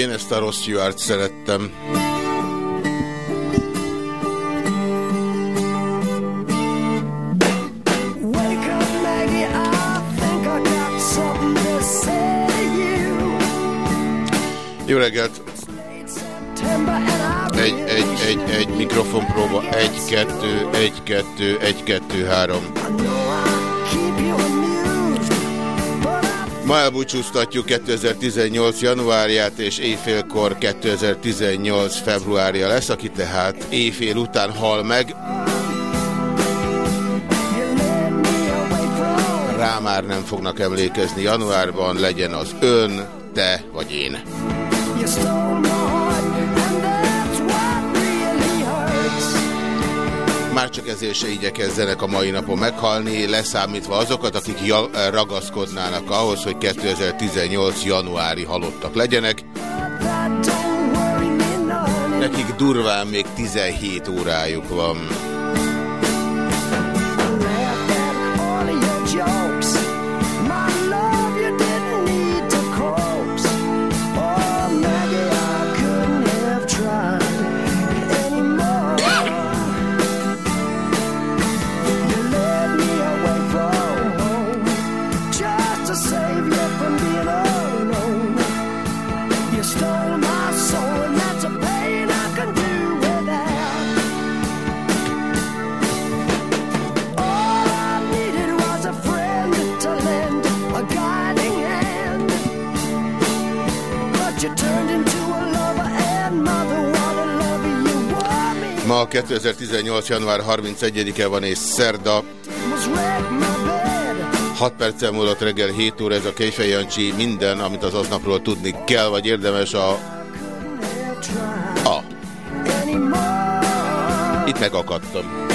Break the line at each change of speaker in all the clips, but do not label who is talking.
Én ezt a rossz Stewart szerettem. Jó reggelt! Egy, egy, egy, egy mikrofonpróba. Egy, kettő, egy, kettő, egy, kettő, három. Ma elbúcsúztatjuk 2018. januárját, és éjfélkor 2018. februárja lesz, aki tehát éjfél után hal meg. Rá már nem fognak emlékezni januárban, legyen az ön, te vagy én. Már csak ezért se igyekezzenek a mai napon meghalni, leszámítva azokat, akik ragaszkodnának ahhoz, hogy 2018. januári halottak legyenek. Nekik durván még 17 órájuk van. Ma 2018. január 31-e van és szerda. 6 perccel múlott reggel 7 óra ez a Kejfej Jancsi. Minden, amit az aznapról tudni kell, vagy érdemes a... A. Itt megakadtam.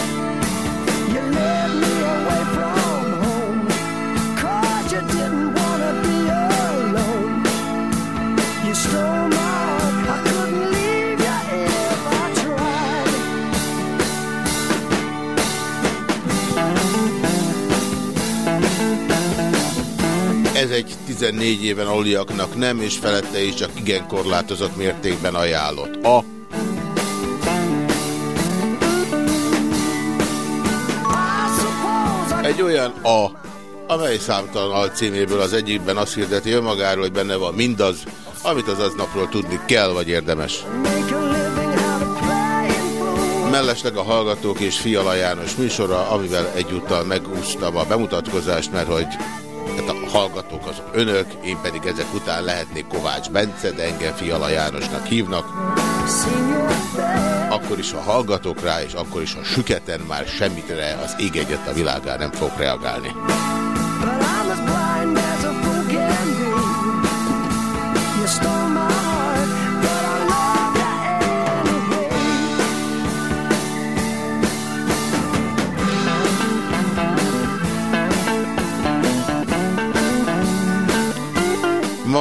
14 éven aluliaknak nem, és felette is csak igen korlátozott mértékben ajánlott. A. Egy olyan A, amely számtalan alcíméből az egyikben azt hirdeti önmagáról, hogy benne van mindaz, amit az aznapról tudni kell, vagy érdemes. Mellesleg a Hallgatók és Fiala János műsora, amivel egyúttal megúsztam a bemutatkozást, mert hogy hát a hallgatók azok önök, én pedig ezek után lehetnék Kovács Bence, de engem Fiala Jánosnak hívnak. Akkor is, ha hallgatok rá, és akkor is, ha süketen már semmitre az ég egyet a világán nem fog reagálni. Ma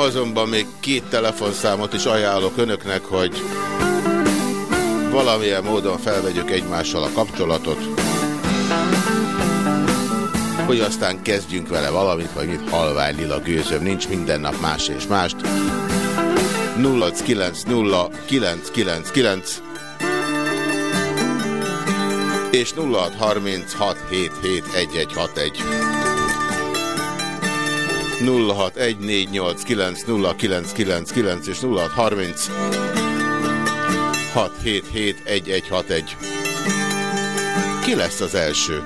azonban még két telefonszámot is ajánlok önöknek, hogy valamilyen módon felvegyük egymással a kapcsolatot, hogy aztán kezdjünk vele valamit, vagy mit halvány lila gőzöm, nincs minden nap más és mást. 0999 és 0636771161. 0614890999 és 0630 6771161. Ki lesz az első?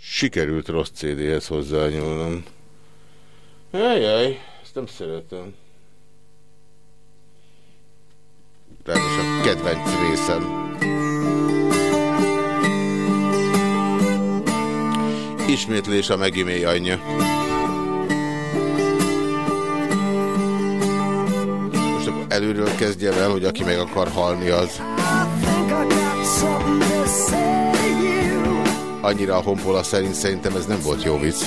Sikerült rossz CD-hez hozzányúlnom. Jajjaj, ezt nem szeretem.
Péter, és a kedvenc részem. Ismétlés a megimé anyja. Most akkor előről kezdjem el, hogy aki meg akar halni az. Annyira a honpola szerint szerintem ez nem volt jó vicc.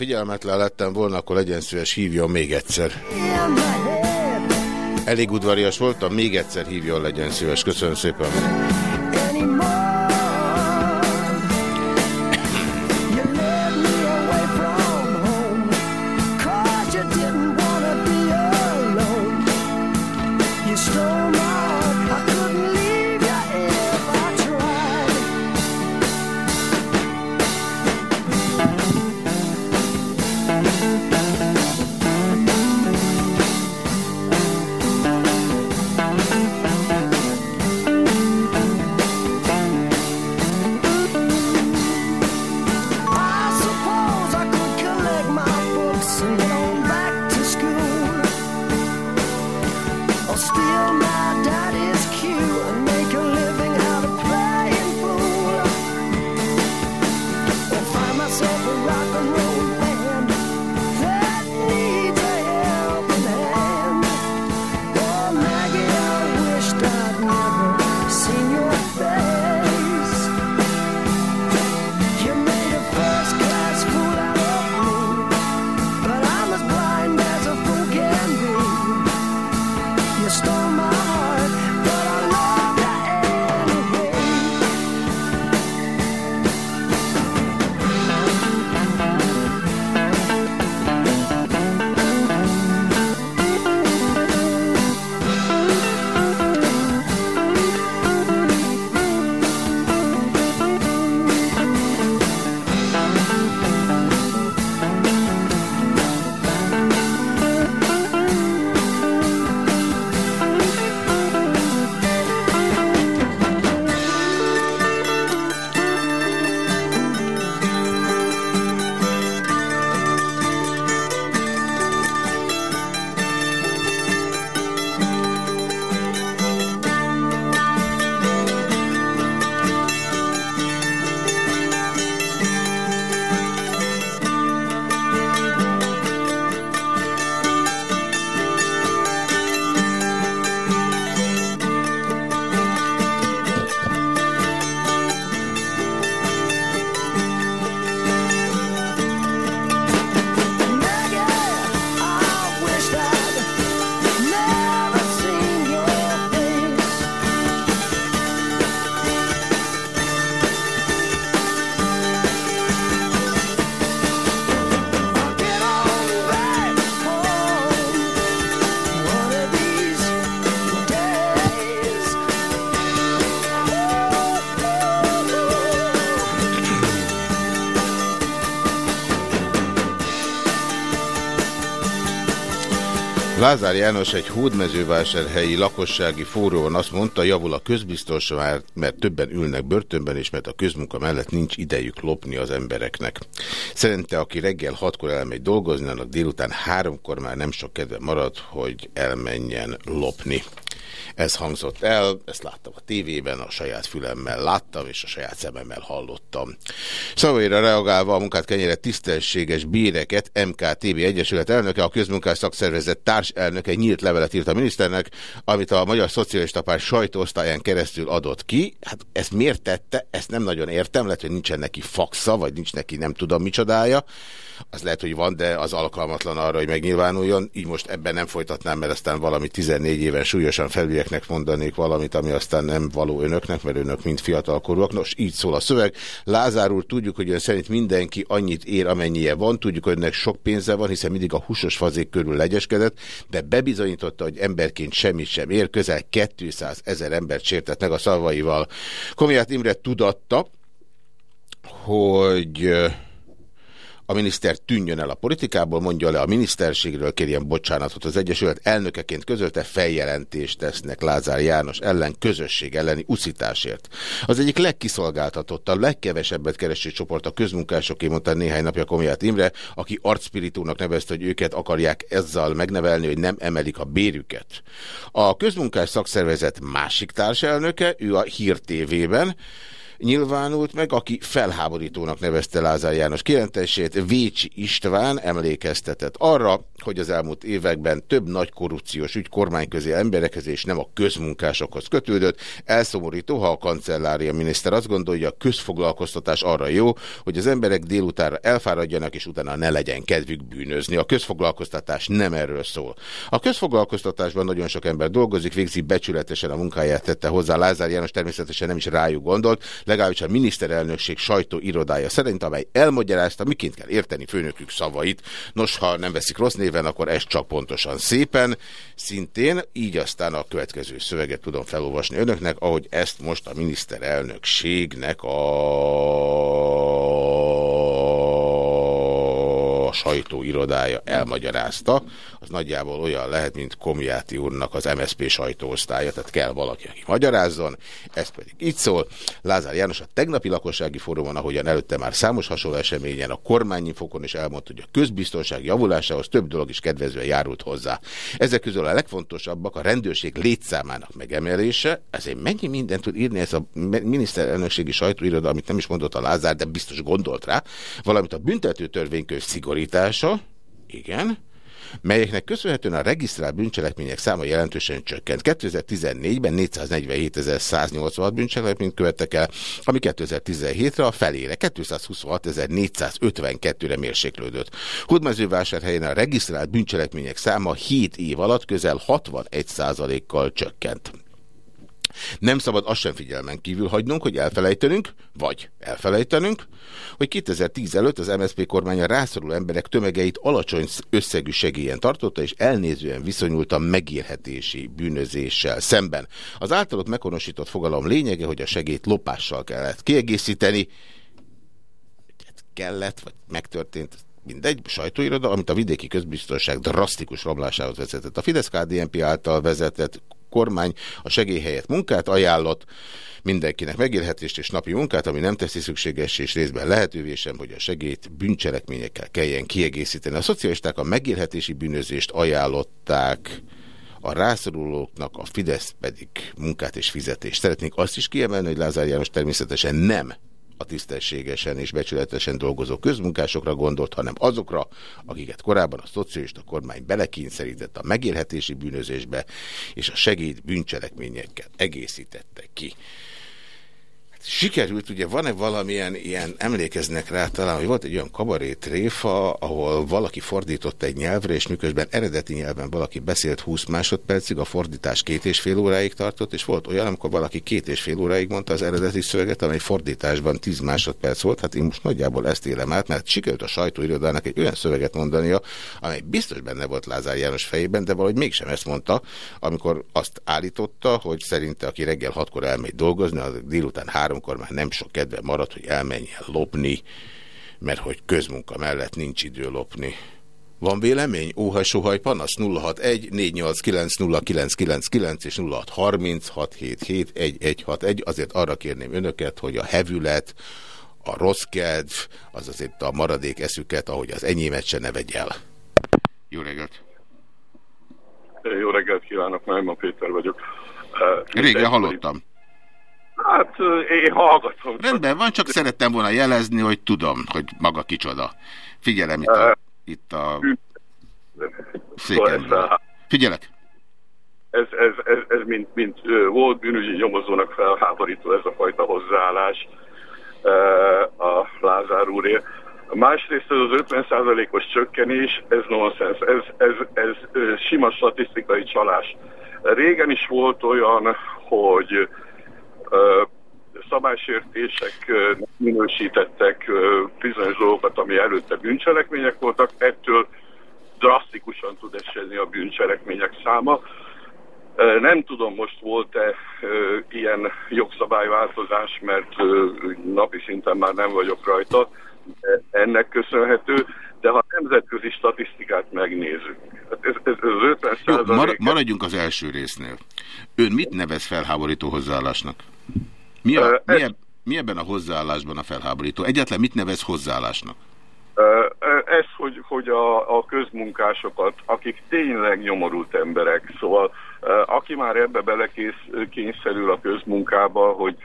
figyelmetlen lettem volna, akkor legyen szíves, hívjon még egyszer. Elég udvarias voltam, még egyszer hívjon, legyen szíves. Köszönöm szépen.
Lázár János egy hódmezővásárhelyi lakossági fóróban azt mondta, javul a közbiztonság, mert többen ülnek börtönben, és mert a közmunka mellett nincs idejük lopni az embereknek. Szerinte, aki reggel hatkor elmegy dolgozni, annak délután háromkor már nem sok kedve marad, hogy elmenjen lopni. Ez hangzott el, ezt láttam a tévében, a saját fülemmel láttam, és a saját szememmel hallottam. Szavaira reagálva a munkát kenyere tisztességes béreket MKTB Egyesület elnöke, a közmunkás szakszervezet társelnöke nyílt levelet írt a miniszternek, amit a Magyar Szocialista Párt sajtóosztályán keresztül adott ki. Hát ezt miért tette? Ezt nem nagyon értem, lehet, hogy nincsen neki faxa, vagy nincs neki nem tudom micsodája. Az lehet, hogy van, de az alkalmatlan arra, hogy megnyilvánuljon. Így most ebben nem folytatnám, mert aztán valami 14 éven súlyosan felülieknek mondanék valamit, ami aztán nem való önöknek, mert önök mind fiatalkorúak. Nos, így szól a szöveg. Lázár úr, tudjuk, hogy ön szerint mindenki annyit ér, amennyie van. Tudjuk, hogy önnek sok pénze van, hiszen mindig a húsos fazék körül legyeskedett, de bebizonyította, hogy emberként semmit sem ér. Közel 200 ezer embert sértett meg a szavaival. Komiát Imre tudatta, hogy a miniszter tűnjön el a politikából, mondja le a miniszterségről, kérjen bocsánatot az Egyesület elnökeként közölte feljelentést tesznek Lázár János ellen közösség elleni uszításért. Az egyik legkiszolgáltatott, a legkevesebbet kereső csoport a közmunkásoké, mondta néhány napja Komiát Imre, aki arcspiritónak nevezte, hogy őket akarják ezzel megnevelni, hogy nem emelik a bérüket. A közmunkás szakszervezet másik társelnöke, ő a Hír TV-ben, nyilvánult meg, aki felháborítónak nevezte Lázár János kijelentését. Vécsi István emlékeztetett arra, hogy az elmúlt években több nagy korrupciós ügy kormányközi emberekhez és nem a közmunkásokhoz kötődött. Elszomorító, ha a kancellária miniszter azt gondolja, a közfoglalkoztatás arra jó, hogy az emberek délutánra elfáradjanak, és utána ne legyen kedvük bűnözni. A közfoglalkoztatás nem erről szól. A közfoglalkoztatásban nagyon sok ember dolgozik, végzi becsületesen a munkáját tette hozzá. Lázár János természetesen nem is rájuk gondolt, legalábbis a miniszterelnökség sajtóirodája szerint, amely elmagyarázta, miként kell érteni főnökük szavait. Nos, ha nem veszik rossz néven, akkor ez csak pontosan szépen. Szintén így aztán a következő szöveget tudom felolvasni önöknek, ahogy ezt most a miniszterelnökségnek a sajtóirodája elmagyarázta, az nagyjából olyan lehet, mint Komjáti úrnak az MSZP sajtóosztálya, tehát kell valaki, aki magyarázzon, ez pedig így szól. Lázár János a tegnapi lakossági fórumon, ahogyan előtte már számos hasonló eseményen, a kormányinfokon is elmondta, hogy a közbiztonság javulásához több dolog is kedvezően járult hozzá. Ezek közül a legfontosabbak a rendőrség létszámának megemelése, ezért mennyi mindent tud írni ez a miniszterelnökségi sajtóiroda, amit nem is mondott a Lázár, de biztos gondolt rá, valamint a büntető törvénykönyv szigorítása, igen, melyeknek köszönhetően a regisztrált bűncselekmények száma jelentősen csökkent. 2014-ben 447.186 bűncselekményt követtek el, ami 2017-re a felére 226.452-re mérséklődött. Hódmezővásárhelyen a regisztrált bűncselekmények száma 7 év alatt közel 61%-kal csökkent. Nem szabad azt sem figyelmen kívül hagynunk, hogy elfelejtenünk, vagy elfelejtenünk, hogy 2010 előtt az MSZP kormánya rászoruló emberek tömegeit alacsony összegű segélyen tartotta, és elnézően viszonyult a megérhetési bűnözéssel szemben. Az általuk meghonosított fogalom lényege, hogy a segélyt lopással kellett kiegészíteni, kellett, vagy megtörtént, mindegy, sajtóiroda, amit a vidéki közbiztonság drasztikus romlásához vezetett. A Fidesz-KDNP által vezetett kormány a segély munkát ajánlott, mindenkinek megélhetést és napi munkát, ami nem teszi szükséges és részben lehetővé sem, hogy a segélyt bűncselekményekkel kelljen kiegészíteni. A szocialisták a megélhetési bűnözést ajánlották, a rászorulóknak a Fidesz pedig munkát és fizetést. Szeretnék azt is kiemelni, hogy Lázár János természetesen nem a tisztességesen és becsületesen dolgozó közmunkásokra gondolt, hanem azokra, akiket korábban a szocialista kormány belekényszerített a megélhetési bűnözésbe, és a segéd bűncselekményekkel egészítette ki sikerült, ugye van-e valamilyen ilyen, emlékeznek rá talán, hogy volt egy olyan kabaré tréfa, ahol valaki fordított egy nyelvre, és miközben eredeti nyelven valaki beszélt 20 másodpercig, a fordítás két és fél óráig tartott, és volt olyan, amikor valaki két és fél óráig mondta az eredeti szöveget, amely fordításban 10 másodperc volt, hát én most nagyjából ezt élem át, mert sikerült a sajtóirodának egy olyan szöveget mondania, amely biztos benne volt Lázár János fejében, de valahogy mégsem ezt mondta, amikor azt állította, hogy szerinte aki reggel hatkor elmegy dolgozni, az délután három háromkor már nem sok kedve marad, hogy elmenjen lopni, mert hogy közmunka mellett nincs idő lopni. Van vélemény? Óhaj, sohaj, panasz 061 489 0999 és 0636771161. Azért arra kérném önöket, hogy a hevület, a rossz kedv, az azért a maradék eszüket, ahogy az enyémet se ne vegy el. Jó reggelt!
Jó reggelt kívánok, Najman Péter vagyok.
Régen hallottam.
Hát én hallgatom.
Rendben van, csak szerettem volna jelezni, hogy tudom, hogy maga kicsoda. Figyelem itt a, itt a székemben. Figyelek!
Ez, ez, ez, ez mint, mint volt bűnügyi nyomozónak felháborító ez a fajta hozzáállás a Lázár úré. Másrészt ez az 50%-os csökkenés, ez nonsens, ez, ez, ez ö, sima statisztikai csalás. Régen is volt olyan, hogy szabálysértések minősítettek bizonyos dolgokat, ami előtte bűncselekmények voltak, ettől drasztikusan tud esedni a bűncselekmények száma. Nem tudom, most volt-e ilyen jogszabályváltozás, mert napi szinten már nem vagyok rajta, ennek köszönhető, de ha nemzetközi statisztikát megnézzük, hát ez, ez, ez az 50
Jó, maradjunk az első résznél. Ön mit nevez felháborító hozzáállásnak? Mi, a,
Ö,
mi, eb, mi ebben a hozzáállásban a felháborító? Egyáltalán mit nevez hozzáállásnak?
Ez, hogy, hogy a, a közmunkásokat, akik tényleg nyomorult emberek, szóval aki már ebbe belekényszerül a közmunkába, hogy,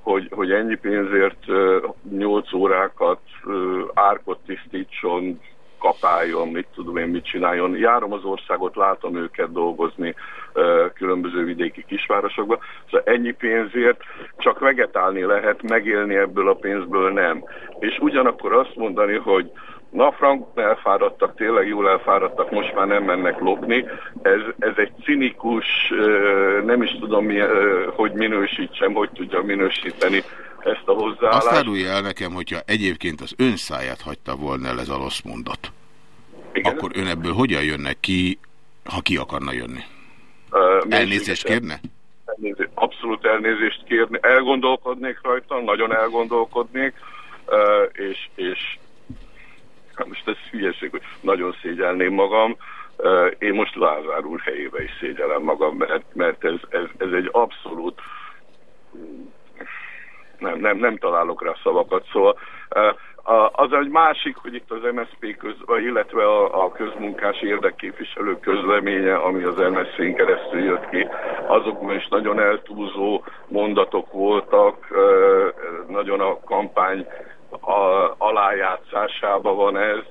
hogy, hogy ennyi pénzért ö, 8 órákat árkot tisztítson, kapáljon, mit tudom én, mit csináljon. Járom az országot, látom őket dolgozni különböző vidéki kisvárosokban. Szóval ennyi pénzért csak vegetálni lehet, megélni ebből a pénzből nem. És ugyanakkor azt mondani, hogy na frankon elfáradtak, tényleg jól elfáradtak, most már nem mennek lopni. Ez, ez egy cinikus, nem is tudom, hogy minősítsem, hogy tudja minősíteni ezt a
Azt
hozzáállást.
árulja el nekem, hogyha egyébként az ön száját hagyta volna el ez a rossz mondat,
Igen.
akkor ön ebből hogyan jönne ki, ha ki akarna jönni?
Ö,
Elnézést kérne?
Elnézést, abszolút elnézést kérni. Elgondolkodnék rajta, nagyon elgondolkodnék, ö, és, és hát most ez hülyeség, hogy nagyon szégyelném magam. Én most Lázár úr helyébe is szégyellem magam, mert, mert ez, ez, ez egy abszolút nem, nem, nem találok rá szavakat, szóval az egy másik, hogy itt az MSZP köz, illetve a, a közmunkás érdekképviselő közleménye, ami az MSZP-n keresztül jött ki, azokban is nagyon eltúlzó mondatok voltak, nagyon a kampány a, alájátszásában van ez,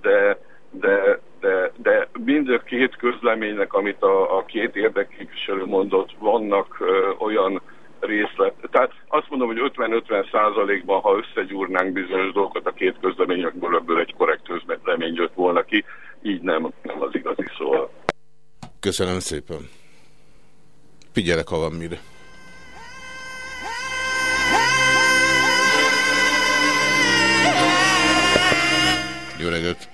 de, de, de, de mind a két közleménynek, amit a, a két érdekképviselő mondott, vannak ö, olyan részlet. Tehát azt mondom, hogy 50-50 százalékban, ha összegyúrnánk bizonyos dolgokat a két közleményekből, ebből egy korrekt közlemény jött volna ki, így nem, nem az igazi szóval.
Köszönöm szépen. Figyelek, ha van mire. Jó reggelt!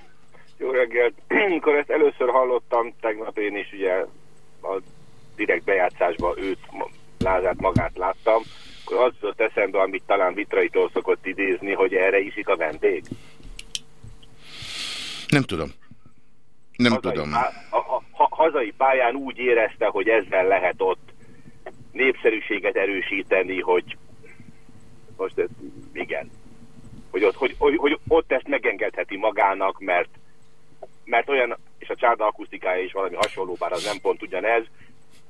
Jó reggelt! Amikor ezt először hallottam, tegnap én is ugye a direkt bejátszásban őt, Lázárt magát talán Vitraitól szokott idézni, hogy erre iszik a vendég.
Nem tudom. Nem
hazai,
tudom.
Pá, a, a, a hazai pályán úgy érezte, hogy ezzel lehet ott népszerűséget erősíteni, hogy most ez, igen, hogy ott, hogy, hogy, hogy ott ezt megengedheti magának, mert, mert olyan, és a csárda akusztikája is valami hasonló, bár az nem pont ugyanez,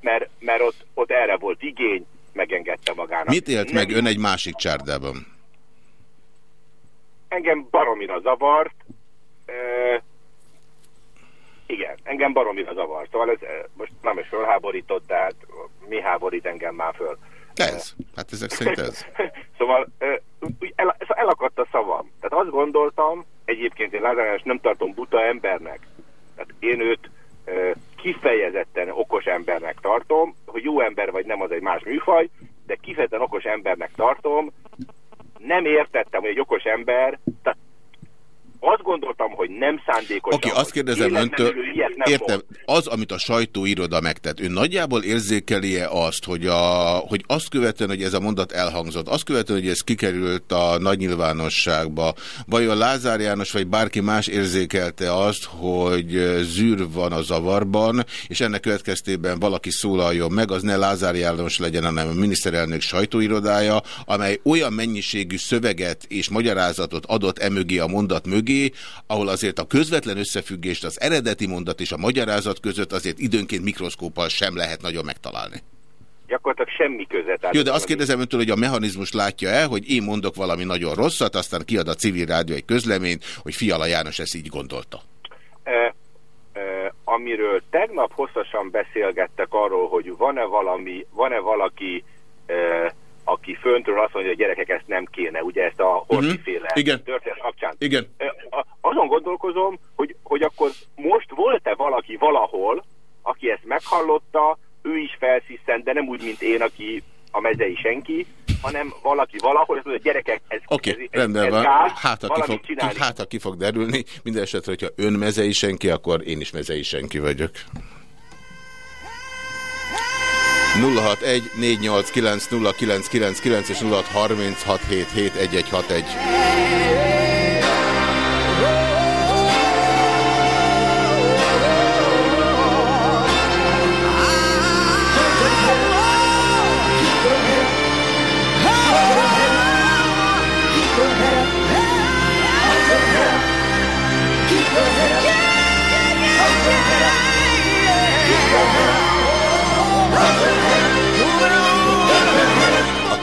mert, mert ott, ott erre volt igény, megengedte magának.
Mit élt
Nem
meg ön egy másik csárdában?
engem baromira zavart. E, igen, engem baromira zavart. Szóval ez most nem is fölháborított, tehát mi háborít engem már föl.
Ez. Hát ezek szerint ez.
szóval el, szóval elakadt a szavam. Tehát azt gondoltam, egyébként én Lázár nem tartom buta embernek. Tehát én őt kifejezetten okos embernek tartom, hogy jó ember vagy nem, az egy más műfaj, de kifejezetten okos embernek tartom, nem értettem, hogy egy okos ember, tehát azt gondoltam, hogy nem szándékosan.
Oké, okay, azt kérdezem öntől, értem, az, amit a sajtóiroda megtett, ő nagyjából érzékelje azt, hogy, a, hogy azt követően, hogy ez a mondat elhangzott, azt követően, hogy ez kikerült a nagy nyilvánosságba, vagy a Lázár János, vagy bárki más érzékelte azt, hogy zűr van a zavarban, és ennek következtében valaki szólaljon meg, az ne Lázár János legyen, hanem a miniszterelnök sajtóirodája, amely olyan mennyiségű szöveget és magyarázatot adott emögé a mondat mögé, mögé, ahol azért a közvetlen összefüggést az eredeti mondat és a magyarázat között azért időnként mikroszkóppal sem lehet nagyon megtalálni.
Gyakorlatilag semmi között.
Jó, de azt kérdezem öntől, hogy a mechanizmus látja el, hogy én mondok valami nagyon rosszat, aztán kiad a civil rádió egy közleményt, hogy Fiala János ezt így gondolta.
E, e, amiről tegnap hosszasan beszélgettek arról, hogy van-e valami, van-e valaki e, aki föntről azt mondja, hogy a gyerekek ezt nem kéne, ugye ezt a hortiféle
uh -huh.
történet kapcsán.
Igen.
Azon gondolkozom, hogy, hogy akkor most volt-e valaki valahol, aki ezt meghallotta, ő is felsziszent, de nem úgy, mint én, aki a mezei senki, hanem valaki valahol, ez a gyerekek, ez, okay,
rendben
ez
van.
Gáz,
hát, aki fog, csinálni. hát, aki fog derülni. Minden esetre, hogyha ön mezei senki, akkor én is mezei senki vagyok. 061 489 és 0636771161.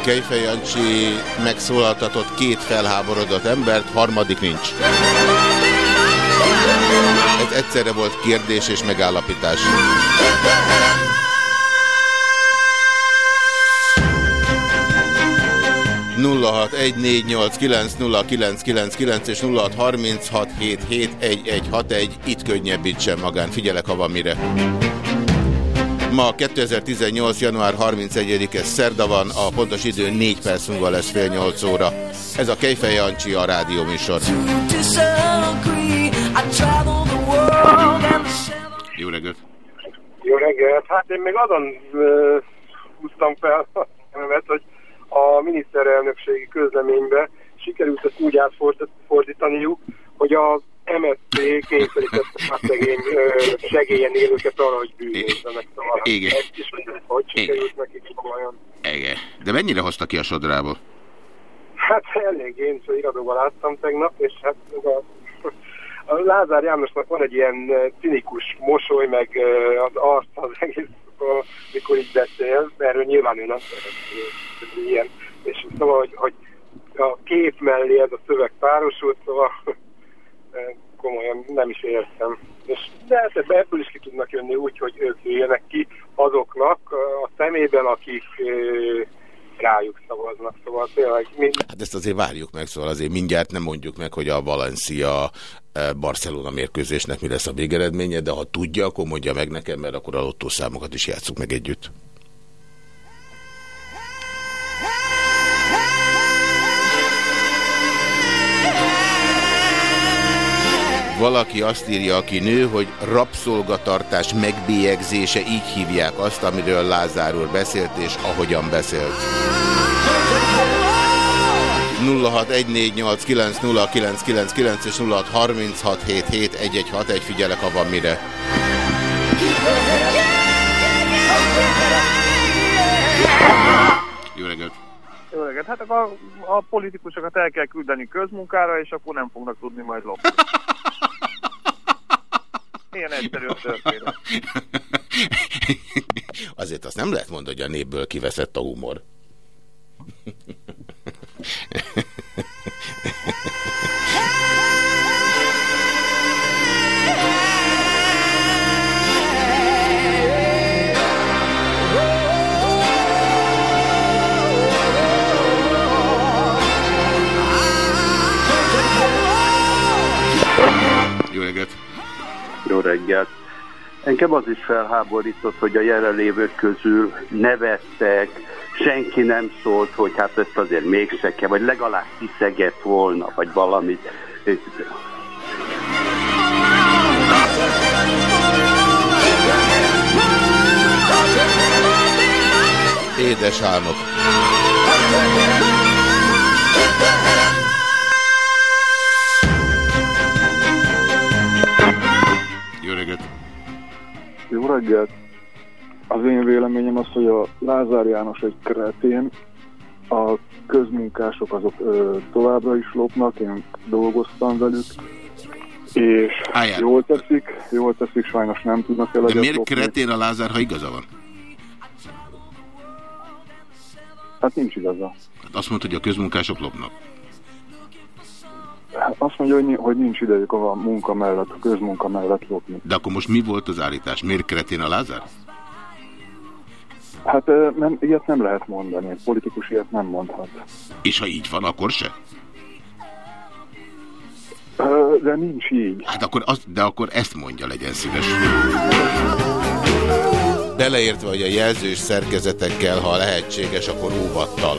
Kejfej Jancsi megszólaltatott két felháborodott embert, harmadik nincs. Ez egyszerre volt kérdés és megállapítás. nulla és 0636771161 itt könnyebbítsen magán. Figyelek, ha van mire. Ma 2018. január 31-e szerda van, a pontos idő 4 perc múlva lesz fél 8 óra. Ez a Kejfej Jancsi, a rádió műsor. Jó reggelt!
Jó reggelt! Hát én még azon uh, húztam fel a hogy a miniszterelnökségi közleménybe sikerült ezt úgy átfordítaniuk, hogy az MSZP kényszerítette a szegény segélyen élőket arra, hogy bűnözzenek. Szóval
Igen.
Ezt is, hogy sikerült nekik komolyan.
Igen. De mennyire hozta ki a sodrából?
Hát elég, én iradóban láttam tegnap, és hát a, a Lázár Jánosnak van egy ilyen cinikus mosoly, meg az arc az egész, mikor így beszél, erről nyilván ő nem szeret ilyen. És szóval, hogy, hogy a kép mellé ez a szöveg párosult, szóval komolyan nem is értem. És de hát ebből is ki tudnak jönni úgy, hogy ők jöjjenek ki azoknak a szemében, akik rájuk szavaznak. Szóval tényleg mind...
Hát ezt azért várjuk meg, szóval azért mindjárt nem mondjuk meg, hogy a Valencia Barcelona mérkőzésnek mi lesz a végeredménye, de ha tudja, akkor mondja meg nekem, mert akkor a lottószámokat is játsszuk meg együtt. Valaki azt írja, aki nő, hogy rabszolgatartás megbélyegzése, így hívják azt, amiről Lázár úr beszélt, és ahogyan beszélt. 0614890999 és 0636771161 figyelek, ha van mire. Jó reggelt!
Jó reggelt. Hát akkor a, politikusokat el kell küldeni közmunkára, és akkor nem fognak tudni majd lopni. Milyen egyszerű.
Azért azt nem lehet mondani, hogy a népből kiveszett a humor. jó reggelt.
Engem az is felháborított, hogy a jelenlévők közül nevettek, senki nem szólt, hogy hát ezt azért mégse kell, vagy legalább kiszegett volna, vagy valamit.
Édes álmok. Jó reggelt!
Az én véleményem az, hogy a Lázár János egy kretén, a közmunkások azok ö, továbbra is lopnak, én dolgoztam velük, és
Álljál.
jól teszik, jól teszik, sajnos nem tudnak
De
eleget
miért
lopni.
kretén a Lázár, ha igaza van?
Hát nincs igaza.
Hát azt mondta, hogy a közmunkások lopnak.
Azt mondja, hogy, ni- hogy nincs idejük a munka mellett, a közmunka mellett lopni.
De akkor most mi volt az állítás? Miért kretén a Lázár?
Hát nem, ilyet nem lehet mondani, egy politikus ilyet nem mondhat.
És ha így van, akkor se?
De nincs így.
Hát akkor az, de akkor ezt mondja, legyen szíves. Beleértve, hogy a jelzős szerkezetekkel, ha lehetséges, akkor óvattal.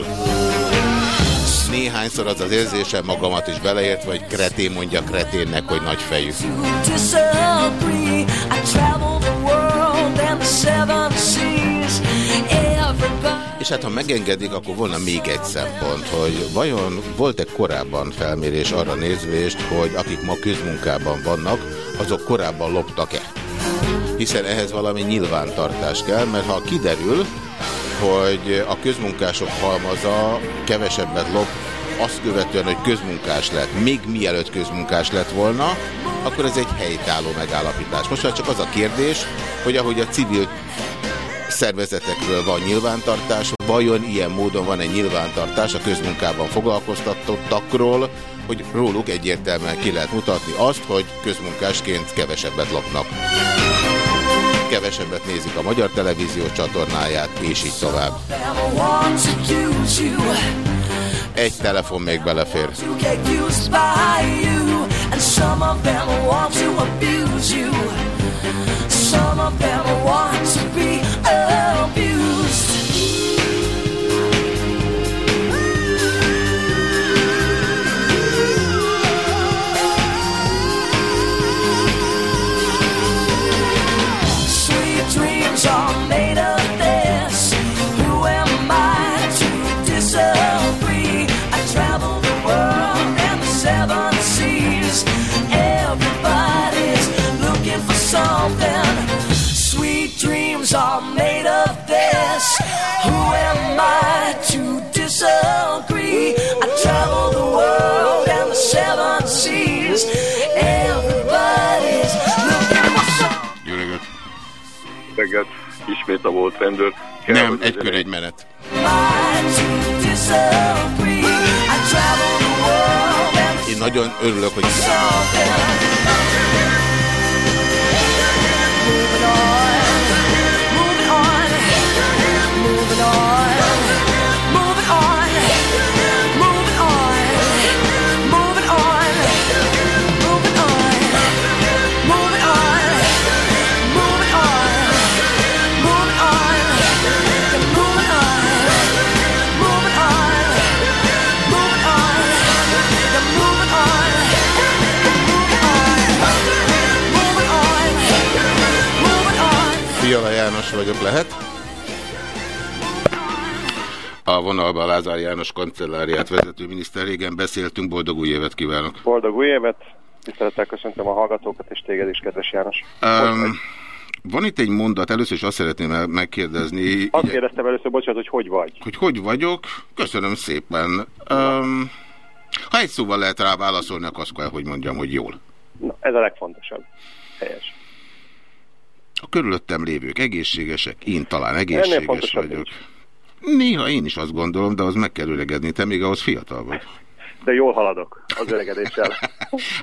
Néhányszor az az érzésem magamat is beleértve, hogy kretén mondja kreténnek, hogy nagy fejű. És hát ha megengedik, akkor volna még egy szempont, hogy vajon volt-e korábban felmérés arra nézvést, hogy akik ma közmunkában vannak, azok korábban loptak-e? Hiszen ehhez valami nyilvántartás kell, mert ha kiderül, hogy a közmunkások halmaza kevesebbet lop, azt követően, hogy közmunkás lett, még mielőtt közmunkás lett volna, akkor ez egy helytálló megállapítás. Most már csak az a kérdés, hogy ahogy a civil szervezetekről van nyilvántartás, vajon ilyen módon van egy nyilvántartás a közmunkában foglalkoztatottakról, hogy róluk egyértelműen ki lehet mutatni azt, hogy közmunkásként kevesebbet lopnak. Kevesebbet nézik a magyar televízió csatornáját, és így tovább. Egy telefon még belefér.
Some of them want to be
reggelt,
ismét a volt rendőr. Kell,
Nem, egy kör egy menet. Én nagyon örülök, hogy vagyok, lehet? A vonalban Lázár János kancelláriát vezető miniszter régen beszéltünk, boldog új évet kívánok!
Boldog új évet! Tisztelettel köszöntöm a hallgatókat, és téged is, kedves János.
Um, van itt egy mondat, először is azt szeretném megkérdezni,
Azt
ugye,
kérdeztem először, bocsánat, hogy hogy vagy?
hogy hogy vagyok. Köszönöm szépen. Um, ha egy szóval lehet rá válaszolni, akkor azt kell, hogy mondjam, hogy jól.
Na, ez a legfontosabb. Helyes.
A körülöttem lévők egészségesek, én talán egészséges vagyok. Néha én is azt gondolom, de az meg kell öregedni, te még ahhoz fiatal vagy.
De jól haladok az öregedéssel.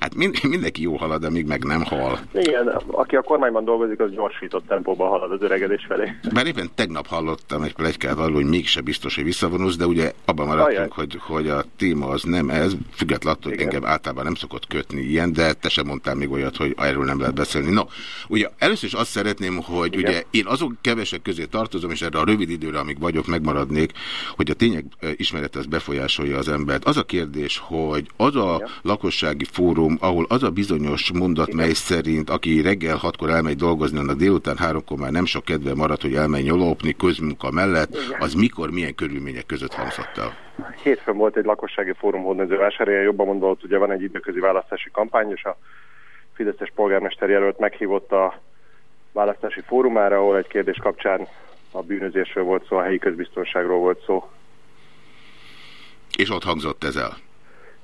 Hát mind, mindenki jó halad, amíg meg nem hal.
Igen, aki a kormányban dolgozik, az gyorsított tempóban halad az öregedés felé.
Bár éppen tegnap hallottam egy plegykát arról, hogy mégse biztos, hogy visszavonulsz, de ugye abban maradtunk,
Ajaj.
hogy, hogy a téma az nem ez, függetlenül attól, hogy engem általában nem szokott kötni ilyen, de te sem mondtál még olyat, hogy erről nem lehet beszélni. No, ugye először is azt szeretném, hogy
Igen.
ugye én azok kevesek közé tartozom, és erre a rövid időre, amíg vagyok, megmaradnék, hogy a tények ismerete az befolyásolja az embert. Az a kérdés, kérdés, hogy az a lakossági fórum, ahol az a bizonyos mondat, mely szerint aki reggel hatkor elmegy dolgozni, annak délután háromkor már nem sok kedve marad, hogy elmenj nyolópni közmunka mellett, az mikor, milyen körülmények között hangzott el?
Hétfőn volt egy lakossági fórum hódmezővásárhelyen, jobban mondva ott ugye van egy időközi választási kampány, és a Fideszes polgármester jelölt meghívott a választási fórumára, ahol egy kérdés kapcsán a bűnözésről volt szó, a helyi közbiztonságról volt szó.
És ott hangzott ez el?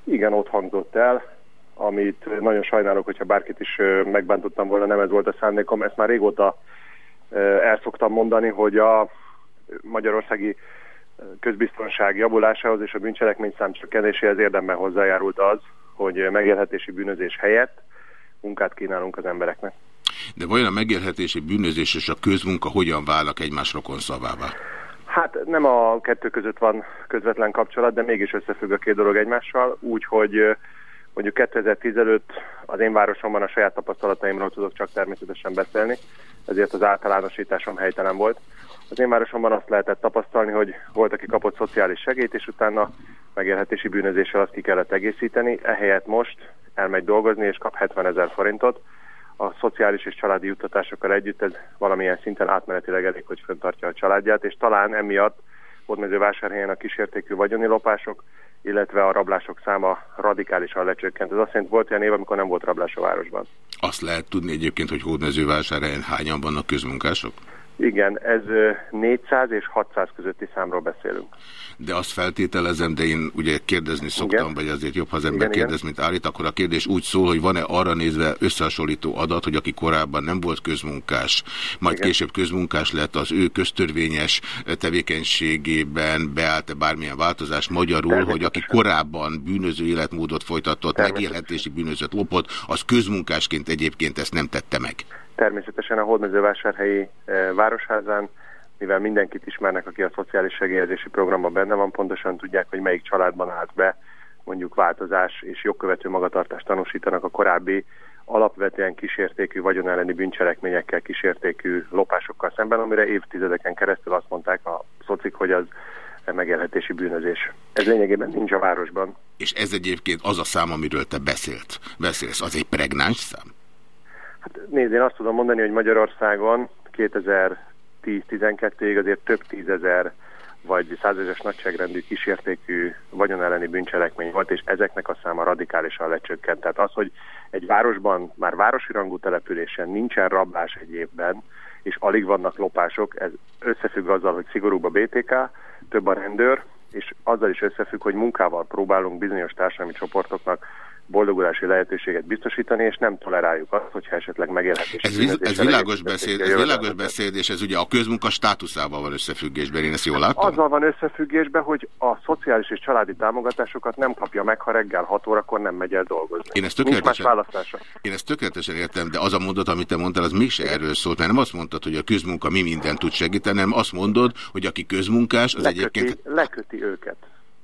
Igen, ott hangzott el, amit nagyon sajnálok, hogyha bárkit is megbántottam volna, nem ez volt a szándékom. Ezt már régóta el szoktam mondani, hogy a magyarországi közbiztonság javulásához és a bűncselekmény szám csökkenéséhez érdemben hozzájárult az, hogy megélhetési bűnözés helyett munkát kínálunk az embereknek.
De vajon a megélhetési bűnözés és a közmunka hogyan válnak egymás rokon szavává?
Hát nem a kettő között van közvetlen kapcsolat, de mégis összefügg a két dolog egymással, úgyhogy mondjuk 2010 előtt az én városomban a saját tapasztalataimról tudok csak természetesen beszélni, ezért az általánosításom helytelen volt. Az én városomban azt lehetett tapasztalni, hogy volt, aki kapott szociális segélyt, és utána megélhetési bűnözéssel azt ki kellett egészíteni, ehelyett most elmegy dolgozni, és kap 70 ezer forintot, a szociális és családi juttatásokkal együtt ez valamilyen szinten átmenetileg elég, hogy föntartja a családját, és talán emiatt Hódmezővásárhelyen a kísértékű vagyoni lopások, illetve a rablások száma radikálisan lecsökkent. Ez azt jelenti, volt olyan év, amikor nem volt rablás a városban.
Azt lehet tudni egyébként, hogy hódmezővásárhelyen hányan vannak közmunkások?
Igen, ez ö, 400 és 600 közötti számról beszélünk.
De azt feltételezem, de én ugye kérdezni szoktam,
Igen.
vagy azért jobb, ha az ember
Igen, igen.
kérdez, mint állít, akkor a kérdés úgy szól, hogy van-e arra nézve összehasonlító adat, hogy aki korábban nem volt közmunkás, majd
Igen.
később közmunkás lett, az ő köztörvényes tevékenységében beállt-e bármilyen változás, magyarul, hogy aki korábban bűnöző életmódot folytatott, megélhetési bűnözőt lopott, az közmunkásként egyébként ezt nem tette meg.
Természetesen a Hódmezővásárhelyi eh, Városházán, mivel mindenkit ismernek, aki a szociális segélyezési programban benne van, pontosan tudják, hogy melyik családban állt be mondjuk változás és jogkövető magatartást tanúsítanak a korábbi alapvetően kísértékű vagyon elleni bűncselekményekkel, kísértékű lopásokkal szemben, amire évtizedeken keresztül azt mondták a szocik, hogy az megélhetési bűnözés. Ez lényegében nincs a városban.
És ez egyébként az a szám, amiről te beszélt. beszélsz, az egy pregnáns szám?
Hát nézd, én azt tudom mondani, hogy Magyarországon 2010-12-ig azért több tízezer vagy százezres nagyságrendű kísértékű vagyon elleni bűncselekmény volt, és ezeknek a száma radikálisan lecsökkent. Tehát az, hogy egy városban, már városi rangú településen nincsen rablás egy évben, és alig vannak lopások, ez összefügg azzal, hogy szigorúbb a BTK, több a rendőr, és azzal is összefügg, hogy munkával próbálunk bizonyos társadalmi csoportoknak boldogulási lehetőséget biztosítani, és nem toleráljuk azt, hogyha esetleg megélhetési
Ez, viz- ez világos beszéd, ez világos beszéd, és ez ugye a közmunka státuszával van összefüggésben, én ezt jól látom?
Azzal van összefüggésben, hogy a szociális és családi támogatásokat nem kapja meg, ha reggel 6 órakor nem megy el dolgozni.
Én ezt tökéletesen, én ezt tökéletesen értem, de az a mondat, amit te mondtál, az mégse erről szólt, mert nem azt mondtad, hogy a közmunka mi mindent tud segíteni, hanem azt mondod, hogy aki közmunkás, az
Leköti,
egyébként...
leköti őket.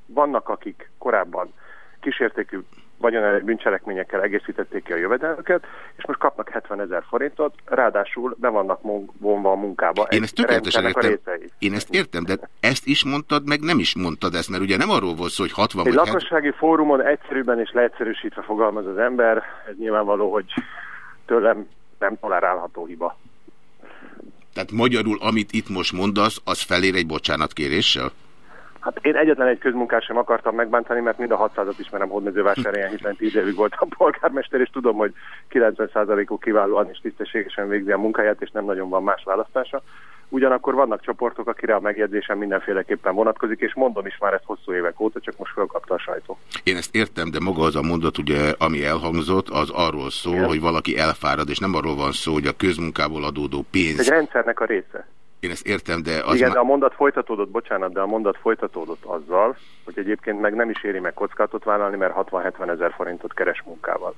Vannak, akik korábban kísértékű vagyonelő bűncselekményekkel egészítették ki a jövedelmüket, és most kapnak 70 ezer forintot, ráadásul be vannak vonva a munkába.
Én ezt tökéletesen értem. Én ezt értem, de ezt is mondtad, meg nem is mondtad ezt, mert ugye nem arról volt szó, hogy 60
Egy
vagy 70...
lakossági fórumon egyszerűbben és leegyszerűsítve fogalmaz az ember, ez nyilvánvaló, hogy tőlem nem tolerálható hiba.
Tehát magyarul, amit itt most mondasz, az felér egy bocsánatkéréssel?
Hát én egyetlen egy közmunkás sem akartam megbántani, mert mind a 600-at ismerem Hódmezővásárhelyen, hiszen 10 évig voltam polgármester, és tudom, hogy 90%-uk kiválóan és tisztességesen végzi a munkáját, és nem nagyon van más választása. Ugyanakkor vannak csoportok, akire a megjegyzésem mindenféleképpen vonatkozik, és mondom is már ezt hosszú évek óta, csak most fölkapta a sajtó.
Én ezt értem, de maga az a mondat, ugye, ami elhangzott, az arról szól,
Igen.
hogy valaki elfárad, és nem arról van szó, hogy a közmunkából adódó
Ez
pénz.
egy rendszernek a része.
Én ezt értem, de az
Igen, de a mondat folytatódott, bocsánat, de a mondat folytatódott azzal, hogy egyébként meg nem is éri meg kockázatot vállalni, mert 60-70 ezer forintot keres munkával.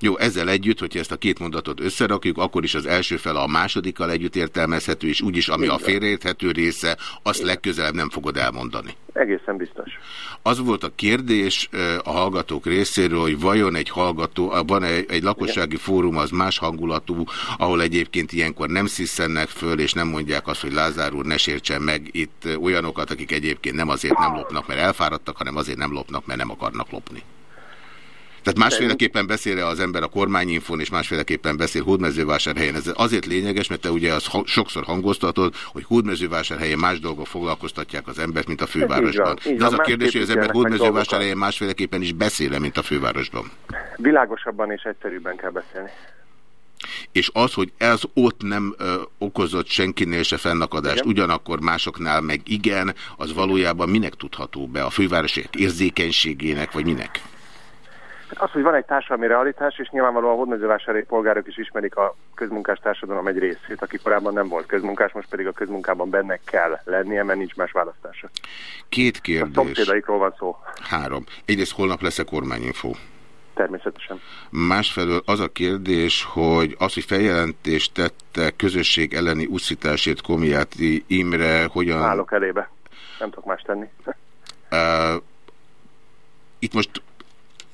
Jó, ezzel együtt, hogyha ezt a két mondatot összerakjuk, akkor is az első fele a másodikkal együtt értelmezhető, és úgyis, ami
Így
a félreérthető része, azt legközelebb nem fogod elmondani.
Egészen biztos.
Az volt a kérdés a hallgatók részéről, hogy vajon egy hallgató, van egy, egy lakossági fórum, az más hangulatú, ahol egyébként ilyenkor nem sziszennek föl, és nem mondják azt, hogy Lázár úr ne sértsen meg itt olyanokat, akik egyébként nem azért nem lopnak, mert elfáradtak, hanem azért nem lopnak, mert nem akarnak lopni. Tehát másféleképpen beszél az ember a kormányinfon, és másféleképpen beszél Hódmezővásárhelyen. Ez azért lényeges, mert te ugye azt ha- sokszor hangoztatod, hogy Hódmezővásárhelyen más dolgok foglalkoztatják az embert, mint a fővárosban.
így van.
De az a kérdés, hogy az ember Hódmezővásárhelyen másféleképpen is beszél mint a fővárosban.
Világosabban és egyszerűbben kell beszélni.
És az, hogy ez ott nem ö, okozott senkinél se fennakadást,
Igen.
ugyanakkor másoknál meg igen, az valójában minek tudható be? A fővárosiak érzékenységének, vagy minek?
Az, hogy van egy társadalmi realitás, és nyilvánvalóan a hódmezővásárhelyi polgárok is ismerik a közmunkás társadalom egy részét, aki korábban nem volt közmunkás, most pedig a közmunkában benne kell lennie, mert nincs más választása.
Két
A
kérdés.
szomszédaikról van szó,
Három. Egyrészt holnap lesz a kormányinfó.
természetesen.
Másfelől az a kérdés, hogy az, hogy feljelentést tette közösség elleni uszításért Komiáti Imre, hogyan...
Állok elébe. Nem tudok más tenni.
Uh, itt most,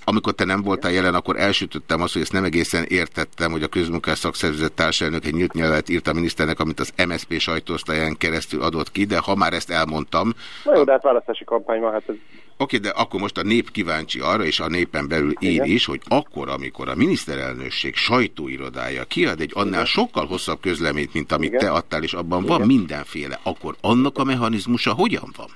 amikor te nem voltál jelen, akkor elsütöttem azt, hogy ezt nem egészen értettem, hogy a közmunkás szakszervezet társelnök egy nyílt nyelvet írt a miniszternek, amit az MSZP sajtóosztályán keresztül adott ki, de ha már ezt elmondtam,
Na jó, de hát választási kampány van, hát ez
Oké, de akkor most a nép kíváncsi arra, és a népen belül én
Igen.
is, hogy akkor, amikor a miniszterelnösség sajtóirodája kiad egy annál sokkal hosszabb közleményt, mint amit
Igen.
te adtál, és abban van mindenféle, akkor annak a mechanizmusa hogyan van?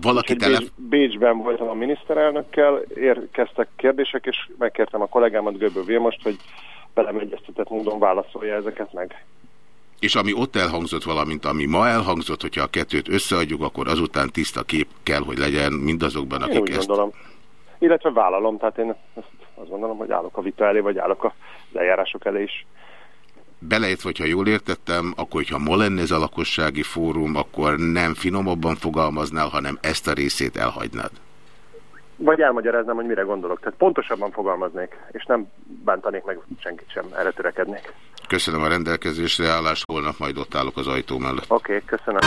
Valaki
Úgyhogy
tele...
Bécs, Bécsben voltam a miniszterelnökkel, érkeztek kérdések, és megkértem a kollégámat, Göbő Vilmost, hogy velem egyeztetett módon válaszolja ezeket meg.
És ami ott elhangzott, valamint ami ma elhangzott, hogyha a kettőt összeadjuk, akkor azután tiszta kép kell, hogy legyen mindazokban,
Én
akik
úgy
ezt...
gondolom. Illetve vállalom, tehát én ezt azt gondolom, hogy állok a vita elé, vagy állok az eljárások elé is.
Beleértve, hogyha jól értettem, akkor, hogyha ma lenne ez a lakossági fórum, akkor nem finomabban fogalmaznál, hanem ezt a részét elhagynád.
Vagy elmagyaráznám, hogy mire gondolok. Tehát pontosabban fogalmaznék, és nem bántanék meg senkit sem, erre törekednék.
Köszönöm a rendelkezésre állást, holnap majd ott állok az ajtó mellett.
Oké, okay, köszönöm.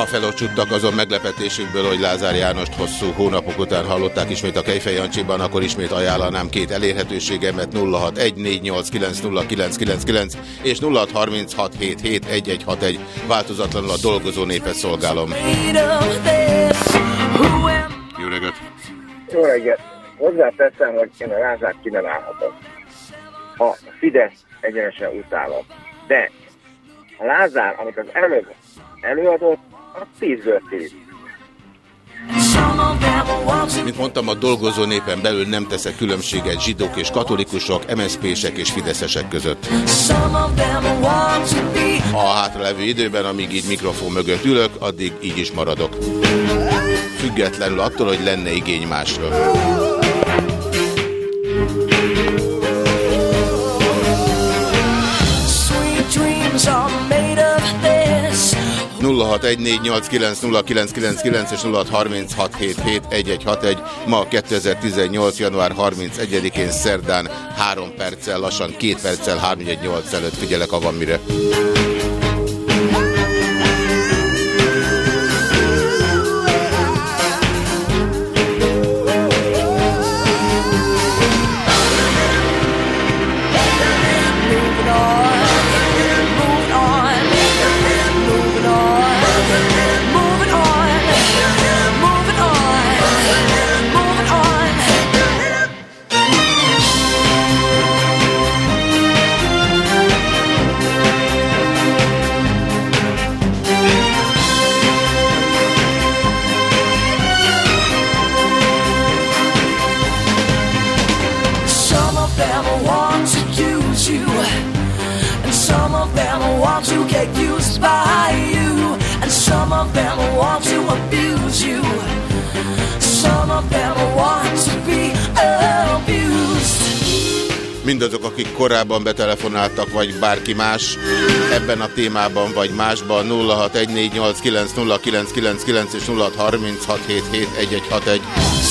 Ha felocsuttak azon meglepetésükből, hogy Lázár Jánost hosszú hónapok után hallották ismét a Kejfej Jancsiban, akkor ismét ajánlanám két elérhetőségemet 0614890999 és 0636771161 változatlanul a dolgozó népet szolgálom. Jó reggelt!
Jó reggelt! Hozzáteszem, hogy én a Lázár ki nem állhatom. Ha a Fidesz egyenesen utálom. De a Lázár, amit az előbb előadott, az 10-ből 10.
Mint mondtam, a dolgozó népen belül nem teszek különbséget zsidók és katolikusok, MSZP-sek és fideszesek között. A hátralevő időben, amíg így mikrofon mögött ülök, addig így is maradok. Függetlenül attól, hogy lenne igény másra. 0614890999 és 0636771161. Ma 2018. január 31-én szerdán 3 perccel, lassan 2 perccel 318 előtt figyelek, ha van mire. Mindazok, akik korábban betelefonáltak, vagy bárki más ebben a témában, vagy másban 0614890999 és 0636771161.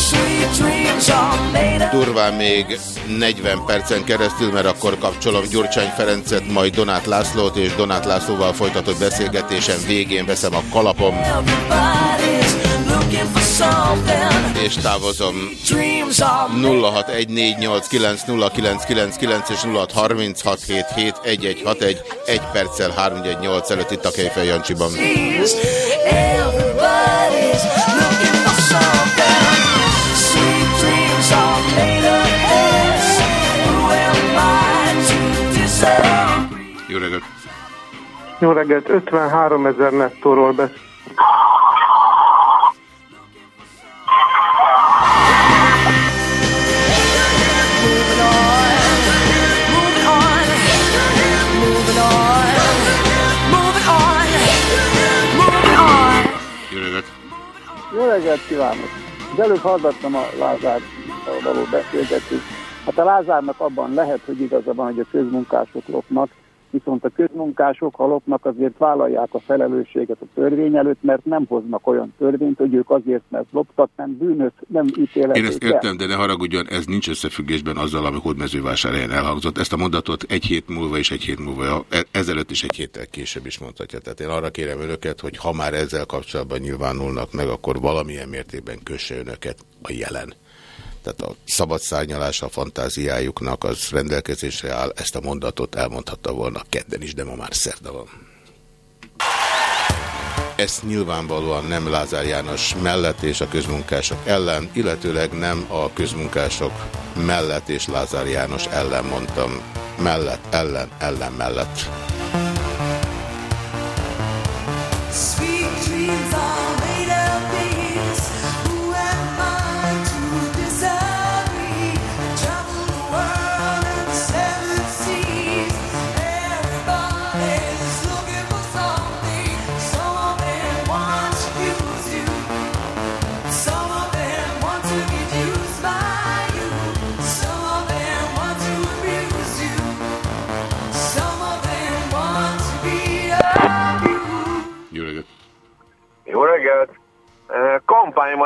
Sweet dreams are made of
Durván még 40 percen keresztül, mert akkor kapcsolom Gyurcsány Ferencet, majd Donát Lászlót, és Donát Lászlóval folytatott beszélgetésem végén veszem a kalapom,
something.
És távozom.
Dreams are
0614890999 és 0636771161 egy perccel 318 előtt itt a Kejfel Jancsiban. Jó reggelt!
Jó reggelt, 53 ezer nettóról beszél.
Reggelt
kívánok! Az előbb hallgattam a Lázár való beszélgetést. Hát a Lázárnak abban lehet, hogy igaza van, hogy a közmunkások lopnak, viszont a közmunkások, ha lopnak, azért vállalják a felelősséget a törvény előtt, mert nem hoznak olyan törvényt, hogy ők azért, mert loptak, nem bűnös, nem ítéleték.
Én ezt értem, de ne haragudjon, ez nincs összefüggésben azzal, ami hódmezővásárhelyen elhangzott. Ezt a mondatot egy hét múlva és egy hét múlva, e- ezelőtt is egy héttel később is mondhatja. Tehát én arra kérem önöket, hogy ha már ezzel kapcsolatban nyilvánulnak meg, akkor valamilyen mértékben kösse önöket a jelen. Tehát a szabad szárnyalás a fantáziájuknak az rendelkezésre áll, ezt a mondatot elmondhatta volna kedden is, de ma már szerda van. Ez nyilvánvalóan nem Lázár János mellett és a közmunkások ellen, illetőleg nem a közmunkások mellett és Lázár János ellen mondtam. Mellett, ellen, ellen, mellett.
Sweet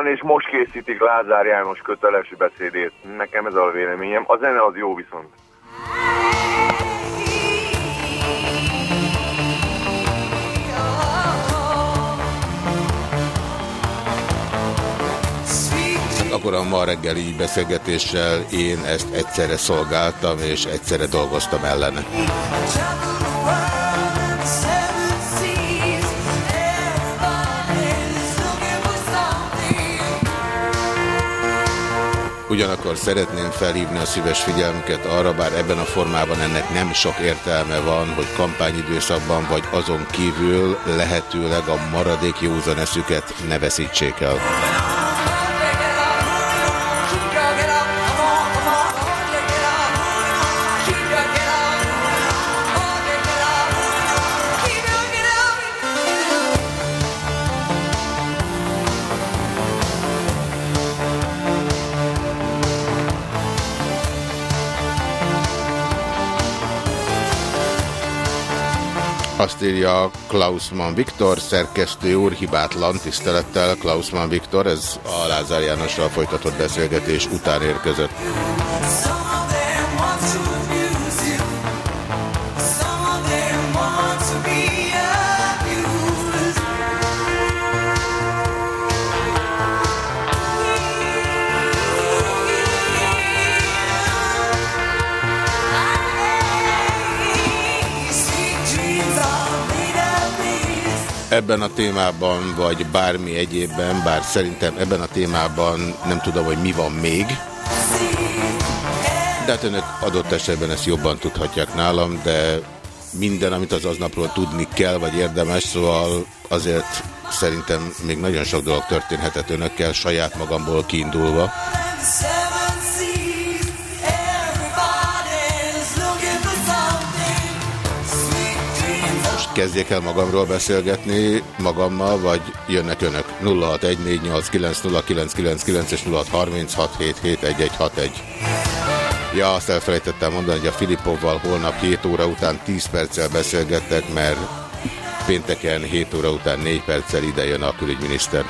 van, és most készítik Lázár János köteles beszédét. Nekem ez a véleményem. A zene az jó viszont.
Akkor a ma reggeli beszélgetéssel én ezt egyszerre szolgáltam, és egyszerre dolgoztam ellene. Ugyanakkor szeretném felhívni a szíves figyelmüket arra, bár ebben a formában ennek nem sok értelme van, hogy kampányidőszakban vagy azon kívül lehetőleg a maradék józan eszüket ne veszítsék el. Azt írja Klausmann Viktor, szerkesztő úr, hibátlan tisztelettel Klausmann Viktor, ez a Lázár Jánossal folytatott beszélgetés után érkezett. Ebben a témában, vagy bármi egyébben, bár szerintem ebben a témában nem tudom, hogy mi van még, de hát önök adott esetben ezt jobban tudhatják nálam, de minden, amit az aznapról tudni kell, vagy érdemes, szóval azért szerintem még nagyon sok dolog történhetett önökkel, saját magamból kiindulva. Most Kezdjék el magamról beszélgetni magammal, vagy jönnek önök 0614890999 és 0636771161. Ja, azt elfelejtettem mondani, hogy a Filipovval holnap 7 óra után 10 perccel beszélgettek, mert pénteken 7 óra után 4 perccel ide jön a külügyminiszter.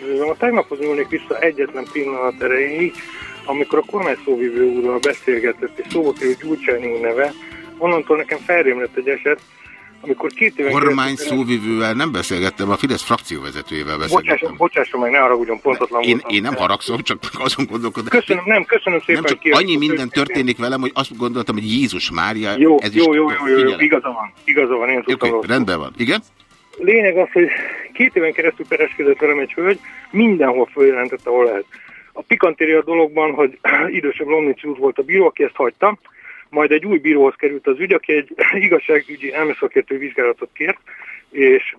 Jó
üdvözlöm. A tegnaphoz nyúlnék vissza egyetlen pillanat erejéig, amikor a kormány szóvivő úrral beszélgetett, és szó volt hogy Gyurcsány úr neve, onnantól nekem felrémlett egy eset, amikor két éven
Kormány szóvivővel nem beszélgettem, a Fidesz frakcióvezetőjével beszélgettem.
bocsásson meg, ne haragudjon, pontatlan
Én,
voltam.
én nem haragszom, csak azon gondolkodom.
Köszönöm, nem, köszönöm szépen.
Nem csak
kérem.
annyi minden történik velem, hogy azt gondoltam, hogy Jézus Mária,
Jó,
ez is
jó, jó, jó, jó, jó,
figyelem.
igaza van, igaza van, én tudtam rosszul.
rendben van. Igen?
Lényeg az, hogy két éven keresztül pereskedett velem egy hölgy, mindenhol följelentett, ahol lehet. A pikantéria dologban, hogy idősebb Lomnici úr volt a bíró, aki ezt hagyta, majd egy új bíróhoz került az ügy, aki egy igazságügyi elmeszakértő vizsgálatot kért, és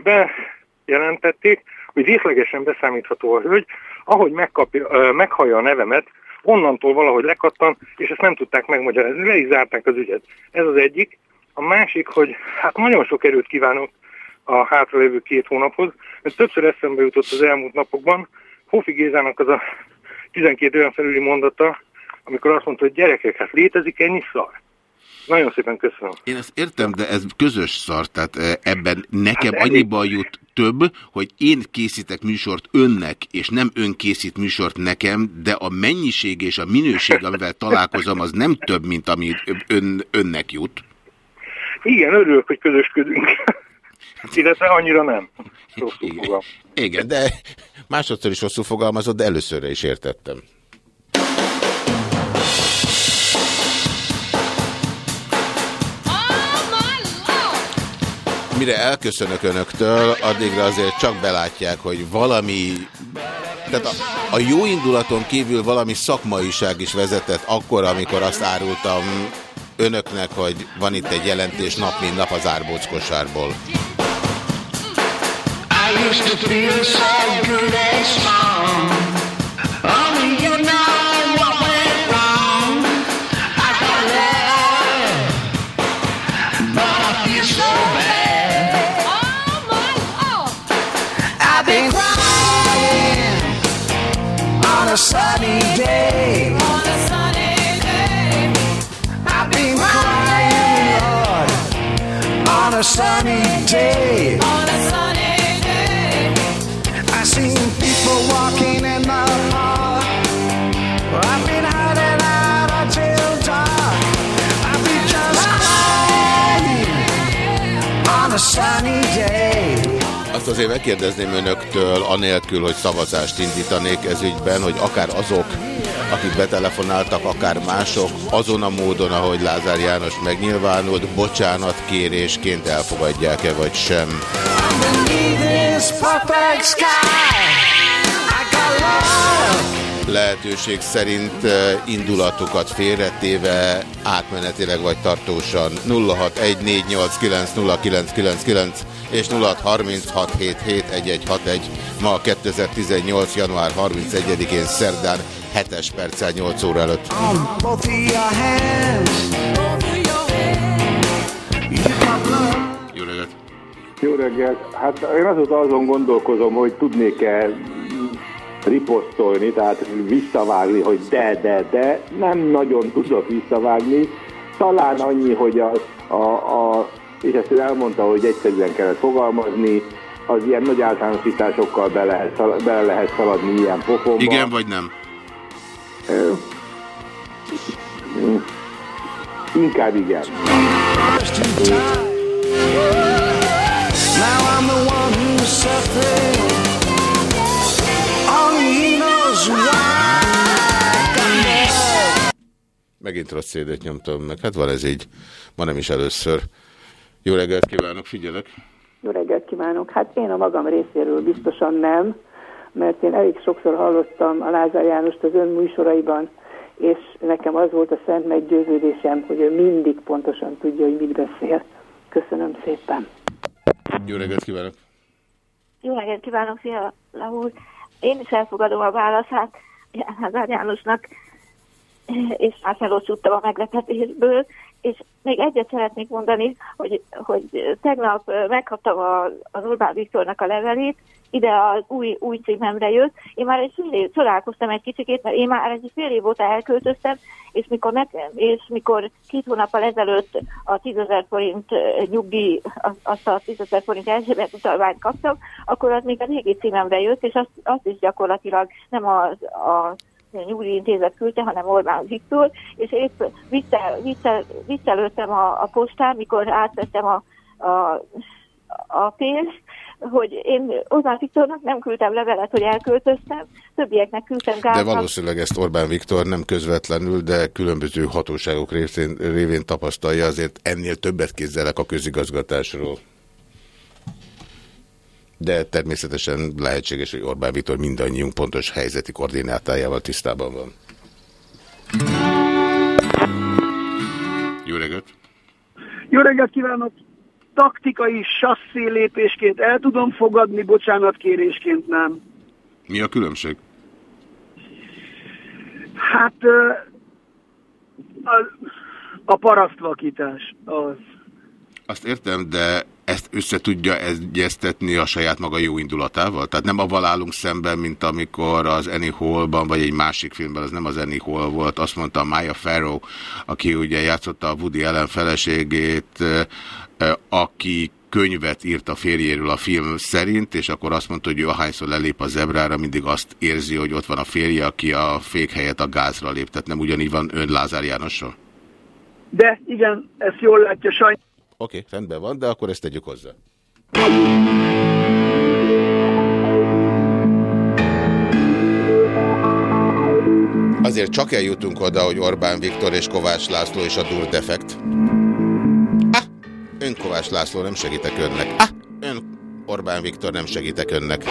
bejelentették, hogy részlegesen beszámítható a hölgy, ahogy megkapja, meghallja a nevemet, onnantól valahogy lekattan, és ezt nem tudták megmagyarázni, le is zárták az ügyet. Ez az egyik. A másik, hogy hát nagyon sok erőt kívánok a hátralévő két hónaphoz, mert többször eszembe jutott az elmúlt napokban Hofi Gézának az a 12 olyan felüli mondata, amikor azt mondta, hogy gyerekek, hát létezik ennyi szar? Nagyon szépen köszönöm.
Én ezt értem, de ez közös szar, tehát eh, ebben nekem
Hát
annyiban jut több, hogy én készítek műsort önnek, és nem ön készít műsort nekem, de a mennyiség és a minőség, amivel találkozom, az nem több, mint ami ön, önnek jut.
Igen, örülök, hogy közösködünk. Illetve annyira nem. Rosszul fogam.
Igen, de másodszor is rosszul fogalmazott, de előszörre is értettem. Mire elköszönök önöktől, addigra azért csak belátják, hogy valami... Tehát a, a jó indulaton kívül valami szakmaiság is vezetett akkor, amikor azt árultam önöknek, hogy van itt egy jelentés nap, mint nap az árbóc kosárból.
I used a sunny day. On a sunny day. I seen people walking in the park. I've been hiding out until dark. I've been just crying on a sunny day.
Azért megkérdezném önöktől, anélkül, hogy szavazást indítanék ez ügyben, hogy akár azok, akik betelefonáltak, akár mások, azon a módon, ahogy Lázár János megnyilvánult, bocsánatkérésként elfogadják-e vagy sem.
This.
Lehetőség szerint eh, indulatukat félretéve, átmenetileg vagy tartósan 0614890999 és 0636771161. Ma 2018. január 31-én szerdán 7-es perccel 8 óra előtt. Jó reggelt!
Jó reggelt! Hát én azóta azon gondolkozom, hogy tudnék-e riposztolni, tehát visszavágni, hogy de, de, de, nem nagyon tudok visszavágni. Talán annyi, hogy a, a, a és ezt ő elmondta, hogy egyszerűen kellett fogalmazni, az ilyen nagy általánosításokkal be lehet, bele lehet szaladni ilyen pofonba.
Igen vagy nem?
Ö, Inkább igen.
Megint rossz cd nyomtam meg. Hát van ez így. Ma nem is először. Jó reggelt kívánok, figyelek.
Jó reggelt kívánok. Hát én a magam részéről biztosan nem, mert én elég sokszor hallottam a Lázár Jánost az ön műsoraiban, és nekem az volt a szent meggyőződésem, hogy ő mindig pontosan tudja, hogy mit beszél. Köszönöm szépen.
Jó reggelt kívánok.
Jó reggelt kívánok, Fiala úr. Én is elfogadom a válaszát Lázár Jánosnak, és már felosztottam a meglepetésből, és még egyet szeretnék mondani, hogy, hogy tegnap megkaptam a, az Orbán Viktornak a levelét, ide az új, új címemre jött. Én már egy fél év, találkoztam egy kicsikét, mert én már egy fél év óta elköltöztem, és mikor, nekem, és mikor két hónappal ezelőtt a 10 ezer forint nyugdíj, azt a 10 ezer forint elsőbet utalványt kaptam, akkor az még a régi címemre jött, és azt, azt is gyakorlatilag nem az, a nyugdíjintézet küldte, hanem Orbán Viktor, és épp viccelődtem vicce, vicce a, a postán, mikor átvettem a, a, a pénzt, hogy én Orbán Viktornak nem küldtem levelet, hogy elköltöztem, többieknek küldtem gáznak.
De valószínűleg ezt Orbán Viktor nem közvetlenül, de különböző hatóságok révén, révén tapasztalja, azért ennél többet kézzelek a közigazgatásról. De természetesen lehetséges, hogy Orbán Viktor mindannyiunk pontos helyzeti koordinátájával tisztában van. Jó reggelt!
Jó reggelt kívánok! Taktikai sasszé lépésként el tudom fogadni, bocsánatkérésként nem.
Mi a különbség?
Hát a, a parasztvakítás az.
Azt értem, de ezt össze tudja egyeztetni a saját maga jó indulatával? Tehát nem avval állunk szemben, mint amikor az Annie Hall-ban, vagy egy másik filmben, az nem az Annie Hall volt, azt mondta Maya Farrow, aki ugye játszotta a Woody Allen feleségét, aki könyvet írt a férjéről a film szerint, és akkor azt mondta, hogy ő ahányszor lelép a zebrára, mindig azt érzi, hogy ott van a férje, aki a fék helyett a gázra lép. Tehát nem ugyanígy van ön Lázár Jánossal?
De igen, ezt jól látja sajnos.
Oké, okay, rendben van, de akkor ezt tegyük hozzá. Azért csak eljutunk oda, hogy Orbán Viktor és Kovács László és a Dur defekt. Ah, ön Kovács László nem segítek önnek. Ah, ön Orbán Viktor nem segítek önnek.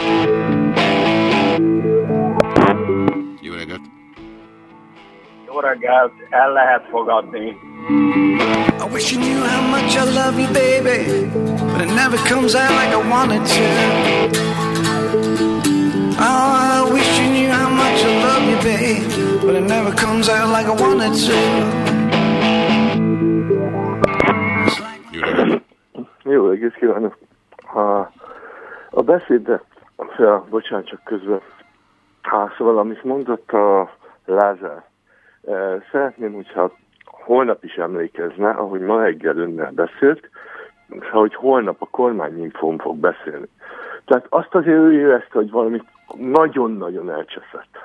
Reggelt,
el lehet fogadni.
I wish you knew how much I love you, baby, but it never comes out like I wanted to. Oh, I wish you knew how much I love you, babe, but it never comes out like I wanted to.
Jó egész kívánok! Ha a beszédbe, ja, bocsánat, csak közben, ha szóval amit mondott a Lázár, szeretném, hogyha holnap is emlékezne, ahogy ma reggel önnel beszélt, hogy holnap a kormányinfón fog beszélni. Tehát azt azért ő érezte, hogy valamit nagyon-nagyon elcseszett.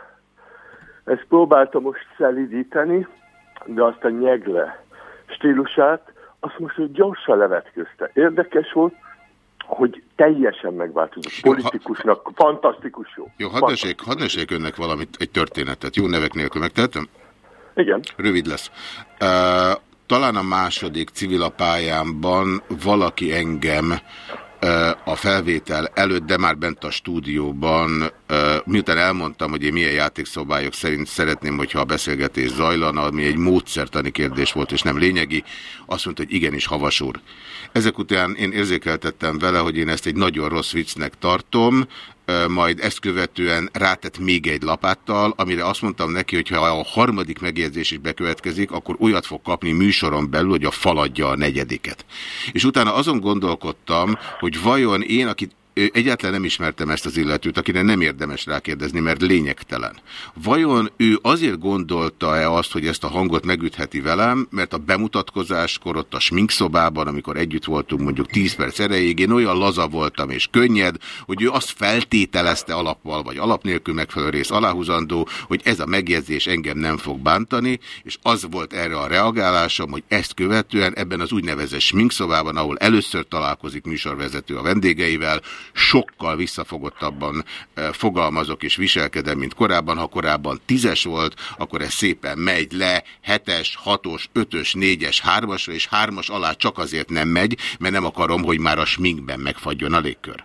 Ezt próbálta most szelidíteni, de azt a nyegle stílusát, azt most ő gyorsan levetközte. Érdekes volt, hogy teljesen megváltozott. Politikusnak, fantasztikus jó.
Jó, hadd önnek valamit, egy történetet. Jó nevek nélkül megtettem?
Igen.
Rövid lesz. Uh, talán a második civilapályámban valaki engem a felvétel előtt, de már bent a stúdióban, miután elmondtam, hogy én milyen játékszobályok szerint szeretném, hogyha a beszélgetés zajlana, ami egy módszertani kérdés volt, és nem lényegi, azt mondta, hogy igenis havas úr. Ezek után én érzékeltettem vele, hogy én ezt egy nagyon rossz viccnek tartom, majd ezt követően rátett még egy lapáttal, amire azt mondtam neki, hogy ha a harmadik megjegyzés is bekövetkezik, akkor olyat fog kapni műsoron belül, hogy a faladja a negyediket. És utána azon gondolkodtam, hogy vajon én, akit egyáltalán nem ismertem ezt az illetőt, akire nem érdemes rákérdezni, mert lényegtelen. Vajon ő azért gondolta-e azt, hogy ezt a hangot megütheti velem, mert a bemutatkozáskor ott a sminkszobában, amikor együtt voltunk mondjuk 10 perc erejéig, én olyan laza voltam és könnyed, hogy ő azt feltételezte alappal vagy alap nélkül megfelelő rész aláhúzandó, hogy ez a megjegyzés engem nem fog bántani, és az volt erre a reagálásom, hogy ezt követően ebben az úgynevezett sminkszobában, ahol először találkozik műsorvezető a vendégeivel, sokkal visszafogottabban fogalmazok és viselkedem, mint korábban. Ha korábban tízes volt, akkor ez szépen megy le hetes, hatos, ötös, négyes, hármasra, és hármas alá csak azért nem megy, mert nem akarom, hogy már a sminkben megfagyjon a légkör.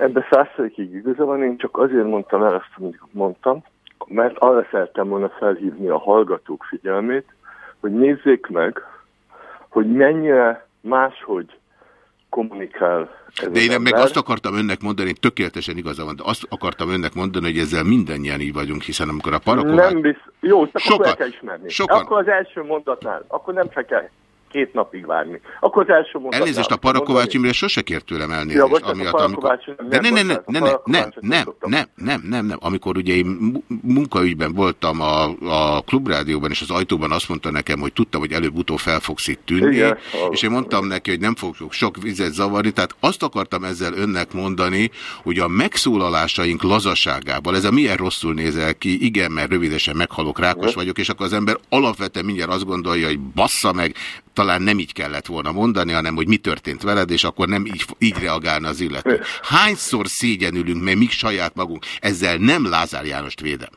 Ebben százszerikig igaza van, én csak azért mondtam el azt, amit mondtam, mert arra szerettem volna felhívni a hallgatók figyelmét, hogy nézzék meg, hogy mennyire máshogy kommunikál ez
De én meg azt akartam önnek mondani, tökéletesen igaza van, de azt akartam önnek mondani, hogy ezzel mindannyian így vagyunk, hiszen amikor a parakovács...
Nem bizt... Jó,
Sokan-
akkor el kell ismerni.
sokan-
Akkor az első mondatnál, akkor nem csak kell két napig várni. Akkor az első mondatnál...
Elnézést, a Parakovács Imre sose kért tőlem elnézést.
Ja,
amiatt, amikor... De
nem,
ne, ne, ne,
bocsánat,
ne,
a
ne, nem,
Parakovácsot
nem,
szoktam.
nem, nem, nem, nem. Amikor ugye én mu- munkaügyben voltam a, a klubrádióban, és az ajtóban azt mondta nekem, hogy tudtam, hogy előbb-utóbb fel fogsz itt tűnni,
Igen,
és én mondtam neki, hogy nem fogok sok vizet zavarni, tehát azt akartam ezzel önnek mondani, hogy a megszólalásaink lazaságával, ez a milyen rosszul nézel ki, igen, mert rövidesen meghalok, rákos vagyok, és akkor az ember alapvetően mindjárt azt gondolja, hogy bassza meg, talán nem így kellett volna mondani, hanem hogy mi történt veled, és akkor nem így, így reagálna az illető. Hányszor szégyenülünk, mert mi saját magunk, ezzel nem Lázár Jánost védem.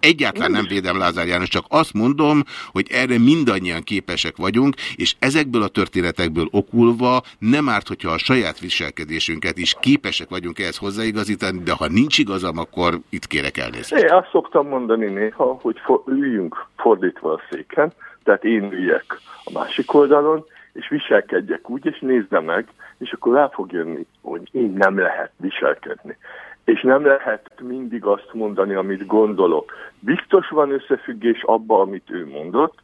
Egyáltalán nem védem Lázár János, csak azt mondom, hogy erre mindannyian képesek vagyunk, és ezekből a történetekből okulva nem árt, hogyha a saját viselkedésünket is képesek vagyunk ehhez hozzáigazítani, de ha nincs igazam, akkor itt kérek elnézést.
Én azt szoktam mondani néha, hogy for, üljünk fordítva a széken, tehát én üljek a másik oldalon, és viselkedjek úgy, és nézze meg, és akkor rá fog jönni, hogy így nem lehet viselkedni. És nem lehet mindig azt mondani, amit gondolok. Biztos van összefüggés abba, amit ő mondott,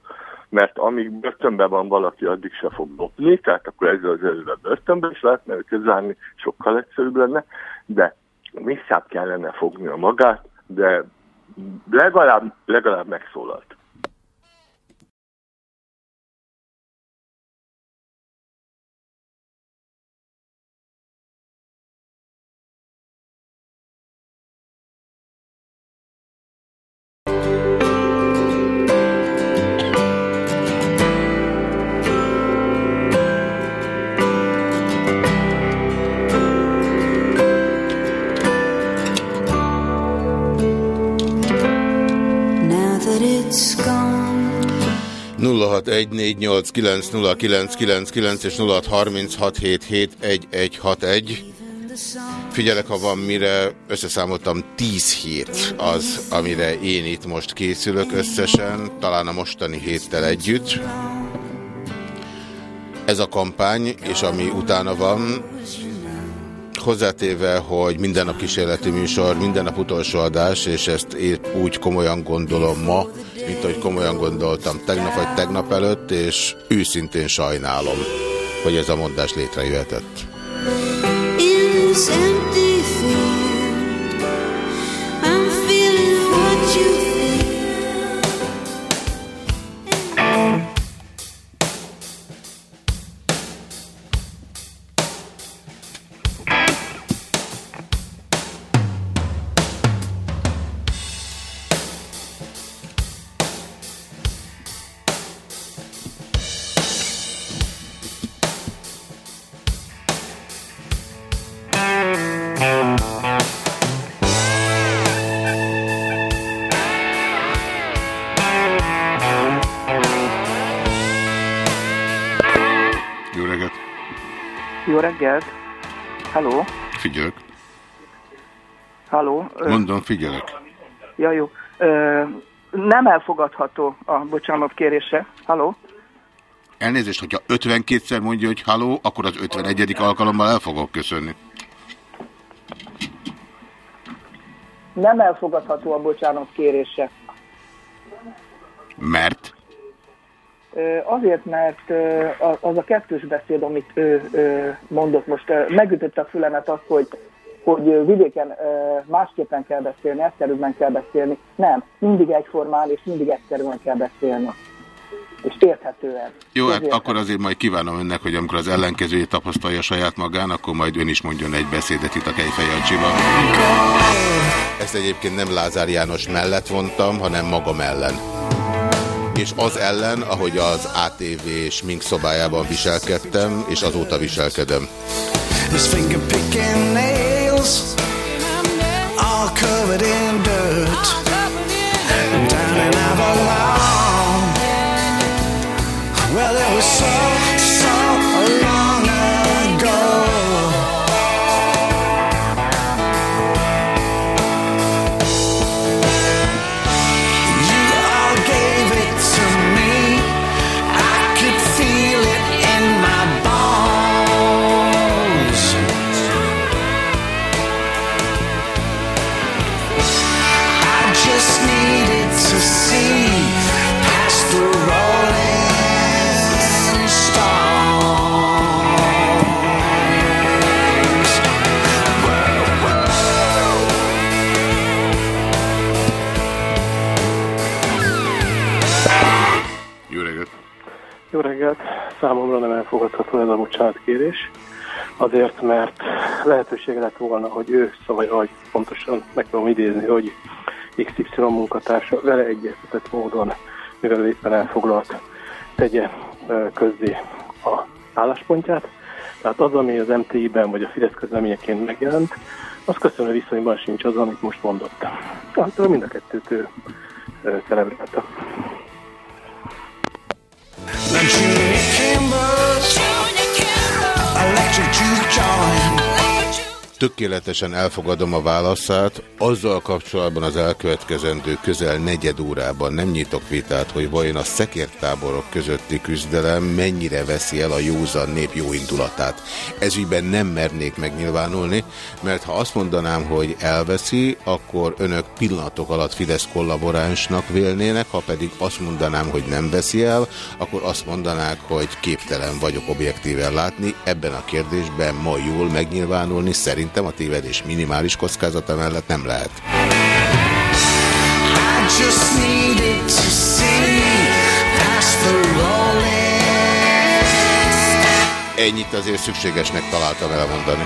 mert amíg börtönben van valaki, addig se fog lopni, tehát akkor ezzel az előre börtönbe is lehetne őket zárni, sokkal egyszerűbb lenne, de visszább kellene fognia magát, de legalább, legalább megszólalt.
0614890999 és 0636771161. Figyelek, ha van mire, összeszámoltam 10 hét az, amire én itt most készülök összesen, talán a mostani héttel együtt. Ez a kampány, és ami utána van, hozzátéve, hogy minden nap kísérleti műsor, minden nap utolsó adás, és ezt épp úgy komolyan gondolom ma, mint ahogy komolyan gondoltam tegnap vagy tegnap előtt, és őszintén sajnálom, hogy ez a mondás létrejöhetett.
Empty
Mondom, figyelek.
Ja, jó. Ö, nem elfogadható a bocsánat kérése. Halló?
Elnézést, hogyha 52-szer mondja, hogy haló, akkor az 51. alkalommal el fogok köszönni.
Nem elfogadható a bocsánat kérése.
Mert?
Azért, mert az a kettős beszéd, amit ő mondott most, megütötte a fülemet az, hogy, hogy vidéken másképpen kell beszélni, egyszerűbben kell beszélni. Nem, mindig egyformán és mindig egyszerűen kell beszélni. És érthetően.
Jó, hát
Ezért-
akkor azért majd kívánom önnek, hogy amikor az ellenkezőjét tapasztalja saját magán, akkor majd ön is mondjon egy beszédet itt a Kejfejancsiban. Ezt egyébként nem Lázár János mellett vontam, hanem magam ellen. és az ellen, ahogy az ATV smink szobájában viselkedtem, és azóta viselkedem.
Nails, all covered in dirt. Down in Avalon, well, it was so
Reggelt!
Számomra nem elfogadható ez a bocsánatkérés. Azért, mert lehetősége lett volna, hogy ő szavaja, hogy pontosan meg tudom idézni, hogy XY munkatársa vele egyeztetett módon, mivel ő éppen elfoglalt, tegye közzé a álláspontját. Tehát az, ami az MTI-ben vagy a Fidesz közleményeként megjelent, az köszönő viszonyban sincs az, amit most mondott. Tehát mind a kettőt ő celebrálta.
Electric
Tökéletesen elfogadom a válaszát. Azzal kapcsolatban az elkövetkezendő közel negyed órában nem nyitok vitát, hogy vajon a szekértáborok közötti küzdelem mennyire veszi el a józan nép jó indulatát. Ezügyben nem mernék megnyilvánulni, mert ha azt mondanám, hogy elveszi, akkor önök pillanatok alatt Fidesz kollaboránsnak vélnének, ha pedig azt mondanám, hogy nem veszi el, akkor azt mondanák, hogy képtelen vagyok objektíven látni. Ebben a kérdésben ma jól megnyilvánulni szerintem a tévedés minimális kockázata mellett nem lehet.
I just needed to see past the rolling.
Ennyit azért szükségesnek találtam elmondani.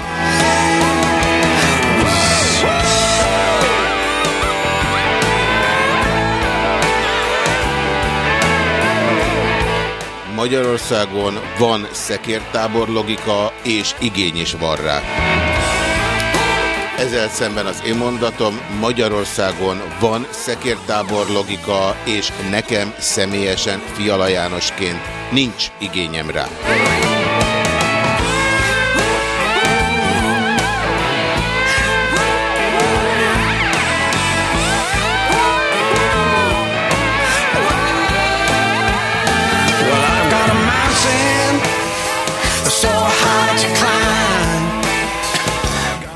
Magyarországon van szekértábor logika, és igény is van rá. Ezzel szemben az én mondatom, Magyarországon van szekértábor logika, és nekem személyesen Fiala Jánosként nincs igényem rá.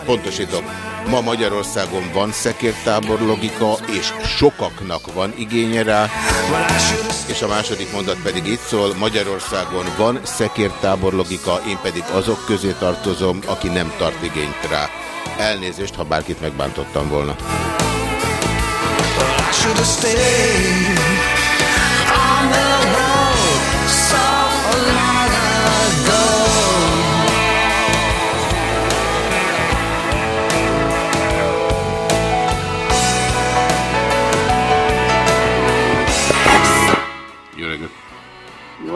Pontosítok. Ma Magyarországon van szekértábor logika, és sokaknak van igénye rá. És a második mondat pedig itt szól, Magyarországon van szekértábor logika, én pedig azok közé tartozom, aki nem tart igényt rá. Elnézést, ha bárkit megbántottam volna.
I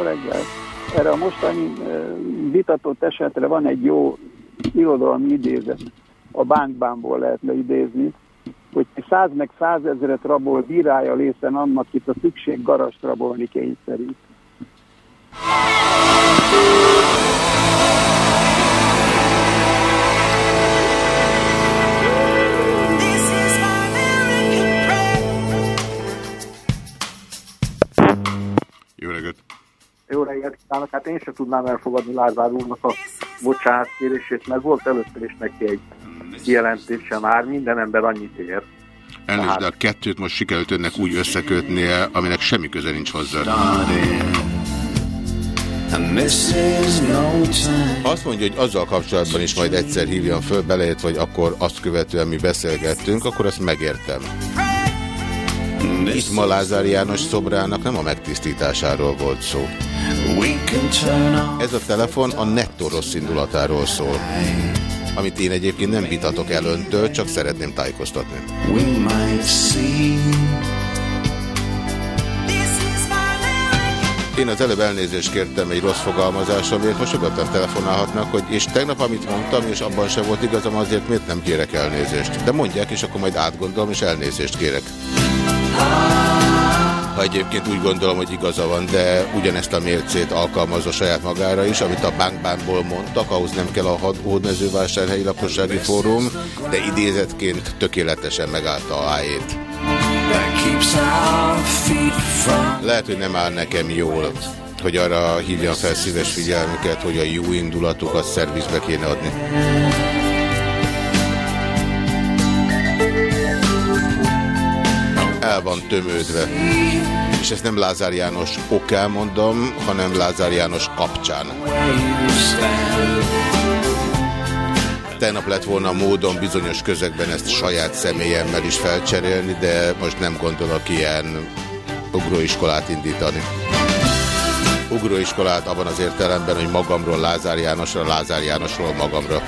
Jó reggelt!
Erre a mostani vitatott esetre van egy jó irodalmi idézet. A bánkbánból lehetne idézni, hogy száz meg százezeret rabol bírálja lészen annak, itt a szükség garast rabolni kényszerít.
Jó reggelt
kívánok! Hát én sem tudnám elfogadni Lázár úrnak a bocsánatkérését, mert volt először is neki egy kijelentése már, minden ember annyit ér.
Elnézést, de a kettőt most sikerült önnek úgy összekötnie, aminek semmi köze nincs hozzá. Azt mondja, hogy azzal kapcsolatban is majd egyszer hívjam föl, belejött, vagy akkor azt követően mi beszélgettünk, akkor azt megértem. Itt ma Lázár János szobrának nem a megtisztításáról volt szó. Ez a telefon a nettó rossz indulatáról szól. Amit én egyébként nem vitatok el öntől, csak szeretném tájékoztatni. Én az előbb elnézést kértem egy rossz fogalmazásomért, most nyugodtan telefonálhatnak, hogy és tegnap, amit mondtam, és abban sem volt igazam, azért miért nem kérek elnézést. De mondják, és akkor majd átgondolom, és elnézést kérek. Ha egyébként úgy gondolom, hogy igaza van, de ugyanezt a mércét alkalmazza saját magára is, amit a bankbánból mondtak, ahhoz nem kell a hódmezővásárhelyi lakossági fórum, de idézetként tökéletesen megállta a ájét. Lehet, hogy nem áll nekem jól, hogy arra hívjam fel szíves figyelmüket, hogy a jó indulatukat szervizbe kéne adni. El van tömődve. És ezt nem Lázár János okán mondom, hanem Lázár János kapcsán. Tegnap lett volna módon bizonyos közegben ezt saját személyemmel is felcserélni, de most nem gondolok ilyen ugróiskolát indítani. Ugróiskolát abban az értelemben, hogy magamról Lázár Jánosra, Lázár Jánosról magamra.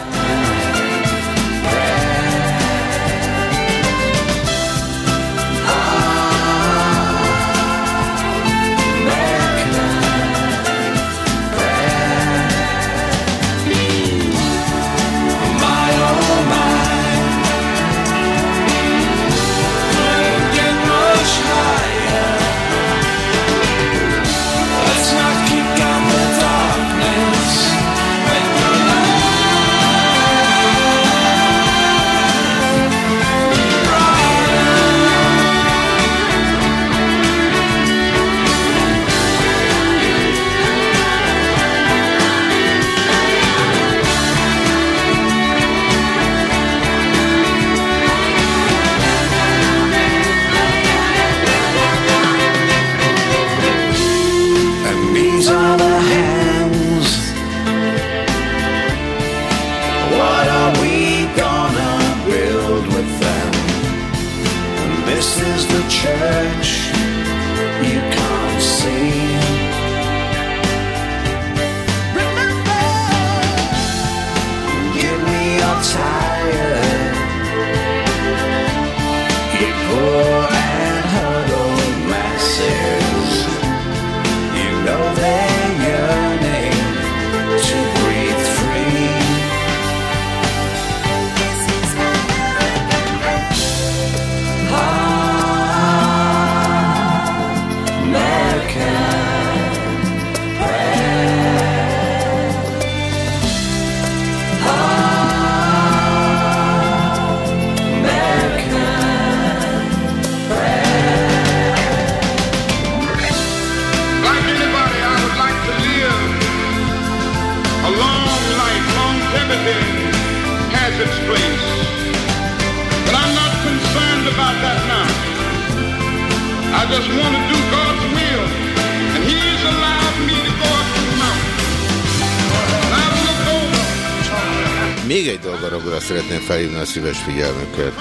Szíves figyelmüket.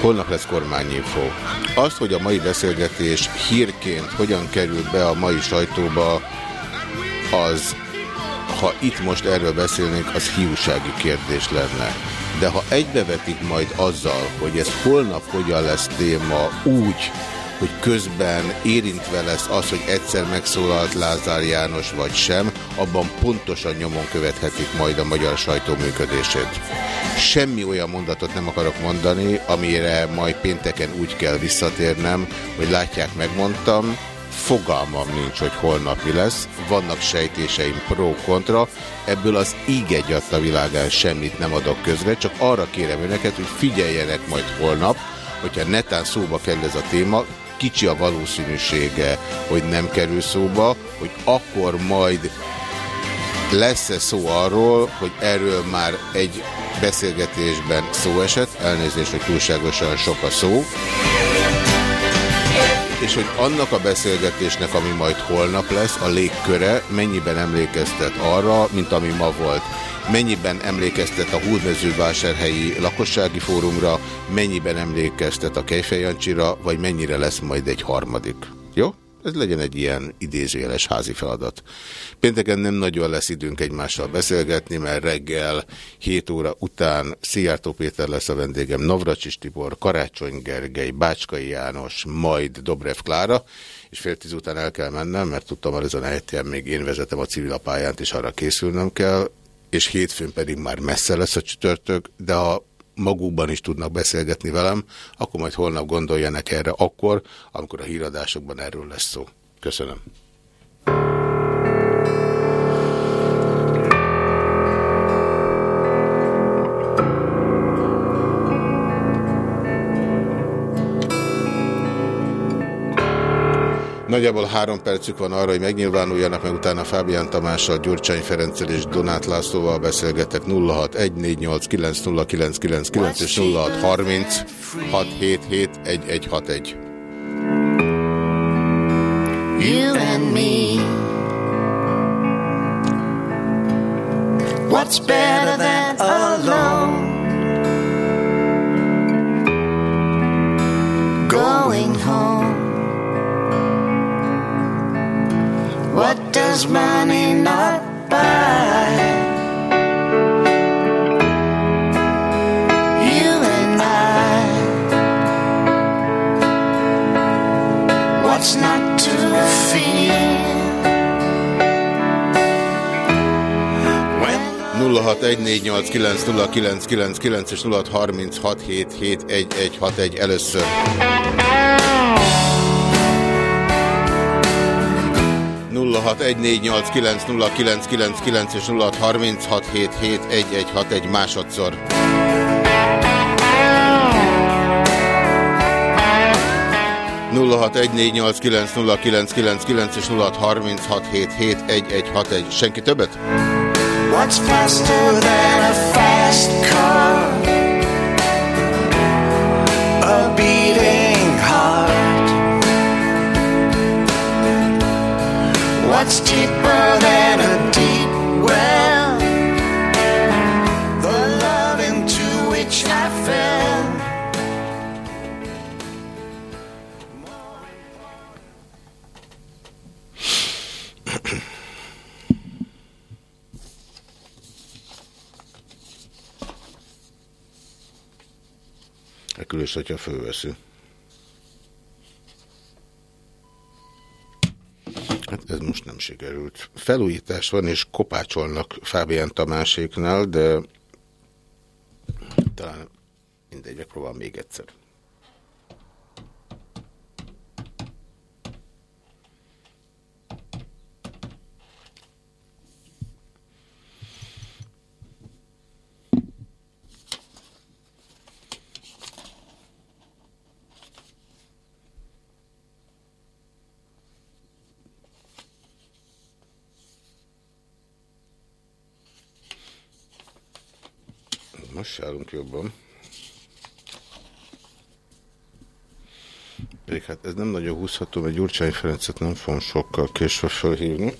Holnap lesz kormányinfo. Azt, hogy a mai beszélgetés hírként hogyan kerül be a mai sajtóba, az, ha itt most erről beszélnénk, az hiúsági kérdés lenne. De ha egybevetik majd azzal, hogy ez holnap hogyan lesz téma úgy, hogy közben érintve lesz az, hogy egyszer megszólalt Lázár János vagy sem, abban pontosan nyomon követhetik majd a magyar sajtó működését. Semmi olyan mondatot nem akarok mondani, amire majd pénteken úgy kell visszatérnem, hogy látják, megmondtam, fogalmam nincs, hogy holnap mi lesz, vannak sejtéseim pro-kontra, ebből az íg a világán semmit nem adok közre, csak arra kérem önöket, hogy figyeljenek majd holnap, hogyha netán szóba kerül ez a téma, kicsi a valószínűsége, hogy nem kerül szóba, hogy akkor majd lesz-e szó arról, hogy erről már egy beszélgetésben szó esett, elnézést, hogy túlságosan sok a szó, és hogy annak a beszélgetésnek, ami majd holnap lesz, a légköre mennyiben emlékeztet arra, mint ami ma volt. Mennyiben emlékeztet a Hódmezővásárhelyi lakossági fórumra, mennyiben emlékeztet a Kejfej Jancsira, vagy mennyire lesz majd egy harmadik. Ez legyen egy ilyen idézőjeles házi feladat. Pénteken nem nagyon lesz időnk egymással beszélgetni, mert reggel 7 óra után Szijjártó Péter lesz a vendégem, Navracsis Tibor, Karácsony Gergely, Bácskai János, majd Dobrev Klára, és fél tíz után el kell mennem, mert tudtam, hogy ezen a helyen még én vezetem a civil és arra készülnöm kell, és hétfőn pedig már messze lesz a csütörtök, de ha magukban is tudnak beszélgetni velem, akkor majd holnap gondoljanak erre akkor, amikor a híradásokban erről lesz szó. Köszönöm. Nagyjából három percük van arra, hogy megnyilvánuljanak, meg utána Fábián Tamással, Gyurcsány Ferenccel és Donát Lászlóval beszélgetek 0614890999 és 0636771161.
You and me. What's better than alone? Going home. Does money not buy? You and I. What's not to feel?
0614890999 és 0636771161 először. 0614890999 és 0636771161 másodszor. és egy Senki többet?
What's faster than a fast car? A beating What's deeper than a deep well? The love into which I fell.
Különös, hogyha fölveszi. Hát ez most nem sikerült. Felújítás van, és kopácsolnak Fábián Tamáséknál, de talán mindegy, megpróbál még egyszer. Most állunk jobban. Pedig hát ez nem nagyon húzható, mert Gyurcsány Ferencet nem fogom sokkal később felhívni.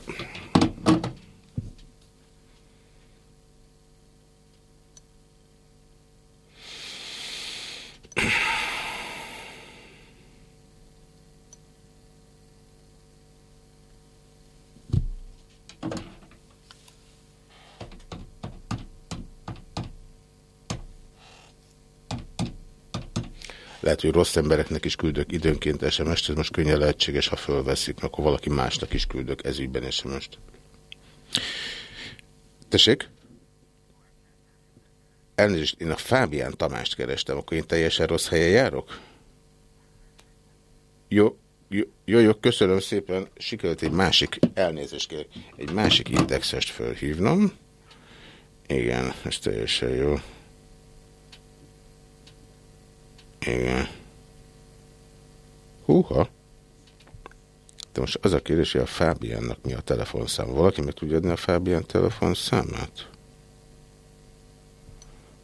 Lehet, hogy rossz embereknek is küldök időnként SMS-t, ez most könnyen lehetséges, ha fölveszik, akkor valaki másnak is küldök ezügyben SMS-t. Tessék? Elnézést, én a Fábián Tamást kerestem, akkor én teljesen rossz helyen járok? Jó, jó, jó, jó köszönöm szépen. Sikerült egy másik, elnézést kérek, egy másik indexest fölhívnom. Igen, ez teljesen jó. Igen. Húha. De most az a kérdés, hogy a Fábiánnak mi a telefonszám. Valaki meg tudja adni a Fábián telefonszámát?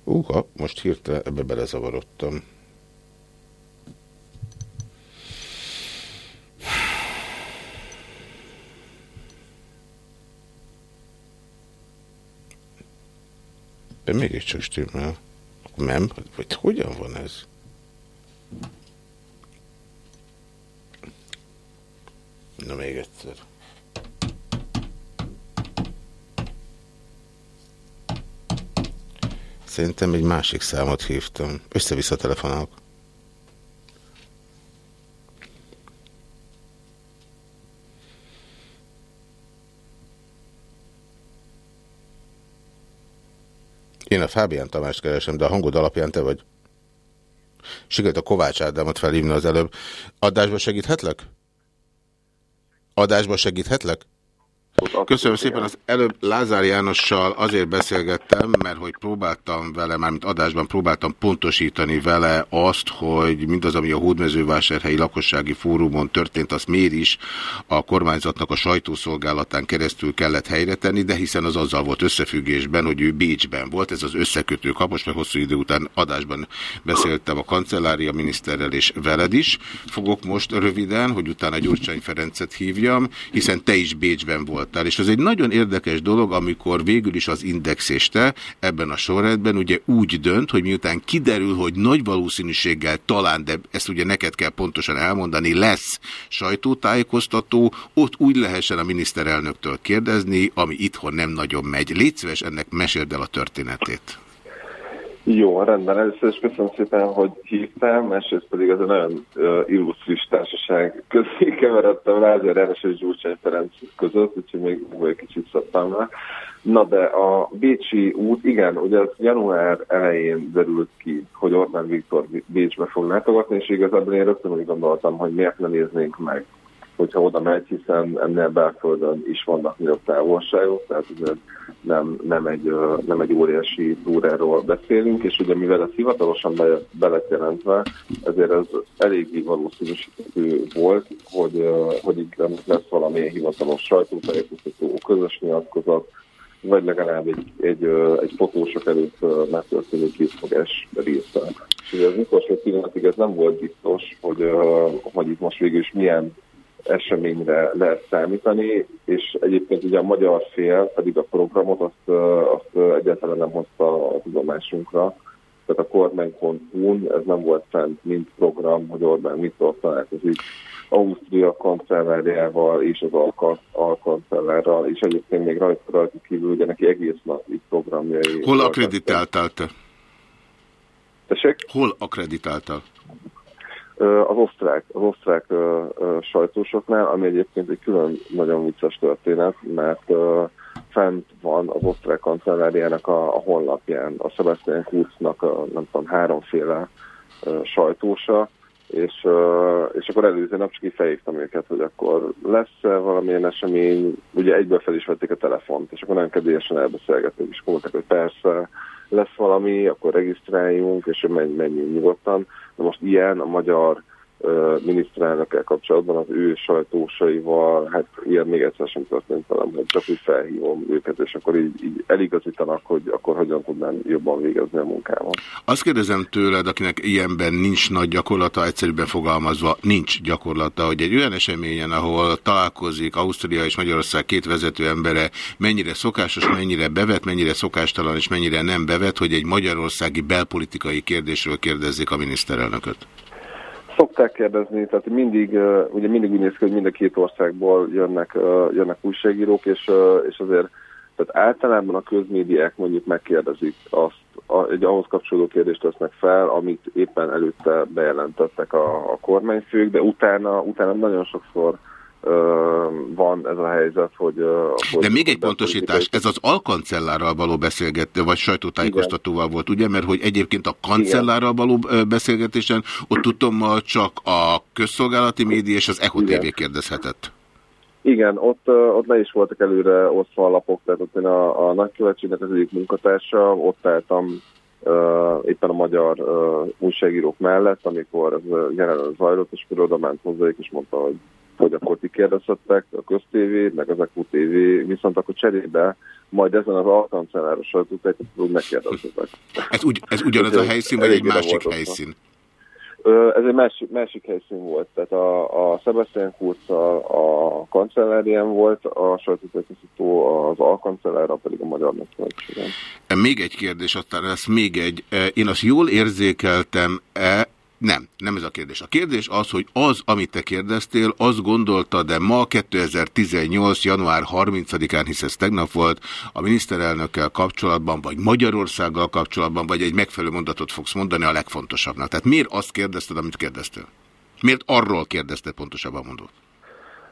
Húha, most hirtelen ebbe belezavarodtam. De mégiscsak stimmel. Nem? Vagy hogyan van ez? Na még egyszer. Szerintem egy másik számot hívtam. Össze-vissza telefonálok. Én a Fábián Tamást keresem, de a hangod alapján te vagy. Sikerült a Kovács Ádámot felhívni az előbb. Adásba segíthetlek? Adásba segíthetlek? Köszönöm szépen, az előbb Lázár Jánossal azért beszélgettem, mert hogy próbáltam vele, mármint adásban próbáltam pontosítani vele azt, hogy mindaz, ami a Hódmezővásárhelyi lakossági fórumon történt, azt miért is a kormányzatnak a sajtószolgálatán keresztül kellett helyre tenni, de hiszen az azzal volt összefüggésben, hogy ő Bécsben volt, ez az összekötő kapos, mert hosszú idő után adásban beszéltem a kancellária miniszterrel és veled is. Fogok most röviden, hogy utána Gyurcsány Ferencet hívjam, hiszen te is Bécsben volt voltál. És ez egy nagyon érdekes dolog, amikor végül is az Index és te ebben a sorrendben ugye úgy dönt, hogy miután kiderül, hogy nagy valószínűséggel talán, de ezt ugye neked kell pontosan elmondani, lesz sajtótájékoztató, ott úgy lehessen a miniszterelnöktől kérdezni, ami itthon nem nagyon megy. Légy szíves, ennek meséld el a történetét.
Jó, rendben. Először is köszönöm szépen, hogy hívtam, másrészt pedig az a nagyon uh, illusztris társaság közé keveredtem Lázár János és Gyurcsány Ferenc között, úgyhogy még egy kicsit szedtem le. Na de a Bécsi út, igen, ugye az január elején derült ki, hogy Orbán Viktor Bécsbe fog látogatni, és igazából én rögtön úgy gondoltam, hogy miért ne néznénk meg hogyha oda megy, hiszen ennél belföldön is vannak nagyobb távolságok, tehát azért nem, nem, egy, nem egy óriási túráról beszélünk, és ugye mivel ez hivatalosan be, be lett jelentve, ezért ez eléggé valószínűsítő volt, hogy, hogy itt lesz valamilyen hivatalos sajtótájékoztató, közös nyilatkozat, vagy legalább egy, egy, egy fotósok előtt megtörténő készfogás része. És ugye az utolsó pillanatig ez nem volt biztos, hogy, hogy itt most végül is milyen eseményre lehet számítani, és egyébként ugye a magyar fél pedig a programot azt, azt egyáltalán nem hozta a tudomásunkra. Tehát a kormány.hu-n ez nem volt fent, mint program, hogy Orbán Viktor találkozik Ausztria kancellárjával és az alkancellárral, és egyébként még rajta, rajta kívül ugye neki egész nap itt programjai.
Hol akreditáltál te?
Tessék?
Hol akreditáltál?
Az osztrák, az osztrák sajtósoknál, ami egyébként egy külön nagyon vicces történet, mert fent van az osztrák kancelláriának a, a honlapján, a Sebastian Kurznak nem tudom, háromféle sajtósa, és, és akkor előző nap csak felhívtam őket, hogy akkor lesz-e valamilyen esemény, ugye egyből fel is vették a telefont, és akkor nagyon kedélyesen elbeszélgettünk, és mondták, hogy persze, lesz valami, akkor regisztráljunk, és menj, menjünk nyugodtan. Na most ilyen a magyar miniszterelnökkel kapcsolatban az ő sajtósaival, hát ilyen még egyszer sem történt velem, hogy csak úgy felhívom őket, és akkor így, így eligazítanak, hogy akkor hogyan tudnám jobban végezni a munkámat.
Azt kérdezem tőled, akinek ilyenben nincs nagy gyakorlata, egyszerűbben fogalmazva nincs gyakorlata, hogy egy olyan eseményen, ahol találkozik Ausztria és Magyarország két vezető embere, mennyire szokásos, mennyire bevet, mennyire szokástalan és mennyire nem bevet, hogy egy magyarországi belpolitikai kérdésről kérdezzék a miniszterelnököt?
Szokták kérdezni, tehát mindig, ugye mindig úgy néz ki, hogy mind a két országból jönnek, jönnek újságírók, és, és azért tehát általában a közmédiák mondjuk megkérdezik azt, egy ahhoz kapcsolódó kérdést tesznek fel, amit éppen előtte bejelentettek a, a kormányfők, de utána, utána nagyon sokszor van ez a helyzet, hogy...
De még egy pontosítás, ez az alkancellárral való beszélgető, vagy sajtótájékoztatóval volt, ugye? Mert hogy egyébként a kancellárral való beszélgetésen, ott tudom, csak a közszolgálati média és az ECHO TV kérdezhetett.
Igen, ott, ott le is voltak előre osztva a lapok, tehát ott én a, a nagykövetségnek az egyik munkatársa, ott álltam uh, éppen a magyar uh, újságírók mellett, amikor ez jelenleg zajlott, és akkor oda ment hozzájuk, és mondta, hogy hogy akkor ti kérdezhettek a köztévé, meg az EQ TV, viszont akkor cserébe majd ezen az alkancelláros sajtótájékoztatót megkérdezhetek.
Ez, ugy, ez ugyanaz a helyszín, vagy egy másik helyszín?
Ez egy másik, másik helyszín volt, tehát a, a Sebastian Kurz a, a kancellárián volt, a sajtótájékoztató az alkancellárra pedig a Magyar Nagykövetségen.
Még egy kérdés, aztán lesz még egy. Én azt jól érzékeltem-e, Nem, nem ez a kérdés. A kérdés az, hogy az, amit te kérdeztél, azt gondolta, de ma 2018. január 30-án, hisz ez tegnap volt, a miniszterelnökkel kapcsolatban, vagy Magyarországgal kapcsolatban, vagy egy megfelelő mondatot fogsz mondani a legfontosabbnak. Tehát miért azt kérdezted, amit kérdeztél? Miért arról kérdezted pontosabban mondod?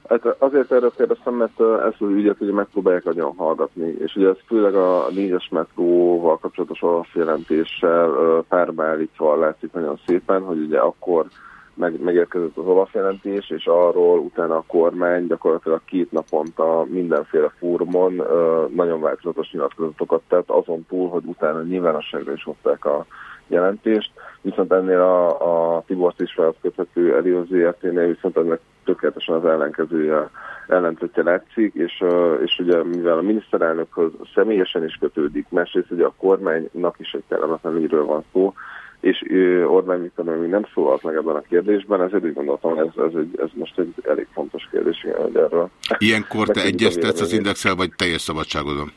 Hát azért erről kérdeztem, mert ezt az ügyet ugye megpróbálják nagyon hallgatni, és ugye ez főleg a négyes metróval kapcsolatos alapjelentéssel ö, párba állítva látszik nagyon szépen, hogy ugye akkor meg, megérkezett az alapjelentés, és arról utána a kormány gyakorlatilag két naponta mindenféle fórumon nagyon változatos nyilatkozatokat tett, azon túl, hogy utána nyilvánosságra is hozták a jelentést, viszont ennél a, a Tibort is felköthető ZRT-nél viszont ennek tökéletesen az ellenkezője ellentétje látszik, és, és ugye mivel a miniszterelnökhöz személyesen is kötődik, másrészt ugye a kormánynak is egy kellemetlen ügyről van szó, és Orbán Viktor még nem szólalt meg ebben a kérdésben, ezért úgy gondoltam, ez, ez, egy, ez most egy elég fontos kérdés, igen, hogy erről.
Ilyenkor te egyeztetsz az indexel, vagy teljes szabadságodon?